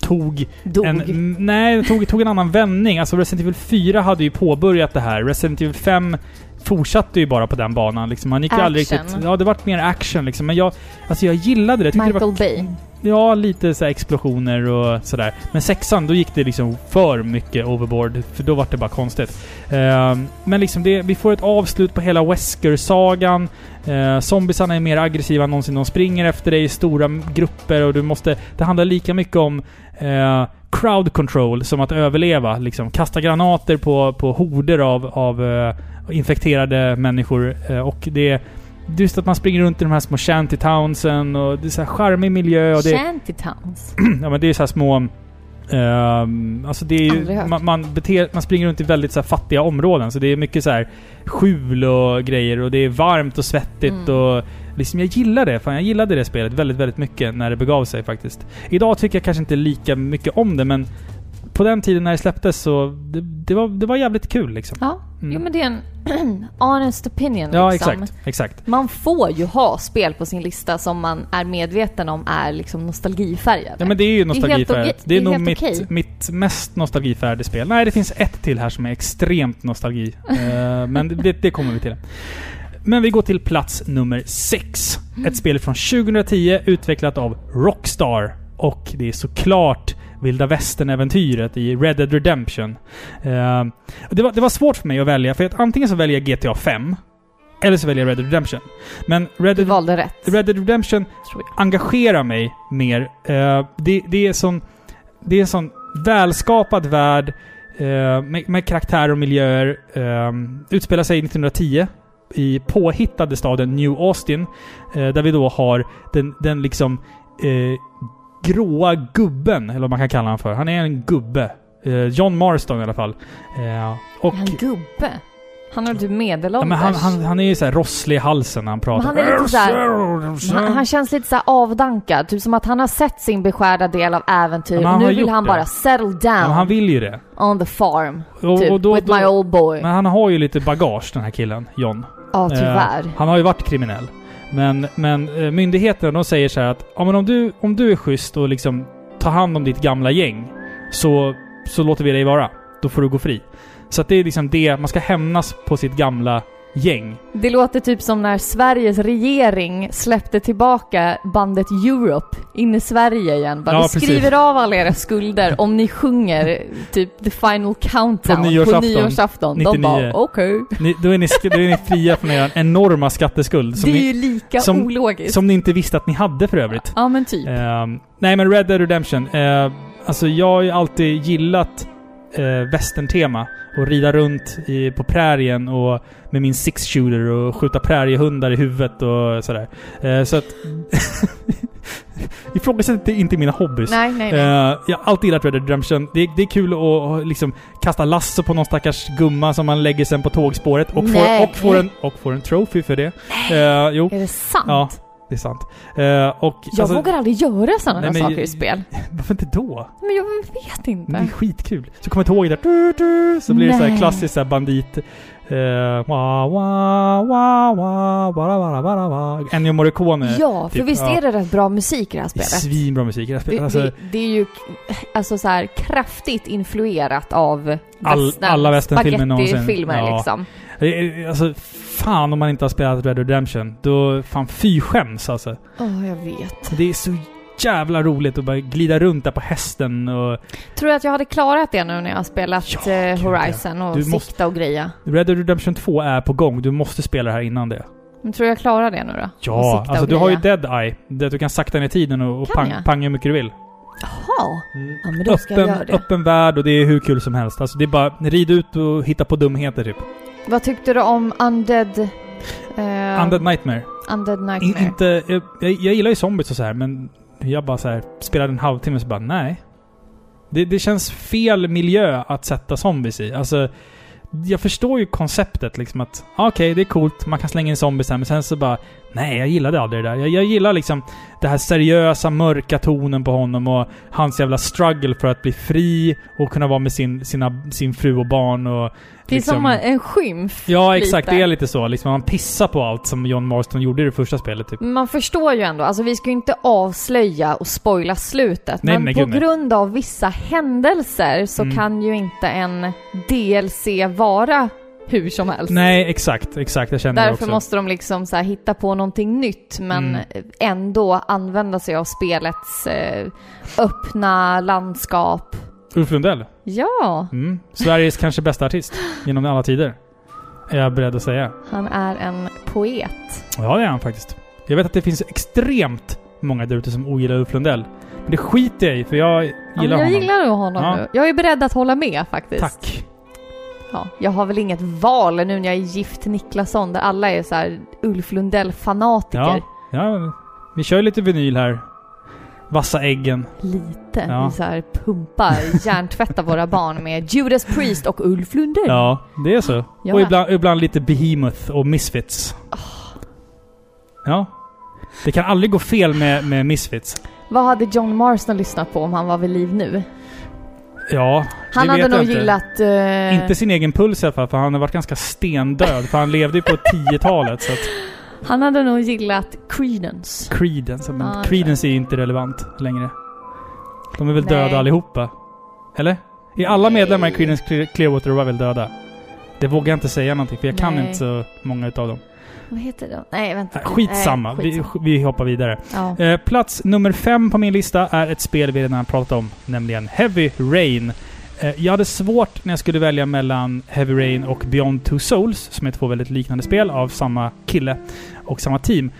Speaker 1: tog
Speaker 2: Dog.
Speaker 1: en... Nej, tog, tog en annan vändning. Alltså Resident Evil 4 hade ju påbörjat det här. Resident Evil 5 fortsatte ju bara på den banan. Liksom. Man gick ju aldrig
Speaker 2: Action.
Speaker 1: riktigt... Ja, det vart mer action liksom. Men jag... Alltså jag gillade det. Jag tyckte det var
Speaker 2: Michael Bay.
Speaker 1: Ja, lite så explosioner och sådär. Men sexan, då gick det liksom för mycket overboard. För då var det bara konstigt. Ehm, men liksom, det, vi får ett avslut på hela Wesker-sagan. Uh, zombiesarna är mer aggressiva än någonsin. De springer efter dig i stora grupper och du måste... Det handlar lika mycket om eh, crowd control som att överleva. Liksom. Kasta granater på, på horder av, av eh, infekterade människor. Eh, och det... Just att man springer runt i de här små shantytownsen och det är så här charmig miljö och det...
Speaker 2: Shantytowns. *clears throat*
Speaker 1: Ja men det är så här små... ehm, alltså det är ju... Man, man, beter, man springer runt i väldigt så fattiga områden. Så det är mycket så här skjul och grejer och det är varmt och svettigt
Speaker 2: Mm.
Speaker 1: och... Liksom jag gillar det. Fan, jag gillade det spelet väldigt, väldigt mycket när det begav sig faktiskt. Idag tycker jag kanske inte lika mycket om det men... På den tiden när det släpptes så... Det, det, var, det var jävligt kul liksom.
Speaker 2: Ja,
Speaker 1: Mm.
Speaker 2: jo men det är en *clears throat* honest opinion
Speaker 1: Ja,
Speaker 2: liksom.
Speaker 1: exakt. Exakt.
Speaker 2: Man får ju ha spel på sin lista som man är medveten om är liksom nostalgifärgade.
Speaker 1: Ja men det är ju nostalgifärgat.
Speaker 2: okej.
Speaker 1: Det är,
Speaker 2: Det är
Speaker 1: nog mitt,
Speaker 2: okej.
Speaker 1: mitt mest nostalgifärgade spel. Nej, det finns ett till här som är extremt nostalgi. *laughs* Eh, men det, det kommer vi till. Men vi går till plats nummer 6. Ett spel från 2010 utvecklat av Rockstar. Och det är såklart Vilda Västern-äventyret i Red Dead Redemption. Eh, det, var, det var svårt för mig att välja, för att antingen så väljer jag GTA 5 eller så väljer jag Red Dead Redemption. Men Red
Speaker 2: Du
Speaker 1: Dead,
Speaker 2: valde rätt.
Speaker 1: Red Dead Redemption engagerar mig mer. Eh, det, det är sån... Det är en sån välskapad värld eh, med, med karaktär och miljöer. Eh, utspelar sig 1910 i påhittade staden New Austin. Eh, där vi då har den, den liksom eh, gråa gubben, eller vad man kan kalla honom för. Han är en gubbe. Eh, John Marston i alla fall. Eh, och,
Speaker 2: Är han gubbe? Han är typ
Speaker 1: ja,
Speaker 2: medelålders.
Speaker 1: men han, han, han är ju så här rosslig i halsen när han pratar.
Speaker 2: han är lite så här- han, han känns lite så här avdankad. Typ som att han har sett sin beskärda del av äventyr
Speaker 1: Ja,
Speaker 2: nu
Speaker 1: har
Speaker 2: vill han
Speaker 1: det.
Speaker 2: bara settle down
Speaker 1: Ja, han vill ju det.
Speaker 2: on the farm.
Speaker 1: Och,
Speaker 2: typ,
Speaker 1: och då,
Speaker 2: with
Speaker 1: då,
Speaker 2: my old boy.
Speaker 1: Men han har ju lite bagage den här killen, John.
Speaker 2: Ja, tyvärr.
Speaker 1: Eh, han har ju varit kriminell. Men, men eh, myndigheterna de säger så här att ja, men om, du, om du är schysst och liksom tar hand om ditt gamla gäng så, så låter vi dig vara. Då får du gå fri. Så att det är liksom det, man ska hämnas på sitt gamla gäng.
Speaker 2: Det låter typ som när Sveriges regering släppte tillbaka bandet Europe in i Sverige igen. Bara,
Speaker 1: Ja,
Speaker 2: vi
Speaker 1: precis.
Speaker 2: skriver av alla era skulder om ni sjunger typ the final countdown
Speaker 1: På nyårsafton,
Speaker 2: nyårsafton. De
Speaker 1: 99.
Speaker 2: bara okej.
Speaker 1: Ni, då, är ni, då är ni fria från er enorma skatteskuld. Som,
Speaker 2: Det är
Speaker 1: ni,
Speaker 2: ju lika
Speaker 1: som-
Speaker 2: ologiskt.
Speaker 1: som ni inte visste att ni hade för övrigt.
Speaker 2: Ja men typ.
Speaker 1: Ehm, nej men Red Dead Redemption. Uh, alltså jag har ju alltid gillat uh, västerntema. Och rida runt i, på prärien och med min six-shooter och skjuta präriehundar i huvudet och sådär. Eh, så att... *laughs* Ifrågasätt inte mina hobbys.
Speaker 2: Nej, nej, nej.
Speaker 1: Eh, jag har alltid gillat Red Dead Redemption. Det, det är kul att att liksom kasta lasso på någon stackars gumma som man lägger sen på tågspåret och, får,
Speaker 2: Nej.
Speaker 1: och, får, en, och får en trophy för det. Eh, jo,
Speaker 2: Är det sant?
Speaker 1: ja. Det är sant. Eh, och,
Speaker 2: Jag
Speaker 1: alltså,
Speaker 2: vågar aldrig göra sådana
Speaker 1: Nej,
Speaker 2: där
Speaker 1: men-
Speaker 2: saker i spel. *laughs*
Speaker 1: Varför inte då?
Speaker 2: Men jag vet inte.
Speaker 1: Det är skitkul. Så kommer tåget där, du, du, så blir det så här
Speaker 2: Nej.
Speaker 1: klassiskt så här bandit... Uh. Ennio Morricone.
Speaker 2: Ja, för
Speaker 1: typ,
Speaker 2: visst är det rätt bra musik i det här
Speaker 1: Det är
Speaker 2: spelet?
Speaker 1: svinbra musik i det här
Speaker 2: Det,
Speaker 1: spelet. Alltså,
Speaker 2: det, det är ju alltså så här kraftigt influerat av
Speaker 1: All-
Speaker 2: västern-
Speaker 1: alla westernfilmer någonsin.
Speaker 2: spagettifilmer
Speaker 1: Ja.
Speaker 2: liksom.
Speaker 1: Det är- alltså, fan om man inte har spelat Red Redemption. Då, fan fy skäms alltså.
Speaker 2: Åh, jag vet.
Speaker 1: Det är så jävla roligt att bara glida runt där på hästen och...
Speaker 2: Tror du att jag hade klarat det nu när jag har spelat
Speaker 1: Ja,
Speaker 2: eh, Horizon och
Speaker 1: Du
Speaker 2: sikta
Speaker 1: måste-
Speaker 2: och greja?
Speaker 1: Red Dead Redemption 2 är på gång. Du måste spela det här innan det.
Speaker 2: Men tror du jag klarar det nu då?
Speaker 1: Ja, alltså du har ju? Dead Eye. Där du kan sakta ner tiden och, och pang,
Speaker 2: jag?
Speaker 1: panga hur mycket du vill.
Speaker 2: Jaha. Ja, men då ska jag
Speaker 1: Öppen,
Speaker 2: göra det.
Speaker 1: öppen värld och det är hur kul som helst. Alltså det är bara rid ut och hitta på dumheter typ.
Speaker 2: Vad tyckte du om Undead... eh,
Speaker 1: Undead Nightmare.
Speaker 2: Undead
Speaker 1: In,
Speaker 2: Nightmare?
Speaker 1: inte, jag, jag gillar ju zombies och så här men jag bara så här spelade en halvtimme så bara nej. Det, det känns fel miljö att sätta zombies i. Alltså, jag förstår ju konceptet liksom att ah, okej, det är coolt, man kan slänga in zombies här, men sen så bara nej, jag gillade aldrig det där. Jag, jag gillar liksom det här seriösa, mörka tonen på honom och hans jävla struggle för att bli fri och kunna vara med sin, sina, sin fru och barn och
Speaker 2: det är
Speaker 1: liksom-
Speaker 2: som en skymf.
Speaker 1: Ja, exakt.
Speaker 2: lite.
Speaker 1: Det är lite så. Liksom, man pissar på allt som John Marston gjorde i det första spelet. Typ.
Speaker 2: Man förstår ju ändå, alltså vi ska ju inte avslöja och spoila slutet.
Speaker 1: Nej,
Speaker 2: men
Speaker 1: nej,
Speaker 2: på
Speaker 1: gud,
Speaker 2: grund av vissa händelser så
Speaker 1: Mm.
Speaker 2: kan ju inte en DLC vara hur som helst.
Speaker 1: Nej, exakt. Exakt. Jag känner det
Speaker 2: Därför
Speaker 1: också.
Speaker 2: måste de liksom så hitta på någonting nytt men
Speaker 1: Mm.
Speaker 2: ändå använda sig av spelets eh, öppna landskap.
Speaker 1: Ulf Lundell.
Speaker 2: Ja,
Speaker 1: Mm. Sveriges kanske bästa artist genom alla tider. Är jag beredd att säga.
Speaker 2: han är en poet.
Speaker 1: Ja, det är han faktiskt. Jag vet att det finns extremt många där ute som ogillar Ulf Lundell. Men det skiter jag i, för jag
Speaker 2: Ja,
Speaker 1: gillar
Speaker 2: men jag
Speaker 1: honom.
Speaker 2: gillar nog honom
Speaker 1: Ja.
Speaker 2: nu. Jag är beredd att hålla med faktiskt.
Speaker 1: Tack.
Speaker 2: Ja, jag har väl inget val nu när jag är gift Niklasson där alla är så här Ulf Lundell-fanatiker.
Speaker 1: Ja. ja, vi kör lite vinyl här. Vassa äggen.
Speaker 2: Lite.
Speaker 1: Ja.
Speaker 2: Vi så här pumpar, hjärntvättar våra barn med Judas Priest och Ulf Lundell.
Speaker 1: Ja, det är så.
Speaker 2: Ja.
Speaker 1: Och ibland, ibland lite Behemoth och Misfits. Ja. Det kan aldrig gå fel med, med Misfits.
Speaker 2: Vad hade John Marston lyssnat på om han var vid liv nu?
Speaker 1: Ja,
Speaker 2: Han hade nog
Speaker 1: inte.
Speaker 2: gillat... eh,
Speaker 1: Inte sin egen puls i alla fall, för han har varit ganska stendöd. för han levde ju på *laughs* 10-talet, så att...
Speaker 2: Han hade nog gillat Creedence.
Speaker 1: Creedence, men
Speaker 2: Ja,
Speaker 1: Creedence är ju inte relevant längre. De är väl
Speaker 2: Nej.
Speaker 1: döda allihopa? Eller? Är alla medlemmar i Creedence Clear- Clearwater Revival döda? Det vågar jag inte säga någonting, för jag kan
Speaker 2: Nej.
Speaker 1: inte så många utav dem.
Speaker 2: Vad heter det? Nej, vänta.
Speaker 1: Äh, skitsamma.
Speaker 2: Nej, skitsamma.
Speaker 1: Vi, vi hoppar vidare.
Speaker 2: Ja.
Speaker 1: Eh, plats nummer fem på min lista är ett spel vi redan pratat om, nämligen Heavy Rain. Eh, jag hade svårt när jag skulle välja mellan Heavy Rain och Beyond Two Souls, som är två väldigt liknande spel av samma kille och samma team.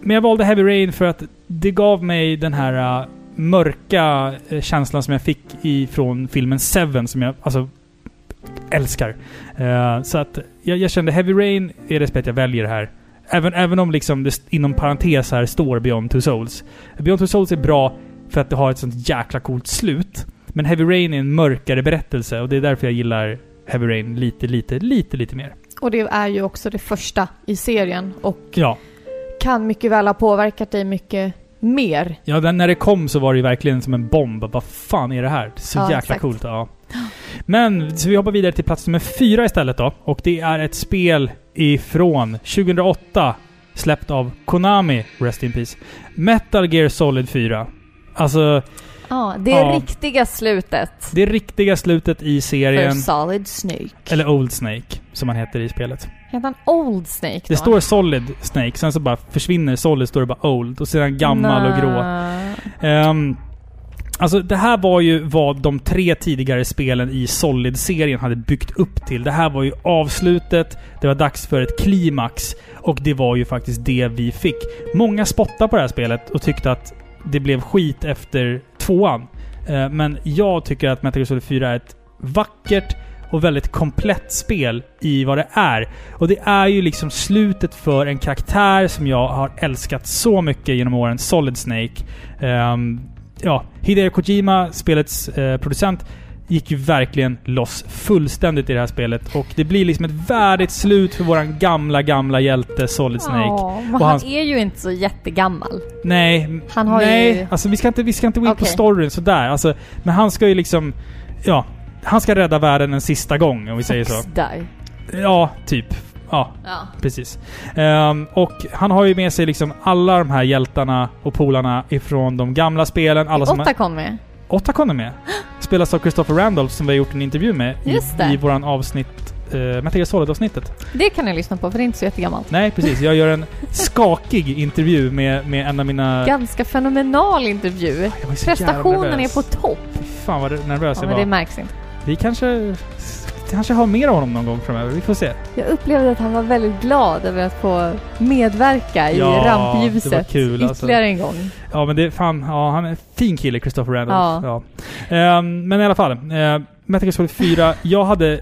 Speaker 1: Men jag valde Heavy Rain för att det gav mig den här eh, mörka eh, känslan som jag fick ifrån filmen Seven, som jag alltså älskar. Så att jag, jag kände Heavy Rain är det spelet jag väljer här. Även, även om liksom det inom parentes här står Beyond Two Souls. Beyond Two Souls är bra för att det har ett sånt jäkla coolt slut. Men Heavy Rain är en mörkare berättelse och det är därför jag gillar Heavy Rain lite, lite, lite, lite mer.
Speaker 2: Och det är ju också det första i serien och
Speaker 1: Ja.
Speaker 2: kan mycket väl ha påverkat dig mycket mer.
Speaker 1: Ja, den, när det kom så var det ju verkligen som en bomb. Vad fan är det här? Det är så
Speaker 2: Ja,
Speaker 1: jäkla
Speaker 2: exakt.
Speaker 1: coolt. Ja. Men, så vi hoppar vidare till plats nummer fyra istället då. Och det är ett spel ifrån 2008. Släppt av Konami, Rest in Peace. Metal Gear Solid 4. Alltså,
Speaker 2: Ja, det
Speaker 1: Ja.
Speaker 2: riktiga slutet
Speaker 1: det riktiga slutet i
Speaker 2: för
Speaker 1: serien.
Speaker 2: Solid Snake.
Speaker 1: Eller Old Snake, som han heter i spelet.
Speaker 2: Heter han Old Snake då?
Speaker 1: Det står Solid Snake, sen så bara försvinner Solid, står det bara Old. Och sedan gammal och grå. Ehm, alltså det här var ju vad de tre tidigare spelen i Solid-serien hade byggt upp till. Det här var ju avslutet, det var dags för ett klimax. Och det var ju faktiskt det vi fick. Många spottade på det här spelet och tyckte att det blev skit efter tvåan. Eh, men jag tycker att Metal Gear Solid 4 är ett vackert och väldigt komplett spel i vad det är. Och det är ju liksom slutet för en karaktär som jag har älskat så mycket genom åren, Solid Snake. Ehm, ja, Hideo Kojima, spelets eh, producent, gick ju verkligen loss fullständigt i det här spelet. Och det blir liksom ett värdigt slut för våran gamla, gamla hjälte Solid Snake.
Speaker 2: Ja, men han
Speaker 1: hans-
Speaker 2: är ju inte så jättegammal.
Speaker 1: Nej,
Speaker 2: Han har
Speaker 1: nej.
Speaker 2: ju-
Speaker 1: Alltså vi ska inte, vi ska inte gå in på
Speaker 2: Okej.
Speaker 1: storyn sådär. Alltså, men han ska ju liksom... Ja. Han ska rädda världen en sista gång, om vi säger så.
Speaker 2: Där.
Speaker 1: Ja, typ. Ja,
Speaker 2: Ja.
Speaker 1: precis. Ehm, och han har ju med sig liksom alla de här hjältarna och polarna ifrån de gamla spelen. Alla som...
Speaker 2: Åtta kom med.
Speaker 1: Otacon är med. Spelas av Christopher Randolph som vi har gjort en intervju med i, i våran avsnitt uh, Metal Gear Solid-avsnittet.
Speaker 2: Det kan ni lyssna på för det är inte så jättegammalt.
Speaker 1: Nej, precis. Jag gör en skakig intervju med, med en av mina...
Speaker 2: Ganska fenomenal intervju.
Speaker 1: Var
Speaker 2: Prestationen är på topp.
Speaker 1: Fy Fan vad nervös
Speaker 2: Ja,
Speaker 1: jag
Speaker 2: men det
Speaker 1: var.
Speaker 2: märks inte.
Speaker 1: Vi kanske... Kanske har mer av honom någon gång framöver. Vi får se.
Speaker 2: Jag upplevde att han var väldigt glad över att få medverka i
Speaker 1: Ja,
Speaker 2: rampljuset
Speaker 1: det var kul, alltså.
Speaker 2: ytterligare en gång.
Speaker 1: Ja men det fan, ja han är en fin kille Christopher Randolph.
Speaker 2: Ja.
Speaker 1: Ja. Ehm, men i alla fall. Uh, Metal Gear Solid 4, jag hade...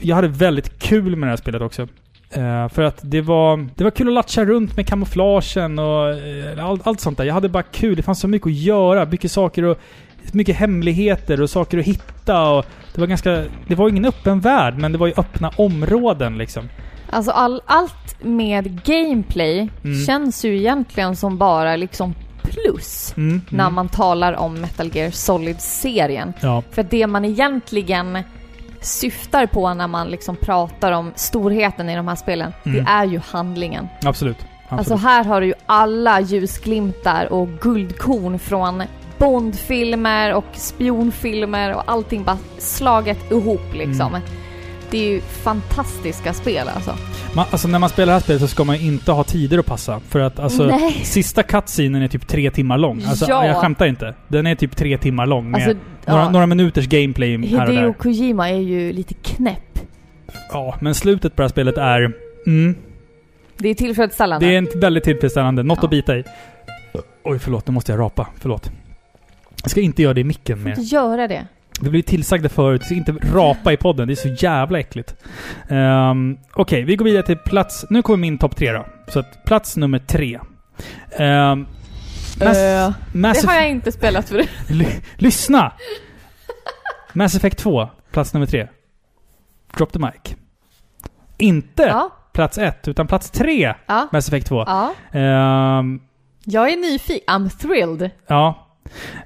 Speaker 1: Jag hade väldigt kul med det här spelet också. Eh, för att det var, det var kul att latcha runt med kamouflagen och eh, allt, allt sånt där. Jag hade bara kul. Det fanns så mycket att göra. Mycket saker och... Mycket hemligheter och saker att hitta och... Det var ganska... Det var ingen öppen värld, men det var ju öppna områden liksom.
Speaker 2: Alltså all, allt med gameplay
Speaker 1: Mm.
Speaker 2: känns ju egentligen som bara liksom plus
Speaker 1: Mm,
Speaker 2: när
Speaker 1: mm.
Speaker 2: man talar om Metal Gear Solid-serien.
Speaker 1: Ja.
Speaker 2: För det man egentligen syftar på när man liksom pratar om storheten i de här spelen,
Speaker 1: Mm.
Speaker 2: det är ju handlingen.
Speaker 1: Absolut. Absolut.
Speaker 2: Alltså här har du ju alla ljusglimtar och guldkorn från Bondfilmer och spionfilmer och allting bara slaget ihop liksom.
Speaker 1: Mm.
Speaker 2: Det är ju fantastiska spel alltså.
Speaker 1: Man, alltså när man spelar det här spelet så ska man ju inte ha tider att passa. För att alltså,
Speaker 2: Nej.
Speaker 1: sista cutscenen är typ tre timmar lång. Alltså,
Speaker 2: Ja.
Speaker 1: Jag skämtar inte. Den är typ tre timmar lång med
Speaker 2: Alltså,
Speaker 1: några,
Speaker 2: ja.
Speaker 1: några minuters gameplay här och
Speaker 2: Hideo
Speaker 1: där.
Speaker 2: Kojima är ju lite knäpp.
Speaker 1: Ja, men slutet på det här spelet är... Mm,
Speaker 2: Det är tillfredsställande.
Speaker 1: det är inte väldigt tillfredsställande. Något
Speaker 2: Ja.
Speaker 1: att bita i. Oj, förlåt. Nu måste jag rapa. Förlåt. Jag ska inte göra det i micken mer.
Speaker 2: inte göra det.
Speaker 1: Vi blev tillsagda förut, så inte rapa i podden. Det är så jävla äckligt. Um, Okej, vi går vidare till plats... Nu kommer min topp tre då. Så att plats nummer tre. Um, Mass,
Speaker 2: Eh,
Speaker 1: Mass
Speaker 2: det har jag inte spelat för.
Speaker 1: Ly- lyssna! Mass Effect 2, plats nummer tre. Drop the mic. Inte
Speaker 2: Ja,
Speaker 1: plats ett, utan plats tre.
Speaker 2: ja,
Speaker 1: Mass Effect 2.
Speaker 2: ja.
Speaker 1: Ehm,
Speaker 2: Jag är nyfiken. I'm thrilled.
Speaker 1: ja.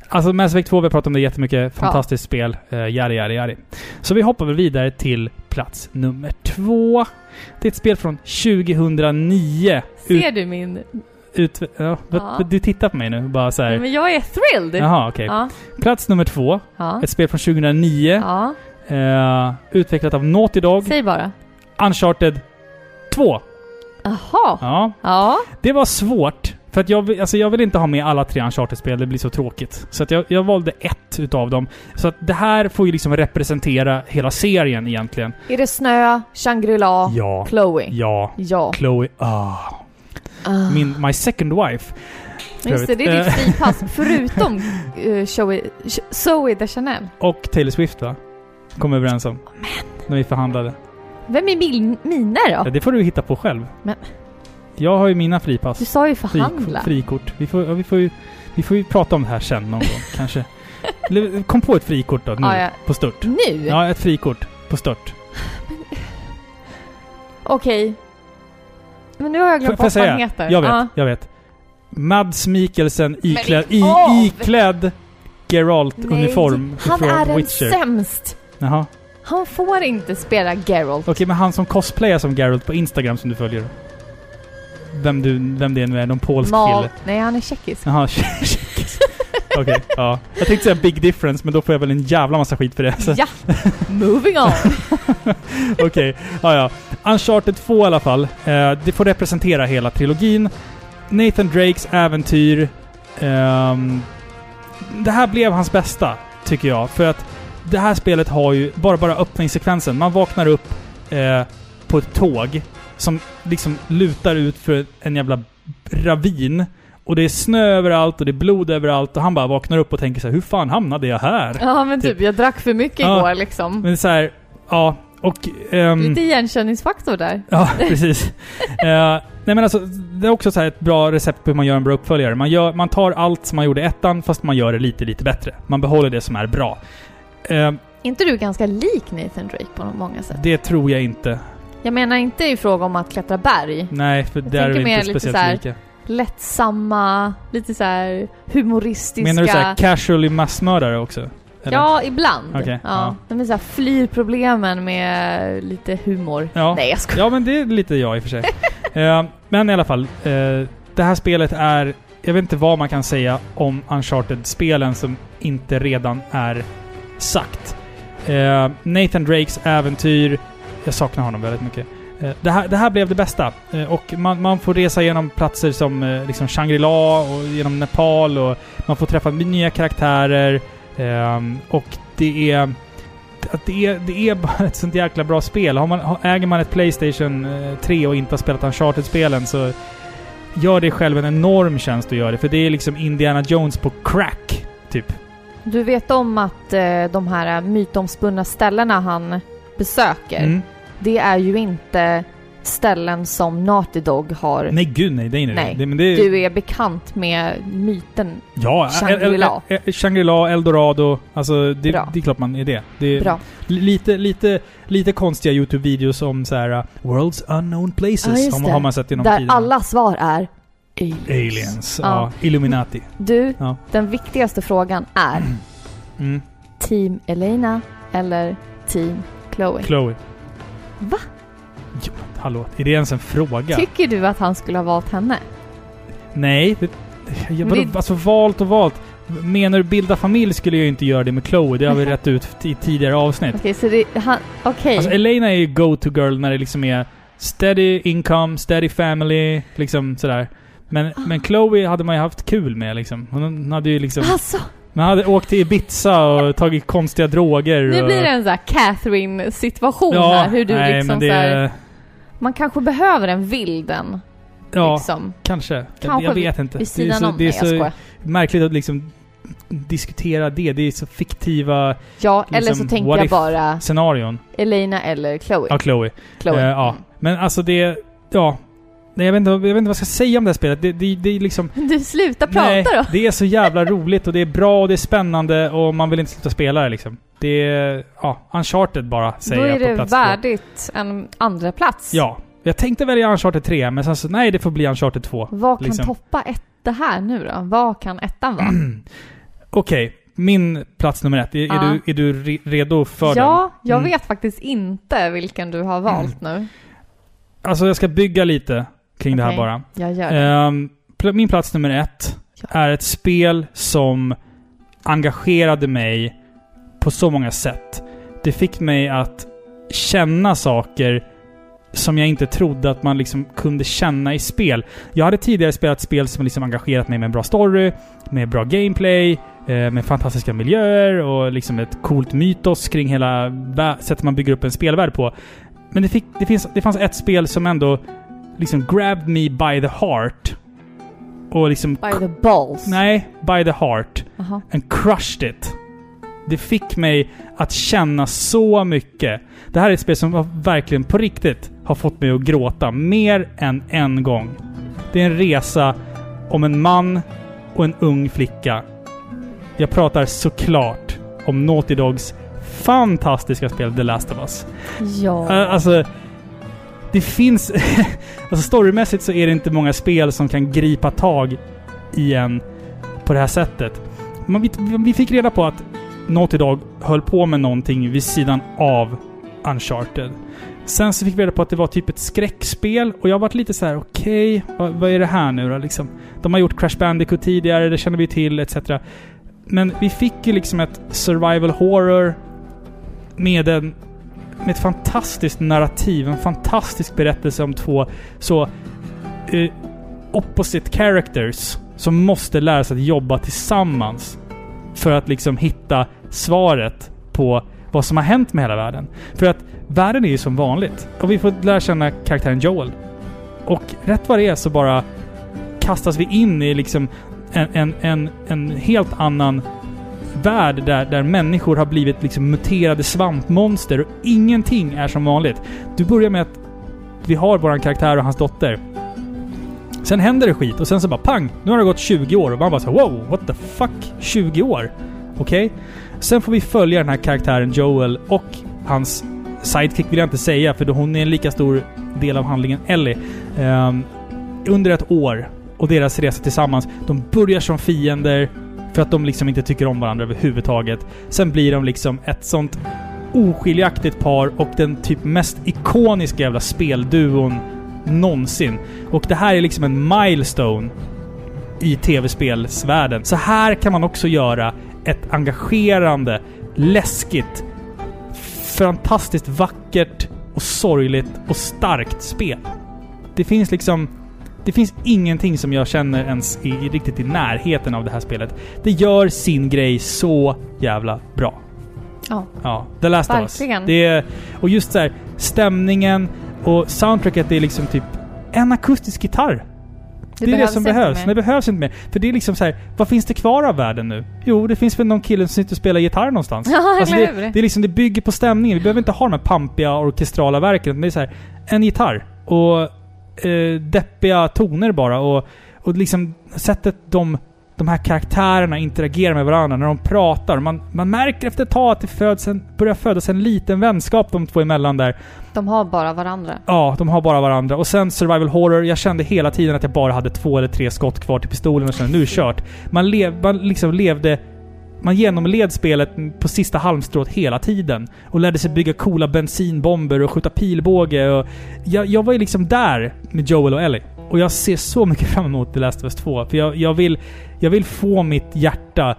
Speaker 1: Alltså Mass Effect 2, vi har pratat om det jättemycket. Fantastiskt spel. Uh, jari, jari, jari. Så vi hoppar väl vidare till plats nummer två. Det är ett spel från 2009. Ut,
Speaker 2: Ser du min...
Speaker 1: ut, ja,
Speaker 2: Ja.
Speaker 1: Du tittar på mig nu bara så här.
Speaker 2: Men jag är thrilled.
Speaker 1: Jaha, okej.
Speaker 2: Ja,
Speaker 1: Plats nummer två.
Speaker 2: ja,
Speaker 1: Ett spel från 2009.
Speaker 2: ja.
Speaker 1: Eh, utvecklat av Naughty Dog.
Speaker 2: Säg bara.
Speaker 1: Uncharted 2.
Speaker 2: Jaha.
Speaker 1: Ja.
Speaker 2: Ja.
Speaker 1: Det var svårt. För att jag, alltså jag vill inte ha med alla tre Uncharted-spel, det blir så tråkigt. Så att jag, jag valde ett utav dem. Så att det här får ju liksom representera hela serien egentligen.
Speaker 2: Är det snö, Shangri-La,
Speaker 1: Ja.
Speaker 2: Chloe?
Speaker 1: Ja.
Speaker 2: Ja.
Speaker 1: Chloe. Ah.
Speaker 2: Ah.
Speaker 1: Min, my second wife.
Speaker 2: Just det, det är ditt fripass. *laughs* Förutom uh, Zoe, Zoe de Chanel.
Speaker 1: Och Taylor Swift va? Kom överens om. När vi förhandlade.
Speaker 2: Vem är min, mina
Speaker 1: Ja,
Speaker 2: då?
Speaker 1: det får du hitta på själv.
Speaker 2: Men-
Speaker 1: Jag har ju mina fripass.
Speaker 2: Du sa ju
Speaker 1: Fri,
Speaker 2: förhandla.
Speaker 1: frikort. Vi får, vi, får ju, vi får ju prata om det här sen någon gång kanske. *laughs* Kom på ett frikort då, nu.
Speaker 2: Ja, ja.
Speaker 1: På stört.
Speaker 2: Nu?
Speaker 1: Ja, ett frikort. På stört.
Speaker 2: Okej. Men nu har jag glömt vad han heter.
Speaker 1: Jag vet,
Speaker 2: Ja.
Speaker 1: jag vet. Mads Mikkelsen iklädd, i,
Speaker 2: av!
Speaker 1: iklädd Geralt-uniform
Speaker 2: han
Speaker 1: från
Speaker 2: är den
Speaker 1: Witcher.
Speaker 2: sämst.
Speaker 1: Jaha.
Speaker 2: Han får inte spela Geralt.
Speaker 1: Okej, men han som cosplayar som Geralt på Instagram som du följer. Vem, du, vem det nu är, någon polsk
Speaker 2: Mal.
Speaker 1: kille.
Speaker 2: Nej, han är tjeckisk.
Speaker 1: Jaha, *laughs* tjeckisk. Okej, ja. Jag tänkte säga Big Difference, men då får jag väl en jävla massa skit för det. Så.
Speaker 2: Ja. Moving on. *laughs*
Speaker 1: Okej, ja ja. Uncharted 2 i alla fall. Eh, det får representera hela trilogin. Nathan Drakes äventyr. Ehm, det här blev hans bästa, tycker jag. För att det här spelet har ju bara, bara öppningssekvensen. Man vaknar upp eh, på ett tåg som liksom lutar ut för en jävla ravin. Och det är snö överallt och det är blod överallt och han bara vaknar upp och tänker så här, hur fan hamnade jag här?
Speaker 2: Ja, men typ, jag drack för mycket
Speaker 1: Ja.
Speaker 2: igår liksom.
Speaker 1: Men så här, ja. Och... ehm,
Speaker 2: Lite igenkänningsfaktor där. *laughs*
Speaker 1: Ja, precis. Eh, nej men alltså, det är också så här ett bra recept på hur man gör en bra uppföljare. Man, gör, man tar allt som man gjorde i ettan, fast man gör det lite, lite bättre. Man behåller det som är bra. Eh,
Speaker 2: Är inte du ganska lik Nathan Drake på många sätt?
Speaker 1: det tror jag inte.
Speaker 2: Jag menar inte i fråga om att klättra berg.
Speaker 1: Nej, för där är vi inte
Speaker 2: lite
Speaker 1: speciellt
Speaker 2: så här
Speaker 1: lika.
Speaker 2: Lättsamma, lite så här humoristiska.
Speaker 1: Menar du såhär casually massmördare också? Eller?
Speaker 2: Ja, ibland.
Speaker 1: Okej,
Speaker 2: ja.
Speaker 1: ja.
Speaker 2: De är så här, flyr problemen med lite humor.
Speaker 1: Ja.
Speaker 2: Nej, jag skojar.
Speaker 1: Ja, men det är lite jag i och för sig. *laughs* Eh, men i alla fall. Eh, det här spelet är... Jag vet inte vad man kan säga om Uncharted-spelen som inte redan är sagt. Eh, Nathan Drakes äventyr, jag saknar honom väldigt mycket. Eh, det här, det här blev det bästa. Eh, och man, man får resa genom platser som eh, liksom Shangri-La och genom Nepal och man får träffa nya karaktärer. Ehm, och det är... Det, är, det *laughs* är bara ett sånt jäkla bra spel. Har man, äger man ett Playstation 3 och inte har spelat Uncharted-spelen så gör det själv en enorm tjänst att göra det. För det är liksom Indiana Jones på crack, typ.
Speaker 2: Du vet om att de här mytomspunna ställena han besöker,
Speaker 1: Mm.
Speaker 2: det är ju inte ställen som Naughty Dog har.
Speaker 1: Nej, gud nej. Det är inte
Speaker 2: Nej.
Speaker 1: det. Men det
Speaker 2: Du är bekant med myten.
Speaker 1: Ja,
Speaker 2: Shangri-La.
Speaker 1: Shangri-La, Eldorado. Alltså, det,
Speaker 2: Bra.
Speaker 1: det är klart man är det. det är
Speaker 2: Bra.
Speaker 1: li- lite, lite, lite konstiga YouTube-videos om så här uh, World's Unknown Places.
Speaker 2: Ja,
Speaker 1: har, man sett genom
Speaker 2: Där
Speaker 1: tiderna.
Speaker 2: alla svar är aliens.
Speaker 1: Aliens. Ja.
Speaker 2: Ja.
Speaker 1: Illuminati.
Speaker 2: Du,
Speaker 1: Ja.
Speaker 2: den viktigaste frågan är
Speaker 1: Mm.
Speaker 2: Team Elena eller Team Chloe?
Speaker 1: Chloe.
Speaker 2: Va?
Speaker 1: Jo, hallå, är det ens en fråga?
Speaker 2: Tycker du att han skulle ha valt henne?
Speaker 1: Nej. Det, jag, vadå,
Speaker 2: det-
Speaker 1: alltså valt och valt. Menar du bilda familj skulle jag ju inte göra det med Chloe. Det har vi *laughs* rätt ut i tidigare avsnitt.
Speaker 2: Okej, så det... Han, Okej.
Speaker 1: Alltså Elena är ju go-to girl när det liksom är steady income, steady family, liksom sådär. Men, men Chloe hade man ju haft kul med liksom. Hon hade ju liksom...
Speaker 2: Alltså,
Speaker 1: Man hade åkt till Ibiza och tagit konstiga droger
Speaker 2: nu blir det en sån här Catherine-situation
Speaker 1: Ja,
Speaker 2: här. Hur du
Speaker 1: nej,
Speaker 2: liksom
Speaker 1: det...
Speaker 2: så här, Man kanske behöver en vilden,
Speaker 1: Ja,
Speaker 2: liksom.
Speaker 1: kanske.
Speaker 2: Kanske
Speaker 1: jag vet inte.
Speaker 2: Vid
Speaker 1: Det är så,
Speaker 2: om.
Speaker 1: det är så märkligt att liksom diskutera det. Det är så fiktiva
Speaker 2: Ja, eller
Speaker 1: liksom,
Speaker 2: så tänker
Speaker 1: what
Speaker 2: jag bara
Speaker 1: scenarion.
Speaker 2: Elena eller Chloe.
Speaker 1: Ja, Chloe.
Speaker 2: Chloe.
Speaker 1: Eh, ja. Men alltså det... Ja. Nej, jag vet, inte, jag vet inte vad jag ska säga om det här spelet. Det, det, det är liksom...
Speaker 2: Mm. *laughs* Du, sluta prata
Speaker 1: Nej,
Speaker 2: då!
Speaker 1: det är så jävla *laughs* roligt och det är bra och det är spännande och man vill inte sluta spela det liksom. Det är... Ja, Uncharted bara, säger
Speaker 2: Då är
Speaker 1: jag på
Speaker 2: det
Speaker 1: plats två.
Speaker 2: värdigt en andra plats.
Speaker 1: Ja. Jag tänkte välja Uncharted 3, men sen så, nej det får bli Uncharted 2.
Speaker 2: Vad kan
Speaker 1: liksom.
Speaker 2: toppa ett, det här nu då? Vad kan ettan vara? *clears throat*
Speaker 1: Okej, min plats nummer ett. Är,
Speaker 2: Ja.
Speaker 1: är, du, är du re- redo för den?
Speaker 2: ja, jag
Speaker 1: Mm.
Speaker 2: vet faktiskt inte vilken du har valt nu.
Speaker 1: Alltså jag ska bygga lite kring det här bara.
Speaker 2: Jag gör det.
Speaker 1: Pl- min plats nummer ett är ett spel som engagerade mig på så många sätt. Det fick mig att känna saker som jag inte trodde att man liksom kunde känna i spel. Jag hade tidigare spelat spel som liksom engagerat mig med en bra story, med bra gameplay, eh, med fantastiska miljöer och liksom ett coolt mytos kring hela sättet man bygger upp en spelvärld på. Men det, fick, det, finns, det fanns ett spel som ändå liksom grabbed me by the heart. Och liksom...
Speaker 2: By the balls.
Speaker 1: Nej, by the heart.
Speaker 2: Jaha.
Speaker 1: And crushed it. Det fick mig att känna så mycket. Det här är ett spel som verkligen på riktigt har fått mig att gråta mer än en gång. Det är en resa om en man och en ung flicka. Jag pratar såklart om Naughty Dogs fantastiska spel The Last of Us.
Speaker 2: Ja.
Speaker 1: Uh, alltså, det finns... *laughs* alltså storymässigt så är det inte många spel som kan gripa tag i en på det här sättet. Men vi, vi fick reda på att Naughty Dog höll på med någonting vid sidan av Uncharted. Sen så fick vi reda på att det var typ ett skräckspel och jag varit lite så här: okej, vad, vad är det här nu då liksom? De har gjort Crash Bandicoot tidigare, det känner vi till, etc. Men vi fick ju liksom ett survival horror med en med ett fantastiskt narrativ, en fantastisk berättelse om två så eh, opposite characters som måste lära sig att jobba tillsammans för att liksom hitta svaret på vad som har hänt med hela världen. För att världen är ju som vanligt. Och vi får lära känna karaktären Joel. Och rätt vad det är så bara kastas vi in i liksom en, en, en, en helt annan värld där, där människor har blivit liksom muterade svampmonster och ingenting är som vanligt. Du börjar med att vi har våran karaktär och hans dotter. Sen händer det skit och sen så bara pang! Nu har det gått 20 år och man bara så wow, what the fuck? 20 år? Okej? Sen får vi följa den här karaktären Joel och hans sidekick vill jag inte säga för då hon är en lika stor del av handlingen Ellie. Um, under ett år och deras resa tillsammans. De börjar som fiender för att de liksom inte tycker om varandra överhuvudtaget. Sen blir de liksom ett sånt oskiljaktigt par och den typ mest ikoniska jävla spelduon någonsin. Och det här är liksom en milestone i tv-spelsvärlden. Så här kan man också göra ett engagerande, läskigt, fantastiskt vackert och sorgligt och starkt spel. Det finns liksom... Det finns ingenting som jag känner ens i, riktigt i närheten av det här spelet. Det gör sin grej så jävla bra.
Speaker 2: Ja.
Speaker 1: Ja, The Last of Us.
Speaker 2: Verkligen.
Speaker 1: Det är, och just så här, stämningen och soundtracket det är liksom typ en akustisk gitarr. Det, är det som behövs.
Speaker 2: mer.
Speaker 1: Det behövs inte mer. För det är liksom så här, vad finns det kvar av världen nu? Jo, det finns väl någon kille som sitter och spelar gitarr någonstans. *laughs*
Speaker 2: Ja,
Speaker 1: Alltså det, det är liksom, det bygger på stämningen. Vi behöver inte ha de här pampiga orkestrala verken. Det är så här, en gitarr och eh, deppiga toner bara. Och, och liksom sättet de, de här karaktärerna interagerar med varandra när de pratar. Man, man märker efter ett tag att det föds en, börjar födas en liten vänskap de två emellan där.
Speaker 2: De har bara varandra.
Speaker 1: Ja, de har bara varandra. Och sen survival horror. Jag kände hela tiden att jag bara hade två eller tre skott kvar till pistolen och kände nu är det kört. Man, lev, man liksom levde... Man genomled spelet på sista halmstrået hela tiden. Och lärde sig bygga coola bensinbomber och skjuta pilbåge. Och jag, jag var ju liksom där med Joel och Ellie. Och jag ser så mycket fram emot The Last of Us 2. För jag, jag, vill, jag vill få mitt hjärta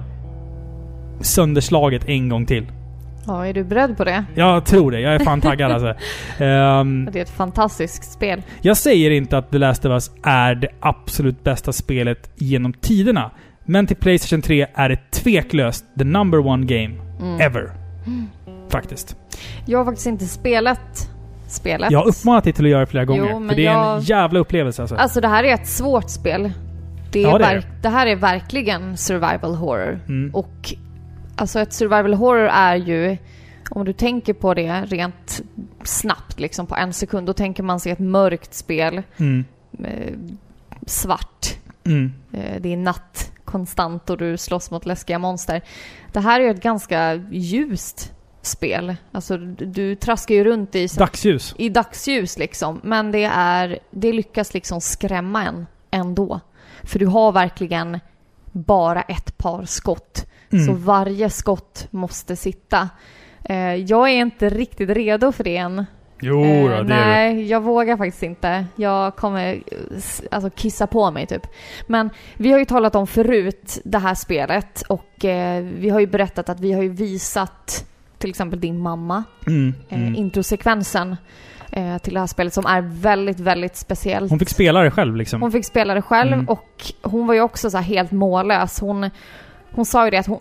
Speaker 1: sönderslaget en gång till.
Speaker 2: Ja, är du beredd på det?
Speaker 1: Jag tror det. Jag är fan taggad alltså. *laughs* Ehm,
Speaker 2: Det är ett fantastiskt spel.
Speaker 1: jag säger inte att The Last of Us är det absolut bästa spelet genom tiderna. Men till Playstation 3 är det tveklöst the number one game
Speaker 2: Mm.
Speaker 1: ever. Faktiskt.
Speaker 2: Jag har faktiskt inte spelat spelet.
Speaker 1: Jag har uppmanat dig till att göra det flera gånger.
Speaker 2: Jo,
Speaker 1: för det är en
Speaker 2: jag-
Speaker 1: jävla upplevelse alltså.
Speaker 2: Alltså det här är ett svårt spel. Det,
Speaker 1: Ja, det är
Speaker 2: det här är verkligen survival horror.
Speaker 1: Mm.
Speaker 2: Och alltså ett survival horror är ju, om du tänker på det rent snabbt liksom på en sekund, då tänker man sig ett mörkt spel.
Speaker 1: Mm.
Speaker 2: Eh, svart.
Speaker 1: Mm.
Speaker 2: Eh, det är natt konstant och du slåss mot läskiga monster. Det här är ju ett ganska ljust spel. Alltså du, traskar ju runt i
Speaker 1: Dagsljus.
Speaker 2: i dagsljus liksom. Men det är, det lyckas liksom skrämma en ändå. För du har verkligen bara ett par skott.
Speaker 1: Mm.
Speaker 2: Så varje skott måste sitta. Eh, jag är inte riktigt redo för det än.
Speaker 1: Jo,
Speaker 2: Eh,
Speaker 1: då, det
Speaker 2: nej, jag vågar faktiskt inte. Jag kommer alltså, kissa på mig typ. Men vi har ju talat om förut det här spelet och eh, vi har ju berättat att vi har ju visat till exempel din mamma
Speaker 1: Mm.
Speaker 2: eh,
Speaker 1: Mm.
Speaker 2: introsekvensen eh, till det här spelet som är väldigt, väldigt speciellt.
Speaker 1: Hon fick spela det själv liksom.
Speaker 2: Hon fick spela det själv
Speaker 1: Mm.
Speaker 2: och hon var ju också så här helt mållös. Hon, hon sa ju det att hon,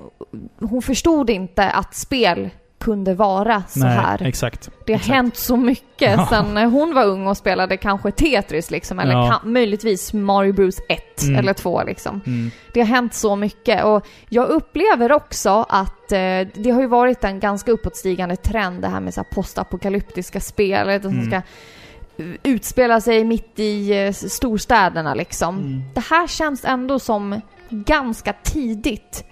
Speaker 2: hon förstod inte att spel kunde vara så
Speaker 1: Nej,
Speaker 2: här.
Speaker 1: exakt.
Speaker 2: Det har
Speaker 1: exakt.
Speaker 2: hänt så mycket
Speaker 1: Ja.
Speaker 2: sen hon var ung och spelade kanske Tetris liksom, eller
Speaker 1: Ja.
Speaker 2: kan, möjligtvis Mario Bros 1
Speaker 1: Mm.
Speaker 2: eller 2 liksom.
Speaker 1: Mm.
Speaker 2: Det har hänt så mycket och jag upplever också att eh, det har ju varit en ganska uppåtstigande trend det här med så här postapokalyptiska spel som
Speaker 1: Mm.
Speaker 2: ska utspela sig mitt i eh, storstäderna liksom.
Speaker 1: Mm.
Speaker 2: Det här känns ändå som ganska tidigt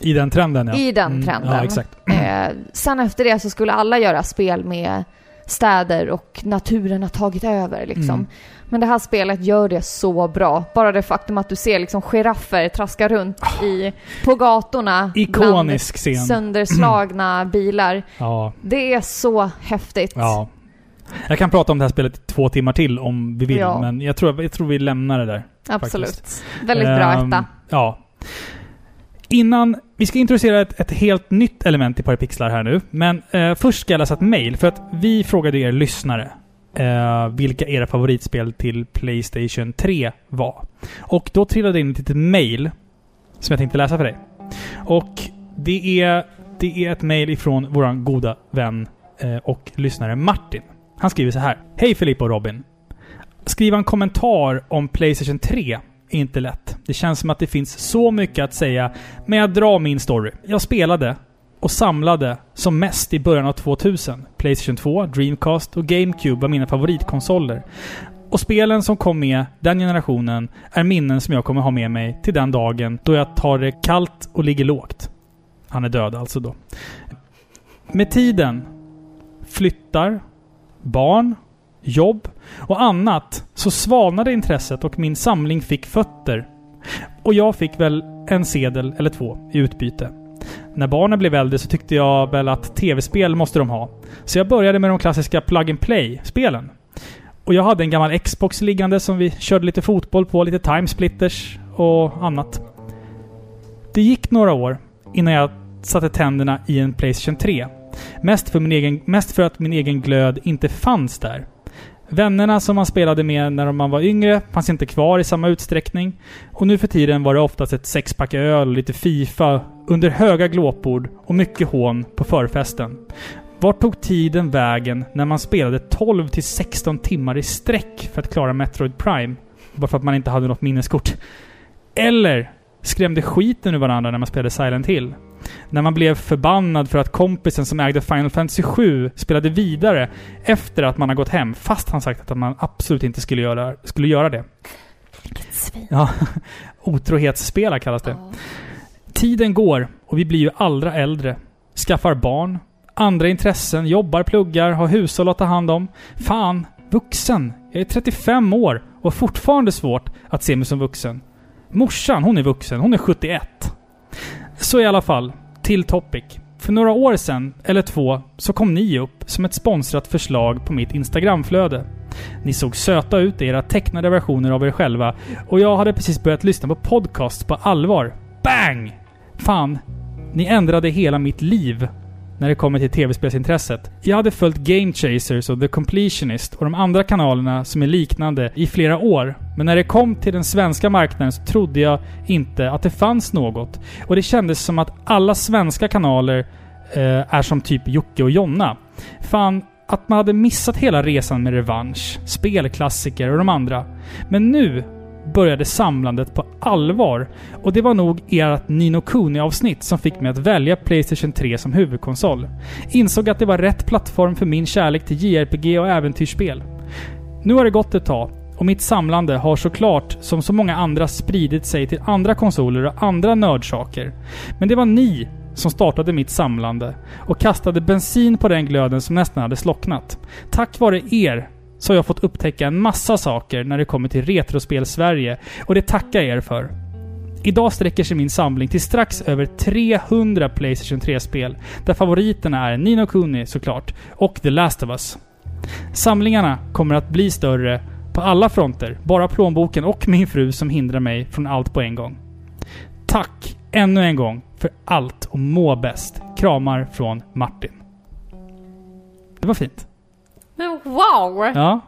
Speaker 1: I den trenden ja.
Speaker 2: i den
Speaker 1: Mm.
Speaker 2: trenden.
Speaker 1: Ja, exakt.
Speaker 2: Eh, sen efter det så skulle alla göra spel med städer och naturen har tagit över liksom.
Speaker 1: Mm.
Speaker 2: Men det här spelet gör det så bra. Bara det faktum att du ser liksom giraffer traska runt i, på gatorna
Speaker 1: Ikonisk scen.
Speaker 2: sönderslagna *clears throat* bilar.
Speaker 1: Ja.
Speaker 2: Det är så häftigt.
Speaker 1: Ja. Jag kan prata om det här spelet i två timmar till om vi vill,
Speaker 2: Ja.
Speaker 1: men jag tror, jag tror vi lämnar det där.
Speaker 2: Absolut. Väldigt bra
Speaker 1: Ehm,
Speaker 2: etta.
Speaker 1: Ja. Innan... Vi ska introducera ett, ett helt nytt element i Parapixlar här nu. Men eh, först ska jag läsa ett mail. För att vi frågade er lyssnare eh, vilka era favoritspel till Playstation 3 var. Och då trillade det in ett litet mail som jag tänkte läsa för dig. Och det är, det är ett mail ifrån våran goda vän eh, och lyssnare Martin. Han skriver så här. Hej Filippa och Robin. Skriva en kommentar om Playstation 3 inte lätt. Det känns som att det finns så mycket att säga, men jag drar min story. Jag spelade och samlade som mest i början av 2000. Playstation 2, Dreamcast och GameCube var mina favoritkonsoler. Och spelen som kom med den generationen är minnen som jag kommer ha med mig till den dagen då jag tar det kallt och ligger lågt. Han är död alltså då. Med tiden flyttar, barn, jobb och annat så svalnade intresset och min samling fick fötter. Och jag fick väl en sedel eller två i utbyte. När barnen blev äldre så tyckte jag väl att tv-spel måste de ha. Så jag började med de klassiska plug and play-spelen. Och jag hade en gammal Xbox liggande som vi körde lite fotboll på, lite timesplitters och annat. Det gick några år innan jag satte tänderna i en Playstation 3. Mest för, min egen, mest för att min egen glöd inte fanns där. Vännerna som man spelade med när man var yngre fanns inte kvar i samma utsträckning. Och nu för tiden var det oftast ett sexpack öl och lite Fifa under höga glåpord och mycket hån på förfesten. Vart tog tiden vägen när man spelade 12 till 16 timmar i sträck för att klara Metroid Prime? Bara för att man inte hade något minneskort. Eller skrämde skiten ur varandra när man spelade Silent Hill. När man blev förbannad för att kompisen som ägde Final Fantasy 7 spelade vidare efter att man har gått hem, fast han sagt att man absolut inte skulle göra, skulle göra det.
Speaker 2: Vilket svin.
Speaker 1: Ja, *laughs* otrohetsspela kallas det.
Speaker 2: Ja.
Speaker 1: Tiden går och vi blir ju allra äldre. Skaffar barn, andra intressen, jobbar, pluggar, har hushåll att ta hand om. Fan, vuxen. Jag är 35 år och har fortfarande svårt att se mig som vuxen. Morsan, hon är vuxen. Hon är 71. Så i alla fall, till Topic. För några år sedan, eller två, så kom ni upp som ett sponsrat förslag på mitt Instagramflöde. Ni såg söta ut i era tecknade versioner av er själva och jag hade precis börjat lyssna på podcasts på allvar. Bang! Fan, ni ändrade hela mitt liv när det kommer till tv-spelsintresset. Jag hade följt Game Chasers och The Completionist och de andra kanalerna som är liknande i flera år. Men när det kom till den svenska marknaden så trodde jag inte att det fanns något. Och det kändes som att alla svenska kanaler eh, är som typ Jocke och Jonna. Fan, att man hade missat hela resan med Revansch, spelklassiker och de andra. Men nu började samlandet på allvar. Och det var nog ert Nino Kuni-avsnitt som fick mig att välja Playstation 3 som huvudkonsol. Insåg att det var rätt plattform för min kärlek till JRPG och äventyrsspel. Nu har det gått ett tag och mitt samlande har såklart, som så många andra, spridit sig till andra konsoler och andra nördsaker. Men det var ni som startade mitt samlande och kastade bensin på den glöden som nästan hade slocknat. Tack vare er så har jag fått upptäcka en massa saker när det kommer till Retrospel Sverige och det tackar jag er för. Idag sträcker sig min samling till strax över 300 Playstation 3-spel, där favoriterna är Nino Kuni såklart, och The Last of Us. Samlingarna kommer att bli större på alla fronter, bara plånboken och min fru som hindrar mig från allt på en gång. Tack ännu en gång för allt och må bäst. Kramar från Martin. Det var fint.
Speaker 2: Men wow!
Speaker 1: Ja.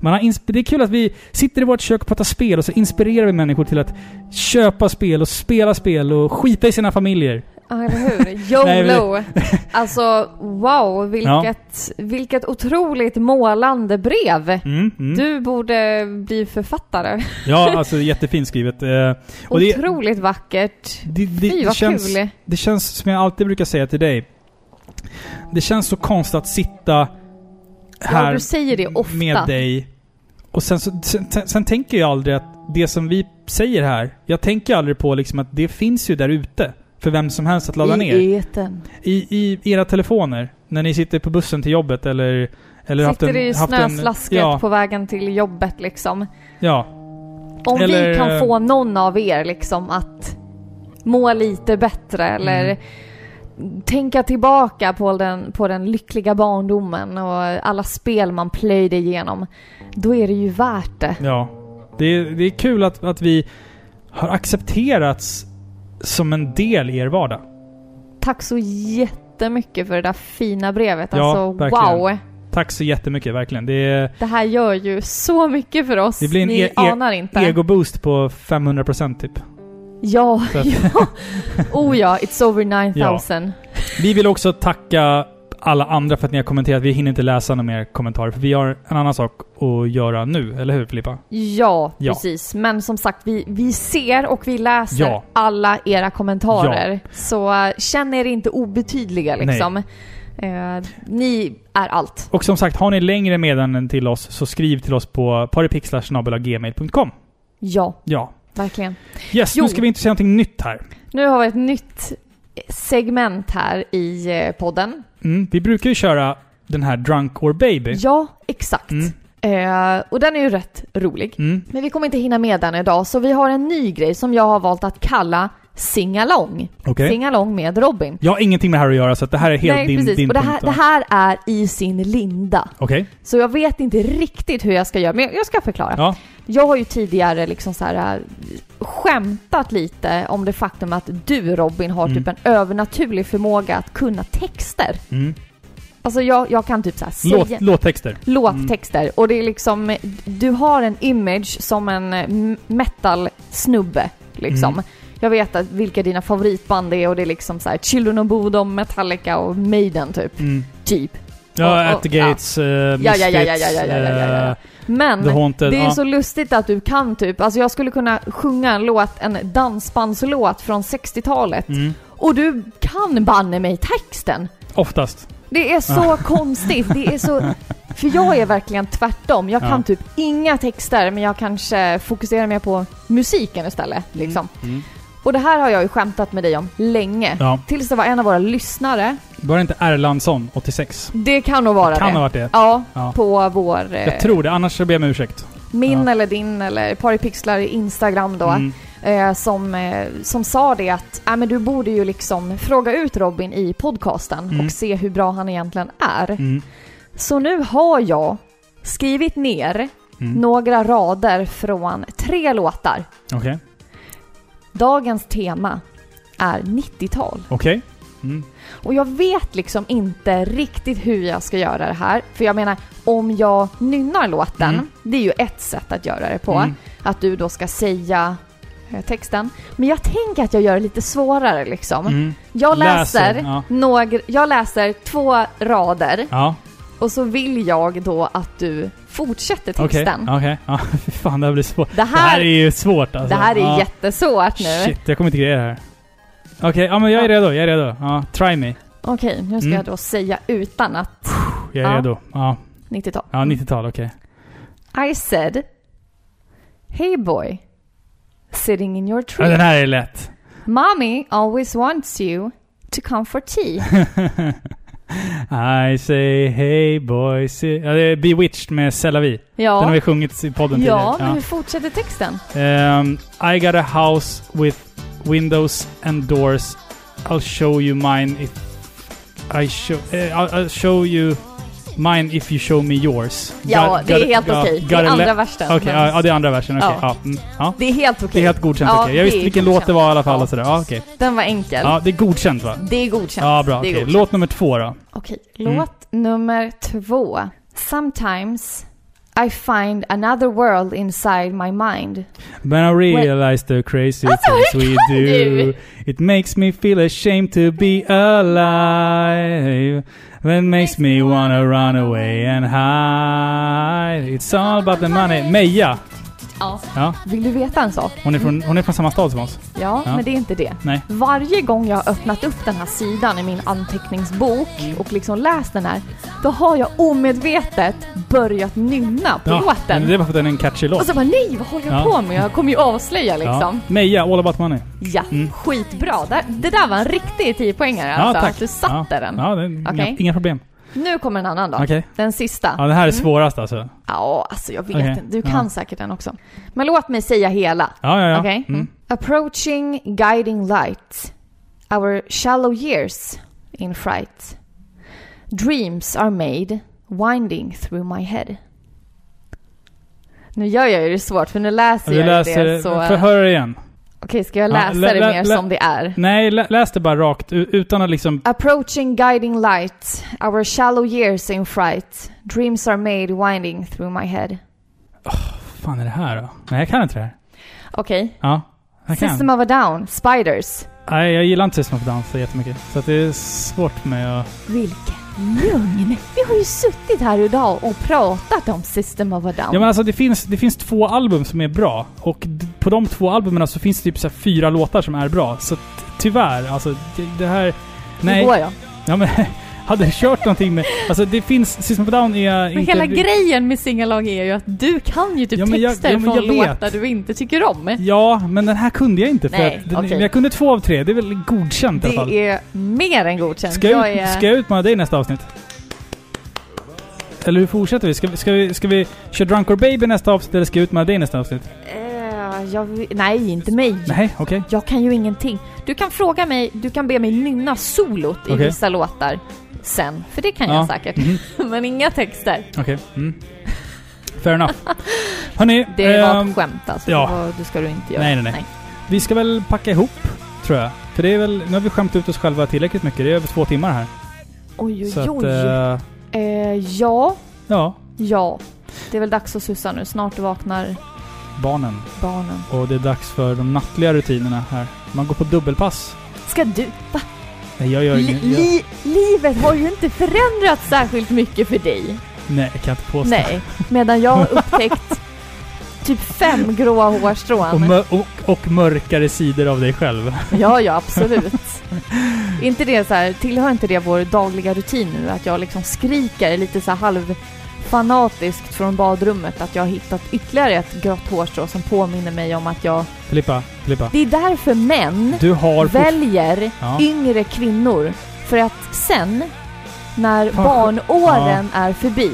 Speaker 1: Man har det är kul att vi sitter i vårt kök och pratar spel och så inspirerar vi människor till att köpa spel och spela spel och skita i sina familjer.
Speaker 2: Ja, eller hur? YOLO! *laughs* alltså, wow, vilket, vilket otroligt målande brev!
Speaker 1: Mm, mm.
Speaker 2: Du borde bli författare. *laughs*
Speaker 1: Ja, alltså jättefint skrivet. Eh, Och det,
Speaker 2: Otroligt vackert.
Speaker 1: det, det,
Speaker 2: Fy
Speaker 1: det,
Speaker 2: vad
Speaker 1: känns,
Speaker 2: kul!
Speaker 1: det känns som jag alltid brukar säga till dig. Det känns så konstigt att sitta
Speaker 2: Ja,
Speaker 1: här
Speaker 2: du säger det ofta.
Speaker 1: med dig. Och sen, så, sen, sen, sen tänker jag aldrig att det som vi säger här, jag tänker aldrig på liksom att det finns ju där ute. För vem som helst att ladda
Speaker 2: I
Speaker 1: ner.
Speaker 2: etern.
Speaker 1: I, I era telefoner. När ni sitter på bussen till jobbet eller... eller haft
Speaker 2: Sitter
Speaker 1: en,
Speaker 2: i
Speaker 1: haft en,
Speaker 2: snöslasket
Speaker 1: ja,
Speaker 2: på vägen till jobbet liksom.
Speaker 1: ja,
Speaker 2: Om
Speaker 1: Eller,
Speaker 2: vi kan
Speaker 1: eh,
Speaker 2: få någon av er liksom att må lite bättre eller
Speaker 1: Mm.
Speaker 2: Tänka tillbaka på den, på den lyckliga barndomen och alla spel man plöjde igenom. Då är det ju värt det.
Speaker 1: ja. Det, är- det är kul att, att vi har accepterats som en del i er vardag.
Speaker 2: Tack så jättemycket för det där fina brevet.
Speaker 1: Ja,
Speaker 2: alltså
Speaker 1: verkligen.
Speaker 2: wow!
Speaker 1: Tack så jättemycket, verkligen. Det
Speaker 2: Det här gör ju så mycket för oss.
Speaker 1: Det blir en
Speaker 2: Ni
Speaker 1: e- e-
Speaker 2: anar inte.
Speaker 1: ego-boost på 500% typ.
Speaker 2: Ja, *laughs* ja. Oh ja, it's over 9000.
Speaker 1: Vi vill också tacka alla andra för att ni har kommenterat. Vi hinner inte läsa några mer kommentarer, för vi har en annan sak att göra nu. Eller hur Filippa?
Speaker 2: Ja,
Speaker 1: Ja.
Speaker 2: precis. Men som sagt, vi, vi ser och vi läser
Speaker 1: Ja.
Speaker 2: alla era kommentarer. Så uh, känn er inte obetydliga liksom. Eh, ni är allt.
Speaker 1: Och som sagt, har ni längre meddelanden till oss så skriv till oss på paripixlar.gmail.com.
Speaker 2: Ja,
Speaker 1: Ja.
Speaker 2: Verkligen.
Speaker 1: Yes,
Speaker 2: Jo.
Speaker 1: nu ska vi introducera någonting nytt här.
Speaker 2: Nu har vi ett nytt segment här i eh, podden.
Speaker 1: Mm, vi brukar ju köra den här Drunk or Baby.
Speaker 2: Ja, exakt.
Speaker 1: Mm.
Speaker 2: Eh, och den är ju rätt rolig.
Speaker 1: Mm.
Speaker 2: Men vi kommer inte hinna med den idag, så vi har en ny grej som jag har valt att kalla Singalong.
Speaker 1: Okej.
Speaker 2: Singalong med Robin.
Speaker 1: Jag har ingenting med det här att göra, så det här är helt
Speaker 2: Nej,
Speaker 1: din,
Speaker 2: precis.
Speaker 1: din
Speaker 2: och det här,
Speaker 1: punkt.
Speaker 2: det här är i sin linda.
Speaker 1: Okej.
Speaker 2: Så jag vet inte riktigt hur jag ska göra, men jag ska förklara.
Speaker 1: Ja.
Speaker 2: Jag har ju tidigare liksom så här äh, skämtat lite om det faktum att du Robin har typ en övernaturlig förmåga att kunna texter.
Speaker 1: Mm.
Speaker 2: Alltså jag, jag kan typ såhär säga...
Speaker 1: Låt, låttexter.
Speaker 2: låttexter. Och det är liksom, du har en image som en m- metal-snubbe liksom.
Speaker 1: Mm.
Speaker 2: Jag vet att vilka dina favoritband är och det är liksom såhär Children of Bodom, Metallica och Maiden typ.
Speaker 1: Mm.
Speaker 2: Typ.
Speaker 1: Ja, At the Gates, Misfits,
Speaker 2: Men det är så lustigt att du kan typ, alltså jag skulle kunna sjunga en låt, en dansbandslåt från 60-talet.
Speaker 1: Mm.
Speaker 2: Och du kan banne mig texten!
Speaker 1: Oftast.
Speaker 2: Det är så konstigt, det är så... För jag är verkligen tvärtom. Jag kan
Speaker 1: ja.
Speaker 2: typ inga texter, men jag kanske fokuserar mer på musiken istället. Liksom.
Speaker 1: Mm. mm.
Speaker 2: Och det här har jag ju skämtat med dig om länge.
Speaker 1: Ja.
Speaker 2: Tills det var en av våra lyssnare.
Speaker 1: Var det inte Erlandsson, 86?
Speaker 2: Det kan nog vara
Speaker 1: kan
Speaker 2: det.
Speaker 1: ha varit det.
Speaker 2: Ja,
Speaker 1: Ja.
Speaker 2: på vår... eh,
Speaker 1: Jag tror det, annars så ber jag om ursäkt.
Speaker 2: min
Speaker 1: Ja.
Speaker 2: eller din eller Paripixlar i Instagram då.
Speaker 1: Mm.
Speaker 2: Eh, som, eh, som sa det att äh, men du borde ju liksom fråga ut Robin i podcasten
Speaker 1: Mm.
Speaker 2: och se hur bra han egentligen är.
Speaker 1: Mm.
Speaker 2: Så nu har jag skrivit ner
Speaker 1: Mm.
Speaker 2: några rader från tre låtar.
Speaker 1: Okej.
Speaker 2: Dagens tema är 90-tal.
Speaker 1: Okej. Mm.
Speaker 2: Och jag vet liksom inte riktigt hur jag ska göra det här. För jag menar, om jag nynnar låten,
Speaker 1: Mm.
Speaker 2: det är ju ett sätt att göra det på.
Speaker 1: Mm.
Speaker 2: Att du då ska säga eh, texten. Men jag tänker att jag gör det lite svårare liksom.
Speaker 1: Mm.
Speaker 2: Jag läser,
Speaker 1: Läser, ja.
Speaker 2: några, jag läser två rader
Speaker 1: Ja,
Speaker 2: och så vill jag då att du fortsätter texten.
Speaker 1: Okej. Ja, *laughs* fy fan det här blir svårt.
Speaker 2: Det
Speaker 1: Det här är ju svårt alltså.
Speaker 2: det här är
Speaker 1: ja.
Speaker 2: jättesvårt nu.
Speaker 1: Shit, jag kommer inte greja det här. Okej, ja men jag är
Speaker 2: Ja.
Speaker 1: redo. Jag är redo. Ja, try me.
Speaker 2: Okej, nu ska
Speaker 1: Mm.
Speaker 2: jag då säga utan att
Speaker 1: Jag är
Speaker 2: Ja.
Speaker 1: redo. Ja,
Speaker 2: 90-tal.
Speaker 1: ja 90-tal, okej.
Speaker 2: I said Hey boy Sitting in your
Speaker 1: Ja,
Speaker 2: tree
Speaker 1: den här är lätt.
Speaker 2: Mommy always wants you to come for tea *laughs*
Speaker 1: I say hey boys. Ja, det är Bewitched med Sellavi. Den har
Speaker 2: Ja,
Speaker 1: vi sjungit i podden
Speaker 2: ja,
Speaker 1: tidigare.
Speaker 2: men hur fortsätter texten?
Speaker 1: Um, I got a house with windows and doors. I'll show you mine if I show... I'll, I'll show you mine if you show me yours.
Speaker 2: Ja,
Speaker 1: Got-
Speaker 2: det är
Speaker 1: got-
Speaker 2: helt
Speaker 1: ja,
Speaker 2: okej.
Speaker 1: got
Speaker 2: Det är andra versen.
Speaker 1: Okej,
Speaker 2: men-
Speaker 1: ja, ja, det är andra versen. Okej,
Speaker 2: Ja.
Speaker 1: ja. Mm, ja.
Speaker 2: Det är helt okej.
Speaker 1: Det är helt godkänt,
Speaker 2: Ja,
Speaker 1: okej. Jag visste vilken låt
Speaker 2: godkänt.
Speaker 1: det var i alla fall
Speaker 2: Ja.
Speaker 1: och sådär. Ja, okej.
Speaker 2: Den var enkel.
Speaker 1: Ja, det är godkänt va?
Speaker 2: Det är godkänt.
Speaker 1: Ja, bra. Låt nummer två då.
Speaker 2: Okej,
Speaker 1: Mm.
Speaker 2: låt nummer två. Sometimes I find another world inside my mind.
Speaker 1: But I realize the crazy things we *laughs* do. It makes me feel ashamed to be alive. That makes me wanna run away and hide. It's all about the money. Meja!
Speaker 2: Ja.
Speaker 1: Ja,
Speaker 2: Vill du veta en sak?
Speaker 1: hon är från, hon är från samma stad som oss.
Speaker 2: Ja,
Speaker 1: Ja.
Speaker 2: men det är inte det.
Speaker 1: Nej.
Speaker 2: Varje gång jag har öppnat upp den här sidan i min anteckningsbok och liksom läst den här, då har jag omedvetet börjat nynna på
Speaker 1: Ja,
Speaker 2: låten.
Speaker 1: men det är bara för att den är en catchy låt.
Speaker 2: Och så bara nej, vad håller jag
Speaker 1: Ja.
Speaker 2: på med? Jag kommer ju avslöja liksom.
Speaker 1: Ja. Meja, All about money.
Speaker 2: Ja,
Speaker 1: Mm.
Speaker 2: skitbra. Det, där var en riktig 10-poängare
Speaker 1: Ja,
Speaker 2: alltså.
Speaker 1: tack.
Speaker 2: Att du satte
Speaker 1: ja.
Speaker 2: den.
Speaker 1: Ja, det är inga, inga problem.
Speaker 2: Nu kommer en annan då.
Speaker 1: Okej.
Speaker 2: Den sista.
Speaker 1: Ja, det här är
Speaker 2: Mm.
Speaker 1: svårast alltså.
Speaker 2: Ja, alltså jag vet
Speaker 1: Okej.
Speaker 2: inte. Du
Speaker 1: Ja.
Speaker 2: kan säkert den också. Men låt mig säga hela.
Speaker 1: Ja, ja, ja.
Speaker 2: Okej?
Speaker 1: Mm.
Speaker 2: Approaching guiding light. Our shallow years in fright. Dreams are made winding through my head. Nu gör jag ju det svårt för nu läser
Speaker 1: Du
Speaker 2: jag
Speaker 1: läser,
Speaker 2: det så...
Speaker 1: får jag höra det igen?
Speaker 2: Okej, ska jag
Speaker 1: Ja,
Speaker 2: läsa
Speaker 1: lä-
Speaker 2: det
Speaker 1: lä-
Speaker 2: mer
Speaker 1: lä-
Speaker 2: som det är?
Speaker 1: Nej, lä, läs det bara rakt utan att liksom...
Speaker 2: Approaching guiding light. Our shallow years in fright. Dreams are made winding through my head.
Speaker 1: Vad fan är det här då? Nej, jag kan inte det här.
Speaker 2: Okej.
Speaker 1: Ja, jag kan.
Speaker 2: System of a down. Spiders.
Speaker 1: Nej, jag gillar inte System of a Down så jättemycket. Så att det är svårt för mig att...
Speaker 2: Vilken lugn! Vi har ju suttit här idag och pratat om System of a Down.
Speaker 1: Ja men alltså det finns, det finns två album som är bra. Och på de två albumen så finns det typ så fyra låtar som är bra. Så tyvärr, alltså det, det här...
Speaker 2: Det
Speaker 1: Nej.
Speaker 2: går jag.
Speaker 1: Ja men... *laughs* hade kört någonting med... Alltså det finns... System of Down är
Speaker 2: Men
Speaker 1: inte...
Speaker 2: hela grejen med singalong är ju att du kan ju typ
Speaker 1: Ja, jag-
Speaker 2: texter
Speaker 1: ja, men
Speaker 2: från låtar du inte tycker om.
Speaker 1: Ja, men den här kunde jag inte för
Speaker 2: Nej,
Speaker 1: att... Den, men Jag kunde två av tre. Det är väl godkänt i alla fall.
Speaker 2: Det är mer än godkänt.
Speaker 1: Ska jag,
Speaker 2: jag är...
Speaker 1: ska jag utmana dig i nästa avsnitt? Eller hur fortsätter vi? Ska, vi- ska, vi, ska vi köra Drunk or Baby nästa avsnitt eller ska jag utmana dig nästa avsnitt?
Speaker 2: Jag, nej, inte mig.
Speaker 1: Nej, okej.
Speaker 2: Jag kan ju ingenting. Du kan fråga mig, du kan be mig nynna solot i
Speaker 1: Okej.
Speaker 2: vissa låtar sen. För det kan
Speaker 1: Ja.
Speaker 2: jag säkert.
Speaker 1: Mhm. *laughs*
Speaker 2: Men inga texter.
Speaker 1: Okej. Mm. Fair enough. *laughs* Hörni,
Speaker 2: Det var
Speaker 1: ehm,
Speaker 2: ett skämt alltså.
Speaker 1: ja.
Speaker 2: Det, var, det ska du inte göra.
Speaker 1: Nej, nej, nej. vi ska väl packa ihop, tror jag. För det är väl, nu har vi skämt ut oss själva tillräckligt mycket. Det är över två timmar här.
Speaker 2: Oj, oj,
Speaker 1: Så att,
Speaker 2: oj.
Speaker 1: eh,
Speaker 2: Eh, ja,
Speaker 1: ja,
Speaker 2: ja. Det är väl dags att sussa nu. Snart vaknar
Speaker 1: barnen.
Speaker 2: barnen.
Speaker 1: Och det är dags för de nattliga rutinerna här. Man går på dubbelpass.
Speaker 2: Ska du... Va?
Speaker 1: Nej, jag gör
Speaker 2: Li,
Speaker 1: ingen... Jag,
Speaker 2: li, livet har ju inte förändrats särskilt mycket för dig.
Speaker 1: nej, jag kan inte påstå.
Speaker 2: Nej. Medan jag har upptäckt typ fem gråa
Speaker 1: Och,
Speaker 2: hårstrån.
Speaker 1: mör, och, och mörkare sidor av dig själv.
Speaker 2: Ja, ja, absolut. inte det så här, tillhör inte det vår dagliga rutin nu? Att jag liksom skriker lite så här halvfanatiskt från badrummet att jag har hittat ytterligare ett grått hårstrå som påminner mig om att jag...
Speaker 1: Filippa, Filippa.
Speaker 2: Det är därför män
Speaker 1: Du
Speaker 2: väljer
Speaker 1: Ja.
Speaker 2: yngre kvinnor. För att sen, när
Speaker 1: Fan,
Speaker 2: barnåren är förbi,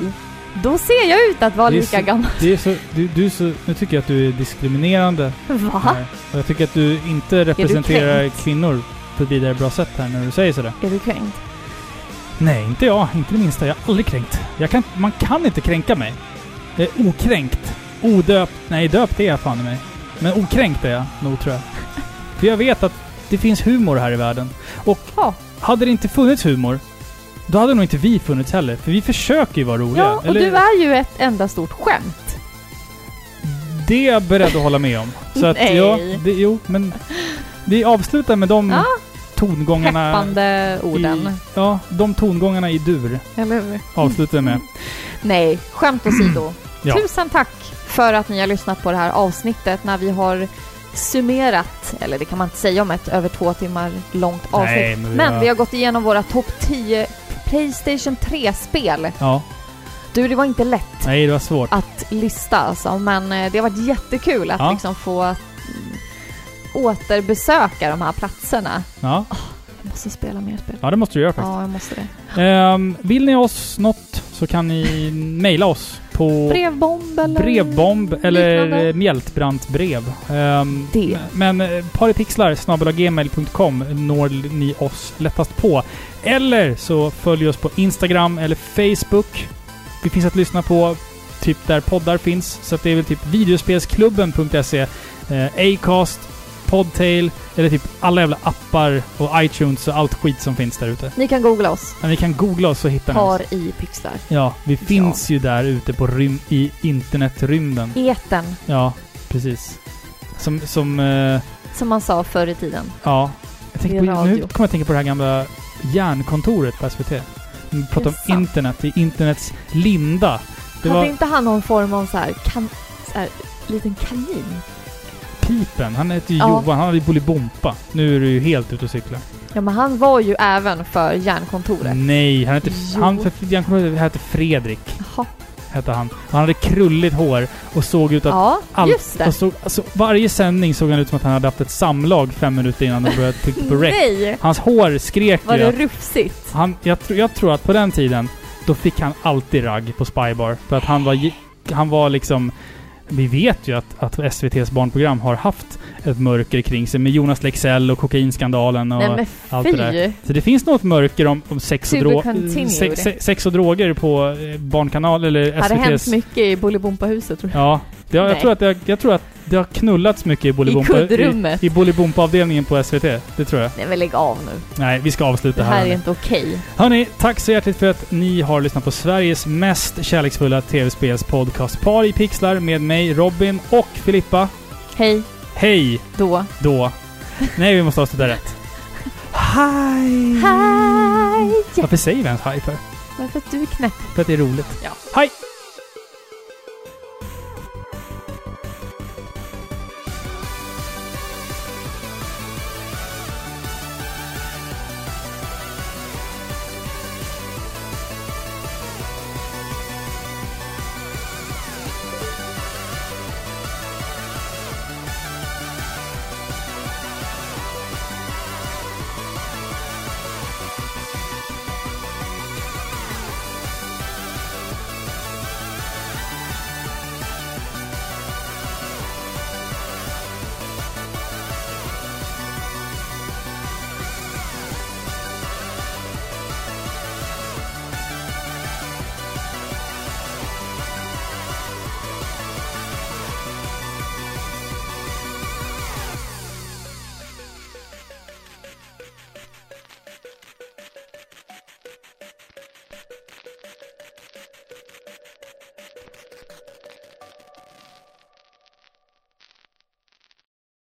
Speaker 2: då ser jag ut att vara
Speaker 1: Det
Speaker 2: lika
Speaker 1: så-
Speaker 2: gammal.
Speaker 1: Det är så, du, du är så... Nu tycker jag att du är diskriminerande
Speaker 2: Va?
Speaker 1: här. Och jag tycker att du inte representerar
Speaker 2: kränkt?
Speaker 1: kvinnor på ett vidare bra sätt här när du säger sådär.
Speaker 2: Är du kränkt?
Speaker 1: Nej, inte jag. Inte det minsta. Jag har aldrig kränkt. Jag kan, man kan inte kränka mig. Jag är okränkt. Odöpt. Nej, döpt är jag fan i mig. Men okränkt är jag nog, tror jag. *laughs* För jag vet att det finns humor här i världen. Och
Speaker 2: Ja.
Speaker 1: hade det inte funnits humor, då hade nog inte vi funnits heller. För vi försöker ju vara roliga.
Speaker 2: Ja, och du är ju ett enda stort skämt.
Speaker 1: Det är jag beredd att hålla med om. Så att, *laughs*
Speaker 2: Nej.
Speaker 1: ja, det, jo, men vi avslutar med de
Speaker 2: Ja.
Speaker 1: Tongångarna...
Speaker 2: Peppande orden.
Speaker 1: I, ja, de tongångarna i dur
Speaker 2: Eller hur?
Speaker 1: avslutar med.
Speaker 2: Nej, skämt åsido. *clears throat*
Speaker 1: Ja.
Speaker 2: Tusen tack för att ni har lyssnat på det här avsnittet när vi har summerat, eller det kan man inte säga om ett över två timmar långt avsnitt.
Speaker 1: Nej, men vi
Speaker 2: men
Speaker 1: har-
Speaker 2: vi har gått igenom våra topp 10 Playstation 3-spel.
Speaker 1: Ja,
Speaker 2: Du, det var inte lätt
Speaker 1: nej det var svårt.
Speaker 2: att lista alltså, men eh, det har varit jättekul att
Speaker 1: Ja.
Speaker 2: liksom få mm, återbesöka de här platserna.
Speaker 1: Ja,
Speaker 2: Jag måste spela mer spel.
Speaker 1: ja det måste du göra faktiskt.
Speaker 2: Ja, jag måste det.
Speaker 1: Ehm, vill ni oss något så kan ni mejla oss på
Speaker 2: Brevbomb eller?
Speaker 1: brevbomb eller mjältbrantbrev. Um,
Speaker 2: Det.
Speaker 1: Men eh, paripixlar snabelagmail.com når ni oss lättast på. Eller så följ oss på Instagram eller Facebook. Vi finns att lyssna på typ där poddar finns. Så det är väl typ videospelsklubben.se, eh, Acast, Podtail eller typ alla jävla appar och iTunes och allt skit som finns där ute.
Speaker 2: Ni kan googla oss.
Speaker 1: Men ni kan googla oss och hitta oss.
Speaker 2: Par i pixlar.
Speaker 1: Ja, vi finns ju där ute på rym i internetrymden.
Speaker 2: Eten,
Speaker 1: Ja, precis. Som, som, eh,
Speaker 2: som man sa förr i tiden.
Speaker 1: ja. Jag på, nu kommer jag att tänka på det här gamla järnkontoret på SVT. Vi pratar om internet, i internets linda. Det
Speaker 2: Hade
Speaker 1: var
Speaker 2: inte han någon form av så här, kan, så här liten kanin?
Speaker 1: Pipen, han heter ju
Speaker 2: Ja.
Speaker 1: Johan, han hade ju Bolibompa. Nu är du ju helt ute och cyklar.
Speaker 2: Ja, men han var ju även för järnkontoret.
Speaker 1: Nej, han hette,
Speaker 2: Jo.
Speaker 1: han för järnkontoret hette Fredrik.
Speaker 2: Jaha.
Speaker 1: Hette han. Han hade krulligt hår och såg ut att
Speaker 2: Ja,
Speaker 1: allt...
Speaker 2: just det.
Speaker 1: Och såg, alltså, varje sändning såg han ut som att han hade haft ett samlag fem minuter innan de började trycka på rec.
Speaker 2: Nej!
Speaker 1: Hans hår skrek
Speaker 2: Var
Speaker 1: ju
Speaker 2: det rufsigt?
Speaker 1: han, jag, jag tror att på den tiden, då fick han alltid ragg på Spybar. För att han var, han var liksom... Vi vet ju att, att SVT's barnprogram har haft ett mörker kring sig med Jonas Lexell och kokainskandalen och
Speaker 2: Nej
Speaker 1: allt det där. Så det finns något mörker om, om sex, och
Speaker 2: be
Speaker 1: dro-
Speaker 2: continued.
Speaker 1: sex, och droger på eh, Barnkanal eller
Speaker 2: Har det hänt
Speaker 1: SVT's...
Speaker 2: mycket i Bolibompa-huset tror jag?
Speaker 1: Ja. Det har, jag, tror att det har, jag tror att det har knullats mycket i
Speaker 2: I
Speaker 1: Bolibompa...
Speaker 2: kuddrummet?
Speaker 1: I, i Bolibompa-avdelningen på SVT. Det tror jag.
Speaker 2: Nej men lägg av nu.
Speaker 1: Nej, vi ska avsluta
Speaker 2: Det här
Speaker 1: hörni.
Speaker 2: är inte okej.
Speaker 1: Hörni, tack så hjärtligt för att ni har lyssnat på Sveriges mest kärleksfulla tv-spelspodcast Par i pixlar med mig, Robin och Filippa.
Speaker 2: Hej
Speaker 1: Hej
Speaker 2: då.
Speaker 1: då. Nej, vi måste avsluta rätt. Hej!
Speaker 2: Hej!
Speaker 1: Varför säger vi ens hej för?
Speaker 2: Varför att du är knäpp?
Speaker 1: För att det är roligt.
Speaker 2: Ja.
Speaker 1: Hej!